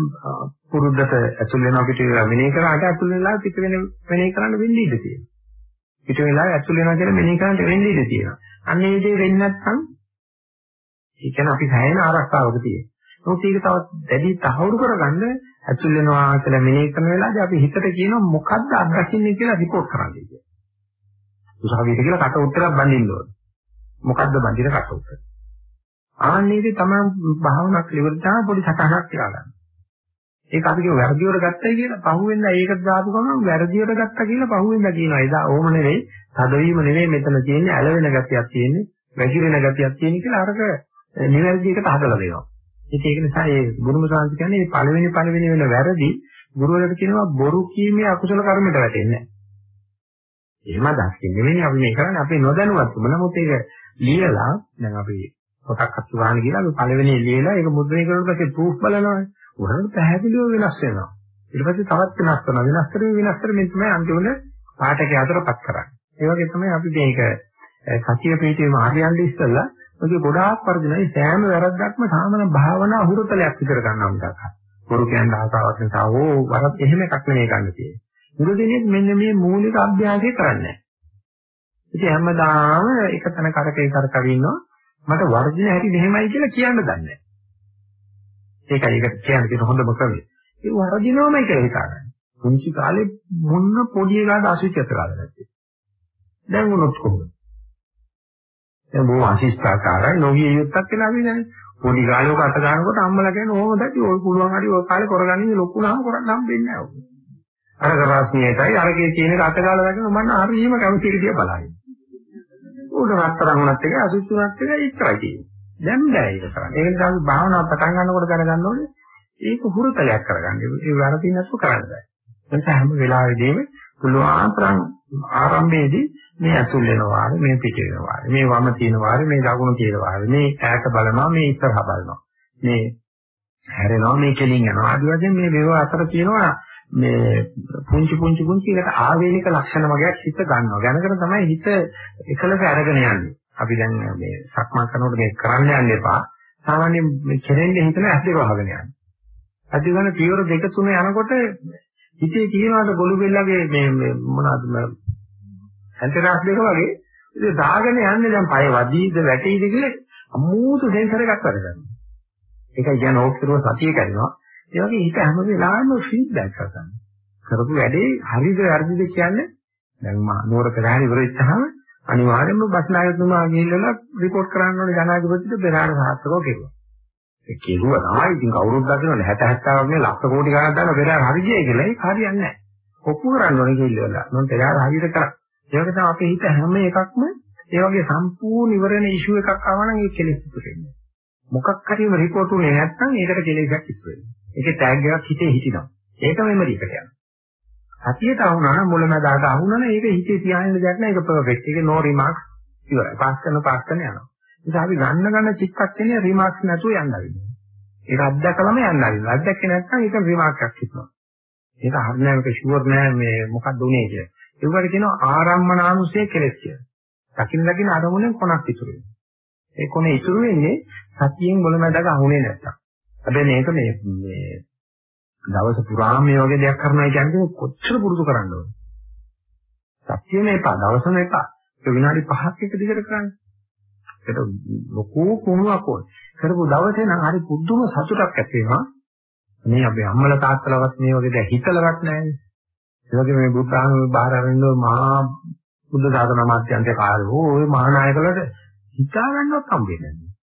පුරුද්දට ඇතුල් වෙනවා පිට වෙනවා මෙනෙහි කරාට ඇතුල් වෙලා පිට වෙන මෙනෙහි කරන්න වෙන්නේ ඉඳී තියෙනවා. පිට වෙලා ඇතුල් වෙනවා කියලා මෙනෙහි කරන්න වෙන්නේ ඉඳී තියෙනවා. අන්න ඒ දේ වෙන්නේ නැත්නම් ඒ කියන්නේ අපි හැයෙන ආරක්ෂාවක තියෙනවා. නමුත් ඒක තවත් දැඩි තහවුරු කරගන්න ඇතුල් වෙනවා කියලා මෙනෙහි කරන වෙලාවදී අපි හිතට කියනවා මොකද්ද අත්දකින්නේ කියලා රිපෝට් කරන්න කියලා. උසාවියට කියලා කට උත්තරයක් බඳින්න ඕනේ. මොකද්ද බඳින කට උත්තර? ආන්නේදී තමයි භාවනාවක් ඉවරතාව පොඩි සටහනක් කියලා ගන්න. ඒක අපි කියව වැරදිවට ගත්තයි කියලා පහුවෙන්ද ඒක දාපු ගමන් වැරදිවට ගත්තා කියලා පහුවෙන්ද කියනවා. එදා ඕම නෙවෙයි, තදවීම නෙවෙයි මෙතන තියෙන්නේ, ඇලවෙන ගතියක් තියෙන්නේ, වැగిරෙන ගතියක් තියෙන්නේ කියලා අරක නිවැරදි එකට හදලා දෙනවා. ඉතින් ඒක නිසා මේ ගුරුම සාංශ කියන්නේ මේ පළවෙනි පළවෙනි වෙන වැරදි ගුරුවරට කියනවා බොරු කීමේ අකුසල කර්මයට වැටෙන්නේ නැහැ. එහෙම දැක්කේ නෙවෙයි අපි මේ කරන්නේ අපි නොදැනුවත්වම නමුත් ඒක ලියලා දැන් අපි පොතක් අත්තු ගන්න කියලා අපි පළවෙනි ලියලා ඒක මුද්‍රණය කරනකොට පස්සේ ප්‍රූෆ් බලනවානේ. උහරට පැහැදිලිව වෙනස් වෙනවා. ඊට පස්සේ තවත් වෙනස් කරනවා. වෙනස් කරමින් වෙනස් කරමින් තමයි අන්තිමට පාඨකයා අතරපත් කරන්නේ. ඒ වගේ තමයි අපි මේක සතිය පිටේම හරියන්නේ ඉස්සෙල්ලා ඔගේ ගොඩාක් වර්ධනයි සෑම වැරද්දක්ම සාමාන්‍ය භාවනා හුරුතලයක් විතර ගන්නවා මිසක්. බොරු කියන ආසාවක් නිසා ඕ වරද එහෙම එකක් නෙමෙයි ගන්න තියෙන්නේ. මුරුදිනේ මෙන්න මේ මූලික අභ්‍යාසය කරන්නේ. ඉතින් හැමදාම එක තැන කරකේ කරකව ඉන්නවා. මට වර්ධින හැටි මෙහෙමයි කියලා කියන්න දන්නේ නැහැ. ඒකයි ඒකට කියන්න තියෙන හොඳම ක්‍රමය. ඒ වර්ධිනවමයි කියලා හිතාගන්න. පුංචි කාලේ මොන්න පොඩි එකාට අසුචිත කරලා නැත්තේ. දැන් වුණොත් කොහොමද? දැන් බොහොම අශිෂ්ඨාකාරයි නොවිය යුත්තක් කියලා අපි දැන් පොඩි කාලේ ඔක අත ගන්නකොට අම්මලා කියන්නේ ඕම දැටි ඔය පුළුවන් හරි ඔය කාලේ කරගන්නේ ලොකු නම් කරන්න හම්බෙන්නේ නැහැ ඔක. අර කරාස්නියටයි අරගේ කියන එක අත ගාලා දැක්කම මම හරියම කැමති විදිය බලයි. උඩ රත්තරන් උනත් එක අසුචි උනත් එක ඉච්චරයි තියෙන්නේ. දැන් බෑ ඒක කරන්න. ඒක නිසා අපි භාවනාව පටන් ගන්නකොට දැනගන්න ඕනේ ඒක හුරුතලයක් කරගන්න. ඒ වැරදි නැතුව කරන්න බෑ. එතන හැම වෙලාවෙදීම පුළුවන් තරම් ආරම්භයේදී මේ ඇතුල් වෙනවා මේ පිට වෙනවා මේ වම තියෙනවා මේ දකුණු තියෙනවා මේ ඈත බලනවා මේ ඉස්සරහා බලනවා මේ හැරෙනවා මේ කෙලින් යනවා ආදි වශයෙන් මේ වේව අතර තියෙනවා මේ පුංචි පුංචි පුංචි එකට ආවේනික ලක්ෂණ වගේක් හිත ගන්නවා. ගණනකට තමයි හිත එකලක අරගෙන යන්නේ. අපි දැන් මේ සක්මන් කරනකොට මේ කරන්න යන්න එපා. සාමාන්‍යයෙන් මේ කෙරෙන්නේ හිතන ඇස් දෙක වහගෙන යන්නේ. අද ගන්න පියවර දෙක තුන යනකොට හිතේ තියෙනවාද ගොළු බෙල්ලගේ මේ මොනවද ඇන්ටෙනාස් දෙක වගේ? ඉතින් දාගෙන යන්නේ දැන් පය වදීද වැටීද කියලා අමුතු සෙන්සර් එකක් වැඩ කරනවා. ඒකයි කියන්නේ ඕක්සිරෝ සතිය කරනවා. ඒ වගේ හිත හැම වෙලාවෙම ෆීඩ්බැක් කරගන්න. කරපු වැඩේ හරිද වැරදිද කියන්නේ දැන් මා නෝර පෙරහැර ඉවරෙච්චාම අනිවාර්යයෙන්ම බස්නායකතුමා ගිහිල්ලා රිපෝට් කරන්න ඕනේ ජනාධිපතිට පෙරහැර සාර්ථකව කෙරුවා. ඒ කෙරුවා තමයි ඉතින් කවුරුත් දකිනවනේ 60 70ක් නේ ලක්ෂ කෝටි ගණන් දාන පෙරහැර හරියයි කියලා ඒක හරියන්නේ නැහැ. ඔප්පු කරන්න ඕනේ කියලා. මොන් පෙරහැර හරියට කරා. ඒක තමයි අපේ හිත හැම එකක්ම ඒ වගේ සම්පූර්ණ ඉවර වෙන ඉෂුව එකක් ආව නම් ඒක කෙලෙස් ඉතුරු වෙන්නේ. මොකක් හරිම රිපෝට් උනේ නැත්නම් ඒකට කෙලෙසක් ඉතුරු වෙන්නේ. ඒකේ ටැග් එකක් හිතේ හිටිනවා. ඒක මෙමරි එකට යනවා. සතියට අහුණා නම් මුලමදාට අහුණා නම් ඒක හිතේ තියාගෙන දෙයක් නෑ ඒක පර්ෆෙක්ට්. ඒක නෝ රිමාක්ස් ඉවරයි. පාස් කරන පාස් කරන යනවා. ඉතින් අපි ගන්න ගන්න චිත්තක්ෂණය රිමාක්ස් නැතුව යන්න වෙනවා. ඒක අත්දැකලම යන්න හරිනවා. අත්දැකේ නැත්නම් ඒක රිමාක්ස් එකක් හිතනවා. ඒක හරියම මේක ෂුවර් නෑ මේ මොකක්ද උනේ කියලා. ඒකට කියනවා ආරම්මනානුසය කෙලෙස් කියලා. දකින්න දකින්න අරමුණෙන් කොනක් ඉතුරු වෙනවා. ඒ කොනේ ඉතුරු වෙන්නේ සතියෙන් මොළමැදක අහුනේ නැත්තම්. හැබැයි මේක මේ මේ දවස පුරාම මේ වගේ දෙයක් කරනවා කියන්නේ කොච්චර පුරුදු කරන්න ඕනද? සතියෙම එපා, දවසම එපා. ඒ විනාඩි 5ක් එක දිගට කරන්නේ. ඒක ලොකු කුණුවක් ඕනේ. කරපු දවසේ නම් හරි පුදුම සතුටක් ඇති වෙනවා. මේ අපේ අම්මලා තාත්තලාවත් මේ වගේ දැන් හිතලවත් නැහැ. ඒ වගේ මේ බුද්ධ ආගම බාහිර අරින්න මහා බුද්ධ සාධන මාත්‍යන්තේ කාර්යෝ ওই මහා නායකලට හිතා ගන්නවත් හම්බෙන්නේ නැහැ.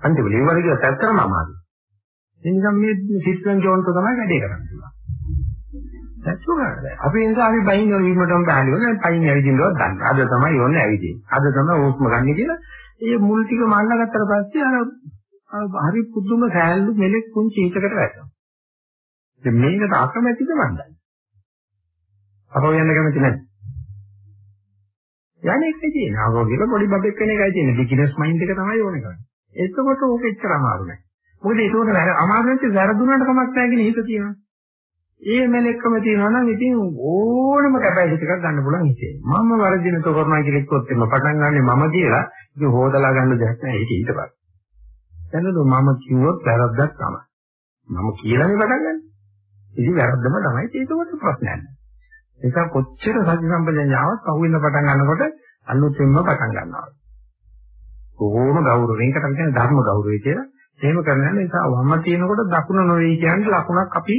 අන්තිමට ඒ වගේ පැත්තරම අමාරුයි. ඒ නිසා මේ සිස්ටම් ජෝන්ට තමයි වැඩේ කරන්නේ. නැතුව අපි නිසා අපි බයින් වල වීමටම බෑලිවල පයින් ඇවිදින්නවත් දන්න. අද තමයි යෝන්නේ ඇවිදින්නේ. අද තමයි හුස්ම ගන්න කියලා ඒ මුල් ටික මල්ලා ගත්තට පස්සේ අර හරි පුදුම සෑල්ලු මෙලෙක් කුංචි හිතකට වැටෙනවා. ඉතින් මේකට අකමැතිද මන්ද? අපෝ යන්න කැමති නැද්ද? යන්නේ ඒකයි තියෙන්නේ. ආවෝ කියලා පොඩි බබෙක් වෙන එකයි තියෙන්නේ. බිග්නර්ස් මයින්ඩ් එක තමයි ඕනේ කරන්නේ. එතකොට ඕක එච්චර අමාරු නෑ. මොකද ඒක උඩ අමාරු නැති වැරදුනට කමක් නැහැ කියන හිත තියෙනවා. ඒ මෙලෙක්කම තියෙනවා නම් ඉතින් ඕනම කැපැසිටි එකක් ගන්න පුළුවන් හිතේ. මම වර්ධින තෝ කරනවා කියලා කිව්වොත් එන්න පටන් ගන්නෙ මම කියලා ඉතින් හොදලා ගන්න දෙයක් නැහැ ඒක ඊට පස්සේ. දැනද මම කිව්වොත් වැරද්දක් තමයි. මම කියලානේ පටන් ගන්නෙ. ඉතින් වැරද්දම තමයි ඒකවත් ප්‍රශ්නයක් නැහැ. ඒක කොච්චර සති සම්පජඤ්ඤාවක් පහුවෙන්න පටන් ගන්නකොට අලුතෙන්ම පටන් ගන්නවා. කොහොම ගෞරවයෙන් කට කියන්නේ ධර්ම ගෞරවය කියලා. එහෙම කරන්නේ නිසා වම තියෙනකොට දකුණ නොවේ කියන්නේ ලකුණක් අපි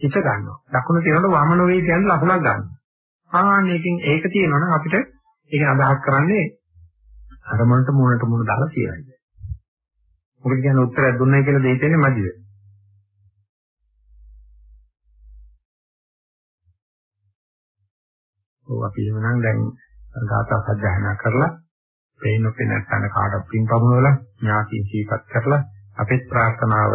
හිත ගන්නවා. දකුණ තියෙනකොට වම නොවේ කියන්නේ ලකුණක් ගන්නවා. ආන්නේකින් ඒක තියෙනවා නම් අපිට ඒක අදහස් කරන්නේ අරමුණට මුණට මුණ දාලා කියයි. මොකද කියන්නේ උත්තරයක් දුන්නයි කියලා දෙයිතෙන්නේ මදිද? ඔව් අපි එවනම් දැන් ගාථා සජ්ජායනා කරලා පේනොත් නැත්නම් කාටවත් පින් පමුණවලා ඥාති සීපත් කරලා අපේ ප්‍රාර්ථනාව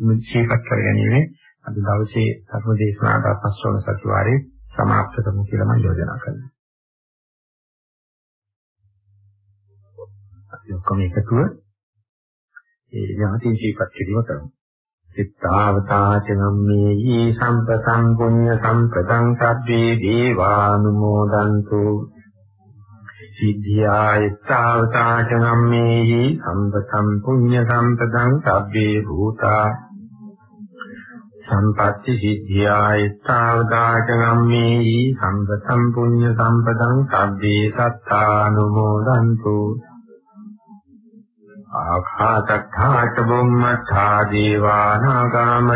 මේ සීපත් කරගැනීමේ අද දවසේ ධර්ම දේශනාවට පස්වන සතිವಾರේ සමාප්ත කරමු කියලා මම යෝජනා කරනවා. අපි ඔක්කොම එකතුව ඒ ඥාතින් සීපත් කිරීම කරමු. සිතාවතාච නම්මේහි සම්පතං පුඤ්ඤ සම්පතං සබ්බේ දේවානුමෝදන්තු සිද්ධායත්තාවතාච නම්මේහි සම්පතම් පුඤ්ඤ සම්පතං සබ්බේ භූතා සම්පත්‍ති සිද්ධායත්තාවතාච නම්මේහි සම්පතම් පුඤ්ඤ සම්පතං සබ්බේ සත්තානුමෝදන්තු ආඛාතක්ඛාච බුම්මත්තා දේවානාගාමයිද්దికා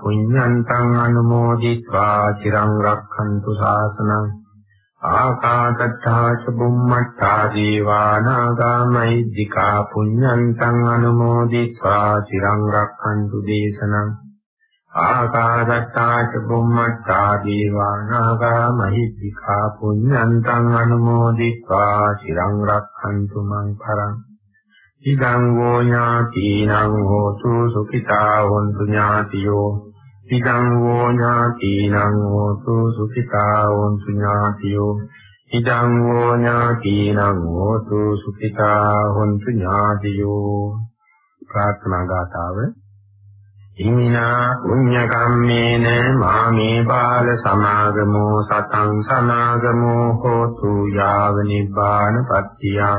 පුඤ්ඤන්තං අනුමෝදිत्वा চিරං රක්ඛන්තු ශාසනං ආකාශත්තා චුම්මත්තා දීවානාගාමයිද්దికා පුඤ්ඤන්තං අනුමෝදිත්වා තිරං රක්ඛන්තු දේශනං ආකාශත්තා චුම්මත්තා දීවානාගාමයිද්దికා පුඤ්ඤන්තං අනුමෝදිත්වා තිරං රක්ඛන්තු මං පරං ඉදං වෝ ඥාතිනං හෝතු සුඛිතා හොන්තු ඥාතියෝ ඉදං වූ ඥාතිනං හෝතු සුඛිතා හොන්තු ඥාතියෝ ඉදං වූ ඥාතිනං හෝතු සුඛිතා හොන්තු ඥාතියෝ ප්‍රාර්ථනා ගාතාව ඉමිනා පුඤ්ඤ කම්මේන මාමේ බාල සමාගමෝ සතං සමාගමෝ හෝතු යාව නිබ්බාන පත්‍තියා